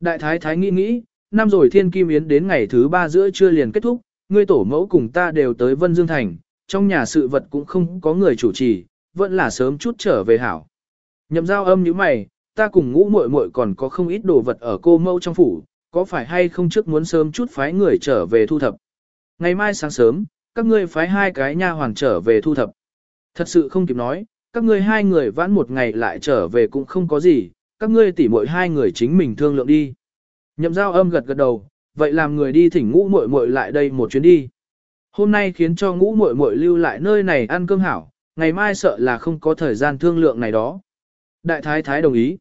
Đại thái thái nghĩ nghĩ, năm rồi thiên kim yến đến ngày thứ ba giữa trưa liền kết thúc, ngươi tổ mẫu cùng ta đều tới Vân Dương Thành, trong nhà sự vật cũng không có người chủ trì, vẫn là sớm chút trở về hảo. Nhậm giao âm như mày, ta cùng ngũ muội muội còn có không ít đồ vật ở cô mẫu trong phủ, có phải hay không trước muốn sớm chút phái người trở về thu thập. Ngày mai sáng sớm, các ngươi phái hai cái nha hoàn trở về thu thập. Thật sự không kịp nói, các ngươi hai người vãn một ngày lại trở về cũng không có gì, các ngươi tỉ muội hai người chính mình thương lượng đi. Nhậm giao âm gật gật đầu, vậy làm người đi thỉnh ngũ muội muội lại đây một chuyến đi. Hôm nay khiến cho ngũ muội muội lưu lại nơi này ăn cơm hảo, ngày mai sợ là không có thời gian thương lượng này đó. Đại thái thái đồng ý.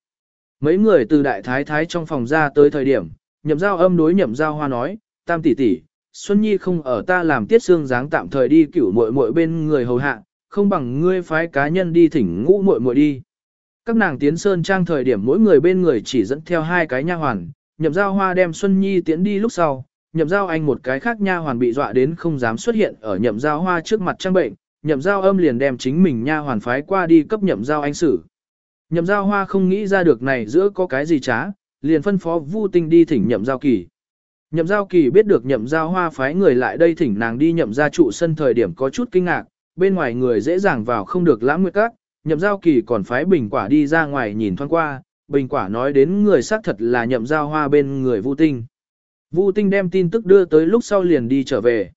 Mấy người từ đại thái thái trong phòng ra tới thời điểm, nhậm giao âm đối nhậm giao hoa nói, tam tỷ tỷ, Xuân Nhi không ở ta làm tiết xương dáng tạm thời đi cửu muội muội bên người hầu hạ, không bằng ngươi phái cá nhân đi thỉnh ngũ muội muội đi. Các nàng tiến sơn trang thời điểm mỗi người bên người chỉ dẫn theo hai cái nha hoàn, nhậm giao hoa đem Xuân Nhi tiến đi lúc sau, nhậm giao anh một cái khác nha hoàn bị dọa đến không dám xuất hiện ở nhậm giao hoa trước mặt trang bệnh, nhậm giao âm liền đem chính mình nha hoàn phái qua đi cấp nhậm giao anh xử. Nhậm giao hoa không nghĩ ra được này giữa có cái gì trá, liền phân phó Vu Tinh đi thỉnh nhậm giao kỳ. Nhậm giao kỳ biết được nhậm giao hoa phái người lại đây thỉnh nàng đi nhậm gia trụ sân thời điểm có chút kinh ngạc, bên ngoài người dễ dàng vào không được lãng nguyệt các, nhậm giao kỳ còn phái bình quả đi ra ngoài nhìn thoáng qua, bình quả nói đến người xác thật là nhậm giao hoa bên người Vu Tinh. Vu Tinh đem tin tức đưa tới lúc sau liền đi trở về.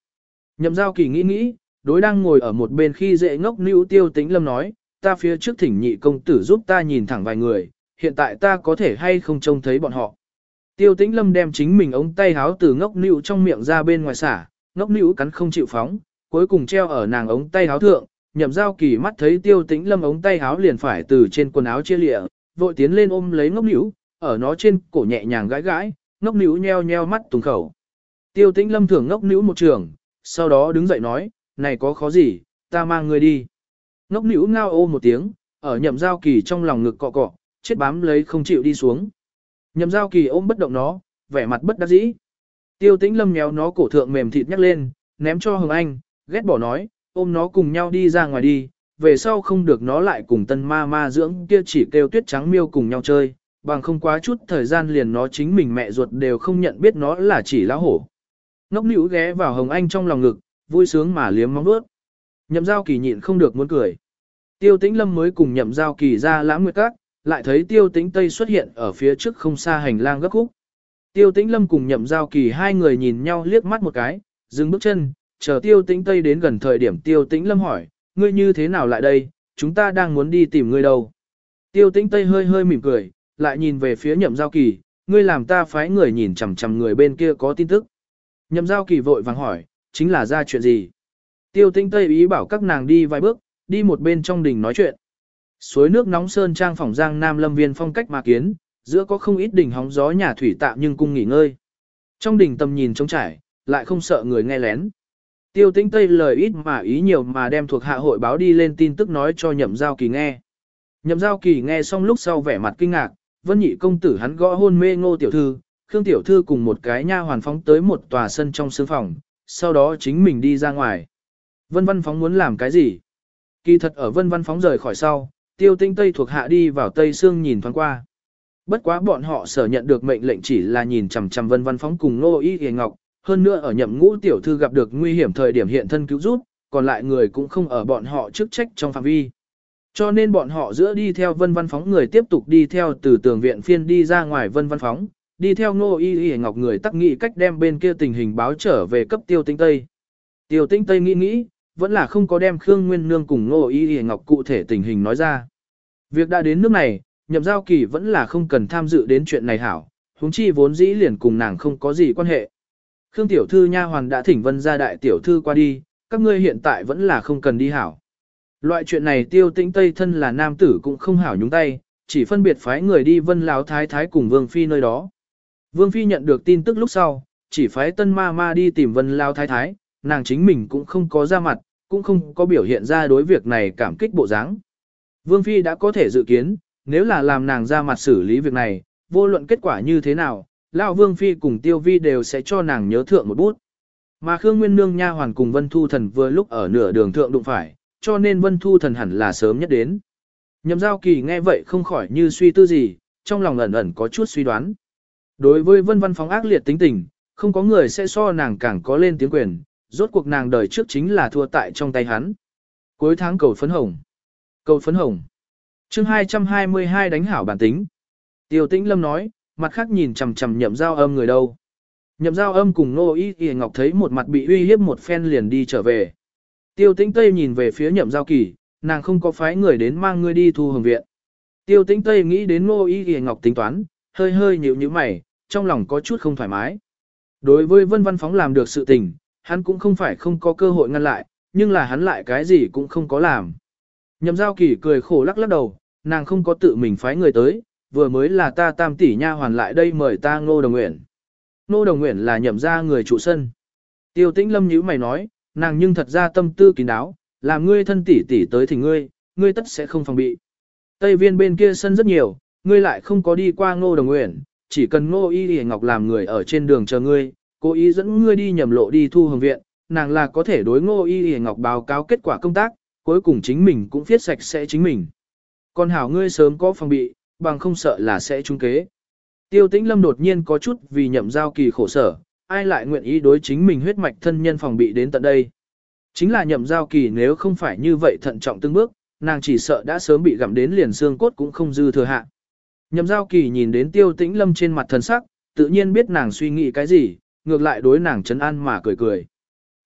Nhậm giao kỳ nghĩ nghĩ, đối đang ngồi ở một bên khi dễ ngốc nữ tiêu tĩnh lâm nói, ta phía trước thỉnh nhị công tử giúp ta nhìn thẳng vài người, hiện tại ta có thể hay không trông thấy bọn họ. Tiêu tĩnh lâm đem chính mình ống tay háo từ ngốc nữ trong miệng ra bên ngoài xả, ngốc nữ cắn không chịu phóng, cuối cùng treo ở nàng ống tay háo thượng, nhậm giao kỳ mắt thấy tiêu tĩnh lâm ống tay háo liền phải từ trên quần áo chia lịa, vội tiến lên ôm lấy ngốc nữ, ở nó trên cổ nhẹ nhàng gãi gãi, ngốc nữ nheo nheo mắt tùng khẩu. Tiêu tĩnh lâm thưởng ngốc nữ một trường, sau đó đứng dậy nói, này có khó gì, ta mang người đi. Ngốc nữ ngao ô một tiếng, ở nhậm giao kỳ trong lòng ngực cọ cọ, chết bám lấy không chịu đi xuống. Nhậm giao kỳ ôm bất động nó, vẻ mặt bất đắc dĩ. Tiêu tĩnh lâm nhéo nó cổ thượng mềm thịt nhắc lên, ném cho Hồng Anh, ghét bỏ nói, ôm nó cùng nhau đi ra ngoài đi, về sau không được nó lại cùng tân ma ma dưỡng kia chỉ kêu tuyết trắng miêu cùng nhau chơi, bằng không quá chút thời gian liền nó chính mình mẹ ruột đều không nhận biết nó là chỉ lá hổ. Ngốc nữ ghé vào Hồng Anh trong lòng ngực, vui sướng mà liếm móng đuốt. Nhậm giao kỳ nhịn không được muốn cười. Tiêu tĩnh lâm mới cùng nhậm giao kỳ ra lãng nguyệt các, lại thấy tiêu tĩnh tây xuất hiện ở phía trước không xa hành lang gấp khúc. Tiêu tĩnh lâm cùng nhậm giao kỳ hai người nhìn nhau liếc mắt một cái, dừng bước chân, chờ tiêu tĩnh tây đến gần thời điểm tiêu tĩnh lâm hỏi, ngươi như thế nào lại đây, chúng ta đang muốn đi tìm ngươi đâu. Tiêu tĩnh tây hơi hơi mỉm cười, lại nhìn về phía nhậm giao kỳ, ngươi làm ta phái người nhìn chằm chằm người bên kia có tin tức. Nhậm giao kỳ vội vàng hỏi, chính là ra chuyện gì? Tiêu Tinh tây ý bảo các nàng đi vài bước, đi một bên trong đình nói chuyện. Suối nước nóng sơn trang phòng giang nam lâm viên phong cách mà kiến, giữa có không ít đỉnh hóng gió nhà thủy tạm nhưng cung nghỉ ngơi. Trong đỉnh tầm nhìn trống trải, lại không sợ người nghe lén. Tiêu Tinh Tây lời ít mà ý nhiều mà đem thuộc hạ hội báo đi lên tin tức nói cho nhậm giao kỳ nghe. Nhậm giao kỳ nghe xong lúc sau vẻ mặt kinh ngạc, vân nhị công tử hắn gõ hôn mê ngô tiểu thư, khương tiểu thư cùng một cái nha hoàn phóng tới một tòa sân trong sương phòng, sau đó chính mình đi ra ngoài. Vân văn phóng muốn làm cái gì? Kỳ thật ở vân văn phóng rời khỏi sau, tiêu tinh tây thuộc hạ đi vào tây sương nhìn thoáng qua. Bất quá bọn họ sở nhận được mệnh lệnh chỉ là nhìn chằm chằm vân văn phóng cùng nô y hề ngọc, hơn nữa ở nhậm ngũ tiểu thư gặp được nguy hiểm thời điểm hiện thân cứu giúp, còn lại người cũng không ở bọn họ chức trách trong phạm vi. Cho nên bọn họ giữa đi theo vân văn phóng người tiếp tục đi theo từ tường viện phiên đi ra ngoài vân văn phóng, đi theo ngô y y ngọc người tắc nghị cách đem bên kia tình hình báo trở về cấp tiêu tinh tây. Tiêu tinh tây nghĩ nghĩ, vẫn là không có đem Khương Nguyên Nương cùng ngô y y ngọc cụ thể tình hình nói ra. Việc đã đến nước này, nhậm giao kỳ vẫn là không cần tham dự đến chuyện này hảo, huống chi vốn dĩ liền cùng nàng không có gì quan hệ. Khương tiểu thư nha hoàn đã thỉnh vân gia đại tiểu thư qua đi, các ngươi hiện tại vẫn là không cần đi hảo. Loại chuyện này tiêu tĩnh Tây thân là nam tử cũng không hảo nhúng tay, chỉ phân biệt phái người đi vân láo thái thái cùng Vương Phi nơi đó. Vương Phi nhận được tin tức lúc sau, chỉ phái tân ma ma đi tìm vân lao thái thái, nàng chính mình cũng không có ra mặt, cũng không có biểu hiện ra đối việc này cảm kích bộ dáng. Vương Phi đã có thể dự kiến, nếu là làm nàng ra mặt xử lý việc này, vô luận kết quả như thế nào, Lão Vương Phi cùng Tiêu Vi đều sẽ cho nàng nhớ thượng một bút. Mà Khương Nguyên Nương nha hoàn cùng Vân Thu Thần vừa lúc ở nửa đường thượng đụng phải, cho nên Vân Thu Thần hẳn là sớm nhất đến. Nhậm giao kỳ nghe vậy không khỏi như suy tư gì, trong lòng ẩn ẩn có chút suy đoán. Đối với Vân Văn Phóng ác liệt tính tình, không có người sẽ so nàng càng có lên tiếng quyền, rốt cuộc nàng đời trước chính là thua tại trong tay hắn. Cuối tháng cầu phấn hồng. Cầu phấn hồng. chương 222 đánh hảo bản tính. Tiêu tĩnh lâm nói, mặt khác nhìn chằm chằm nhậm giao âm người đâu. Nhậm giao âm cùng nô y y ngọc thấy một mặt bị uy hiếp một phen liền đi trở về. Tiêu tĩnh Tây nhìn về phía nhậm giao kỳ, nàng không có phái người đến mang ngươi đi thu hồng viện. Tiêu tĩnh Tây nghĩ đến nô y y ngọc tính toán, hơi hơi nhíu nhíu mày, trong lòng có chút không thoải mái. Đối với vân văn phóng làm được sự tình, hắn cũng không phải không có cơ hội ngăn lại, nhưng là hắn lại cái gì cũng không có làm. Nhậm giao kỳ cười khổ lắc lắc đầu, nàng không có tự mình phái người tới, vừa mới là ta tam tỷ nha hoàn lại đây mời ta ngô đồng nguyện. Ngô đồng nguyện là nhậm ra người trụ sân. Tiêu tĩnh lâm nhữ mày nói, nàng nhưng thật ra tâm tư kín đáo, làm ngươi thân tỷ tỷ tới thì ngươi, ngươi tất sẽ không phòng bị. Tây viên bên kia sân rất nhiều, ngươi lại không có đi qua ngô đồng nguyện, chỉ cần ngô y hề ngọc làm người ở trên đường chờ ngươi, cố ý dẫn ngươi đi nhầm lộ đi thu hồng viện, nàng là có thể đối ngô y y ngọc báo cáo kết quả công tác, cuối cùng chính mình cũng viết sạch sẽ chính mình. Còn hảo ngươi sớm có phòng bị, bằng không sợ là sẽ trúng kế. Tiêu tĩnh lâm đột nhiên có chút vì nhậm giao kỳ khổ sở, ai lại nguyện ý đối chính mình huyết mạch thân nhân phòng bị đến tận đây. Chính là nhậm giao kỳ nếu không phải như vậy thận trọng từng bước, nàng chỉ sợ đã sớm bị gặm đến liền xương cốt cũng không dư thừa hạ. Nhậm giao kỳ nhìn đến tiêu tĩnh lâm trên mặt thần sắc, tự nhiên biết nàng suy nghĩ cái gì, ngược lại đối nàng trấn an mà cười cười.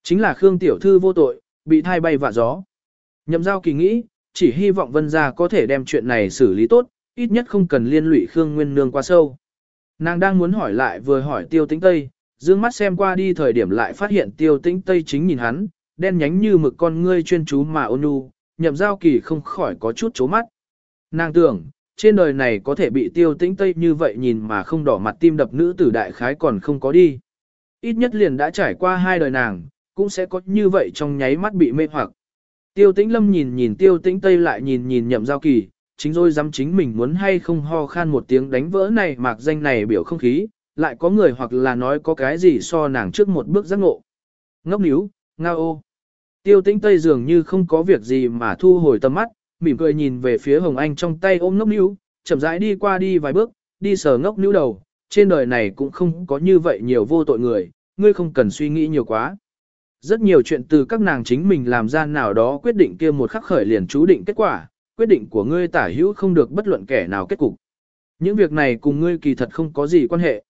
Chính là Khương Tiểu Thư vô tội, bị thai bay vạ gió. Nhậm giao kỳ nghĩ, chỉ hy vọng vân gia có thể đem chuyện này xử lý tốt, ít nhất không cần liên lụy Khương Nguyên Nương quá sâu. Nàng đang muốn hỏi lại vừa hỏi tiêu tĩnh Tây, dương mắt xem qua đi thời điểm lại phát hiện tiêu tĩnh Tây chính nhìn hắn, đen nhánh như mực con ngươi chuyên chú mà ôn nhu, nhậm giao kỳ không khỏi có chút chố mắt. Nàng tưởng, trên đời này có thể bị tiêu tĩnh Tây như vậy nhìn mà không đỏ mặt tim đập nữ tử đại khái còn không có đi. Ít nhất liền đã trải qua hai đời nàng, cũng sẽ có như vậy trong nháy mắt bị mê hoặc. Tiêu tĩnh lâm nhìn nhìn tiêu tĩnh Tây lại nhìn nhìn nhậm giao kỳ, chính rồi dám chính mình muốn hay không ho khan một tiếng đánh vỡ này mạc danh này biểu không khí, lại có người hoặc là nói có cái gì so nàng trước một bước giác ngộ. Ngốc níu, nga ô. Tiêu tĩnh Tây dường như không có việc gì mà thu hồi tầm mắt, mỉm cười nhìn về phía Hồng Anh trong tay ôm ngốc níu, chậm rãi đi qua đi vài bước, đi sờ ngốc níu đầu, trên đời này cũng không có như vậy nhiều vô tội người, ngươi không cần suy nghĩ nhiều quá. Rất nhiều chuyện từ các nàng chính mình làm ra nào đó quyết định kia một khắc khởi liền chú định kết quả, quyết định của ngươi tả hữu không được bất luận kẻ nào kết cục. Những việc này cùng ngươi kỳ thật không có gì quan hệ.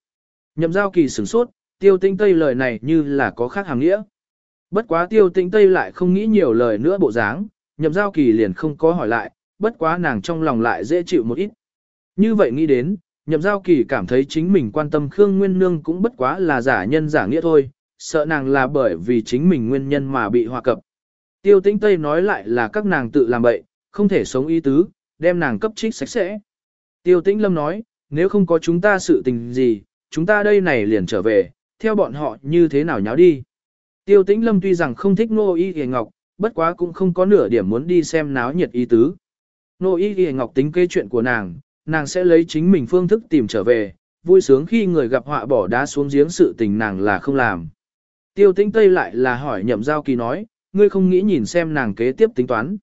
Nhậm giao kỳ sửng sốt, tiêu tinh tây lời này như là có khác hàng nghĩa. Bất quá tiêu tinh tây lại không nghĩ nhiều lời nữa bộ dáng, nhậm giao kỳ liền không có hỏi lại, bất quá nàng trong lòng lại dễ chịu một ít. Như vậy nghĩ đến, nhậm giao kỳ cảm thấy chính mình quan tâm Khương Nguyên Nương cũng bất quá là giả nhân giả nghĩa thôi, sợ nàng là bởi vì chính mình nguyên nhân mà bị hòa cập. Tiêu tĩnh Tây nói lại là các nàng tự làm bậy, không thể sống ý tứ, đem nàng cấp trích sạch sẽ. Tiêu tĩnh lâm nói, nếu không có chúng ta sự tình gì, chúng ta đây này liền trở về, theo bọn họ như thế nào nháo đi. Tiêu tĩnh lâm tuy rằng không thích nô y hề ngọc, bất quá cũng không có nửa điểm muốn đi xem náo nhiệt ý tứ. Nô y hề ngọc tính kế chuyện của nàng, nàng sẽ lấy chính mình phương thức tìm trở về, vui sướng khi người gặp họa bỏ đá xuống giếng sự tình nàng là không làm. Tiêu tĩnh Tây lại là hỏi nhậm giao kỳ nói, ngươi không nghĩ nhìn xem nàng kế tiếp tính toán.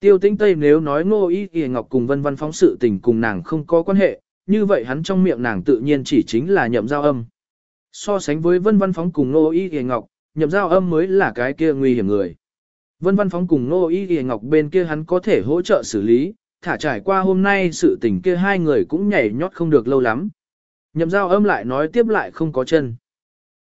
Tiêu tĩnh Tây nếu nói ngô y y ngọc cùng vân văn phóng sự tình cùng nàng không có quan hệ, như vậy hắn trong miệng nàng tự nhiên chỉ chính là nhậm giao âm. So sánh với vân văn phóng cùng ngô y y ngọc, nhậm giao âm mới là cái kia nguy hiểm người. Vân văn phóng cùng ngô y y ngọc bên kia hắn có thể hỗ trợ xử lý, thả trải qua hôm nay sự tình kia hai người cũng nhảy nhót không được lâu lắm. Nhậm giao âm lại nói tiếp lại không có chân.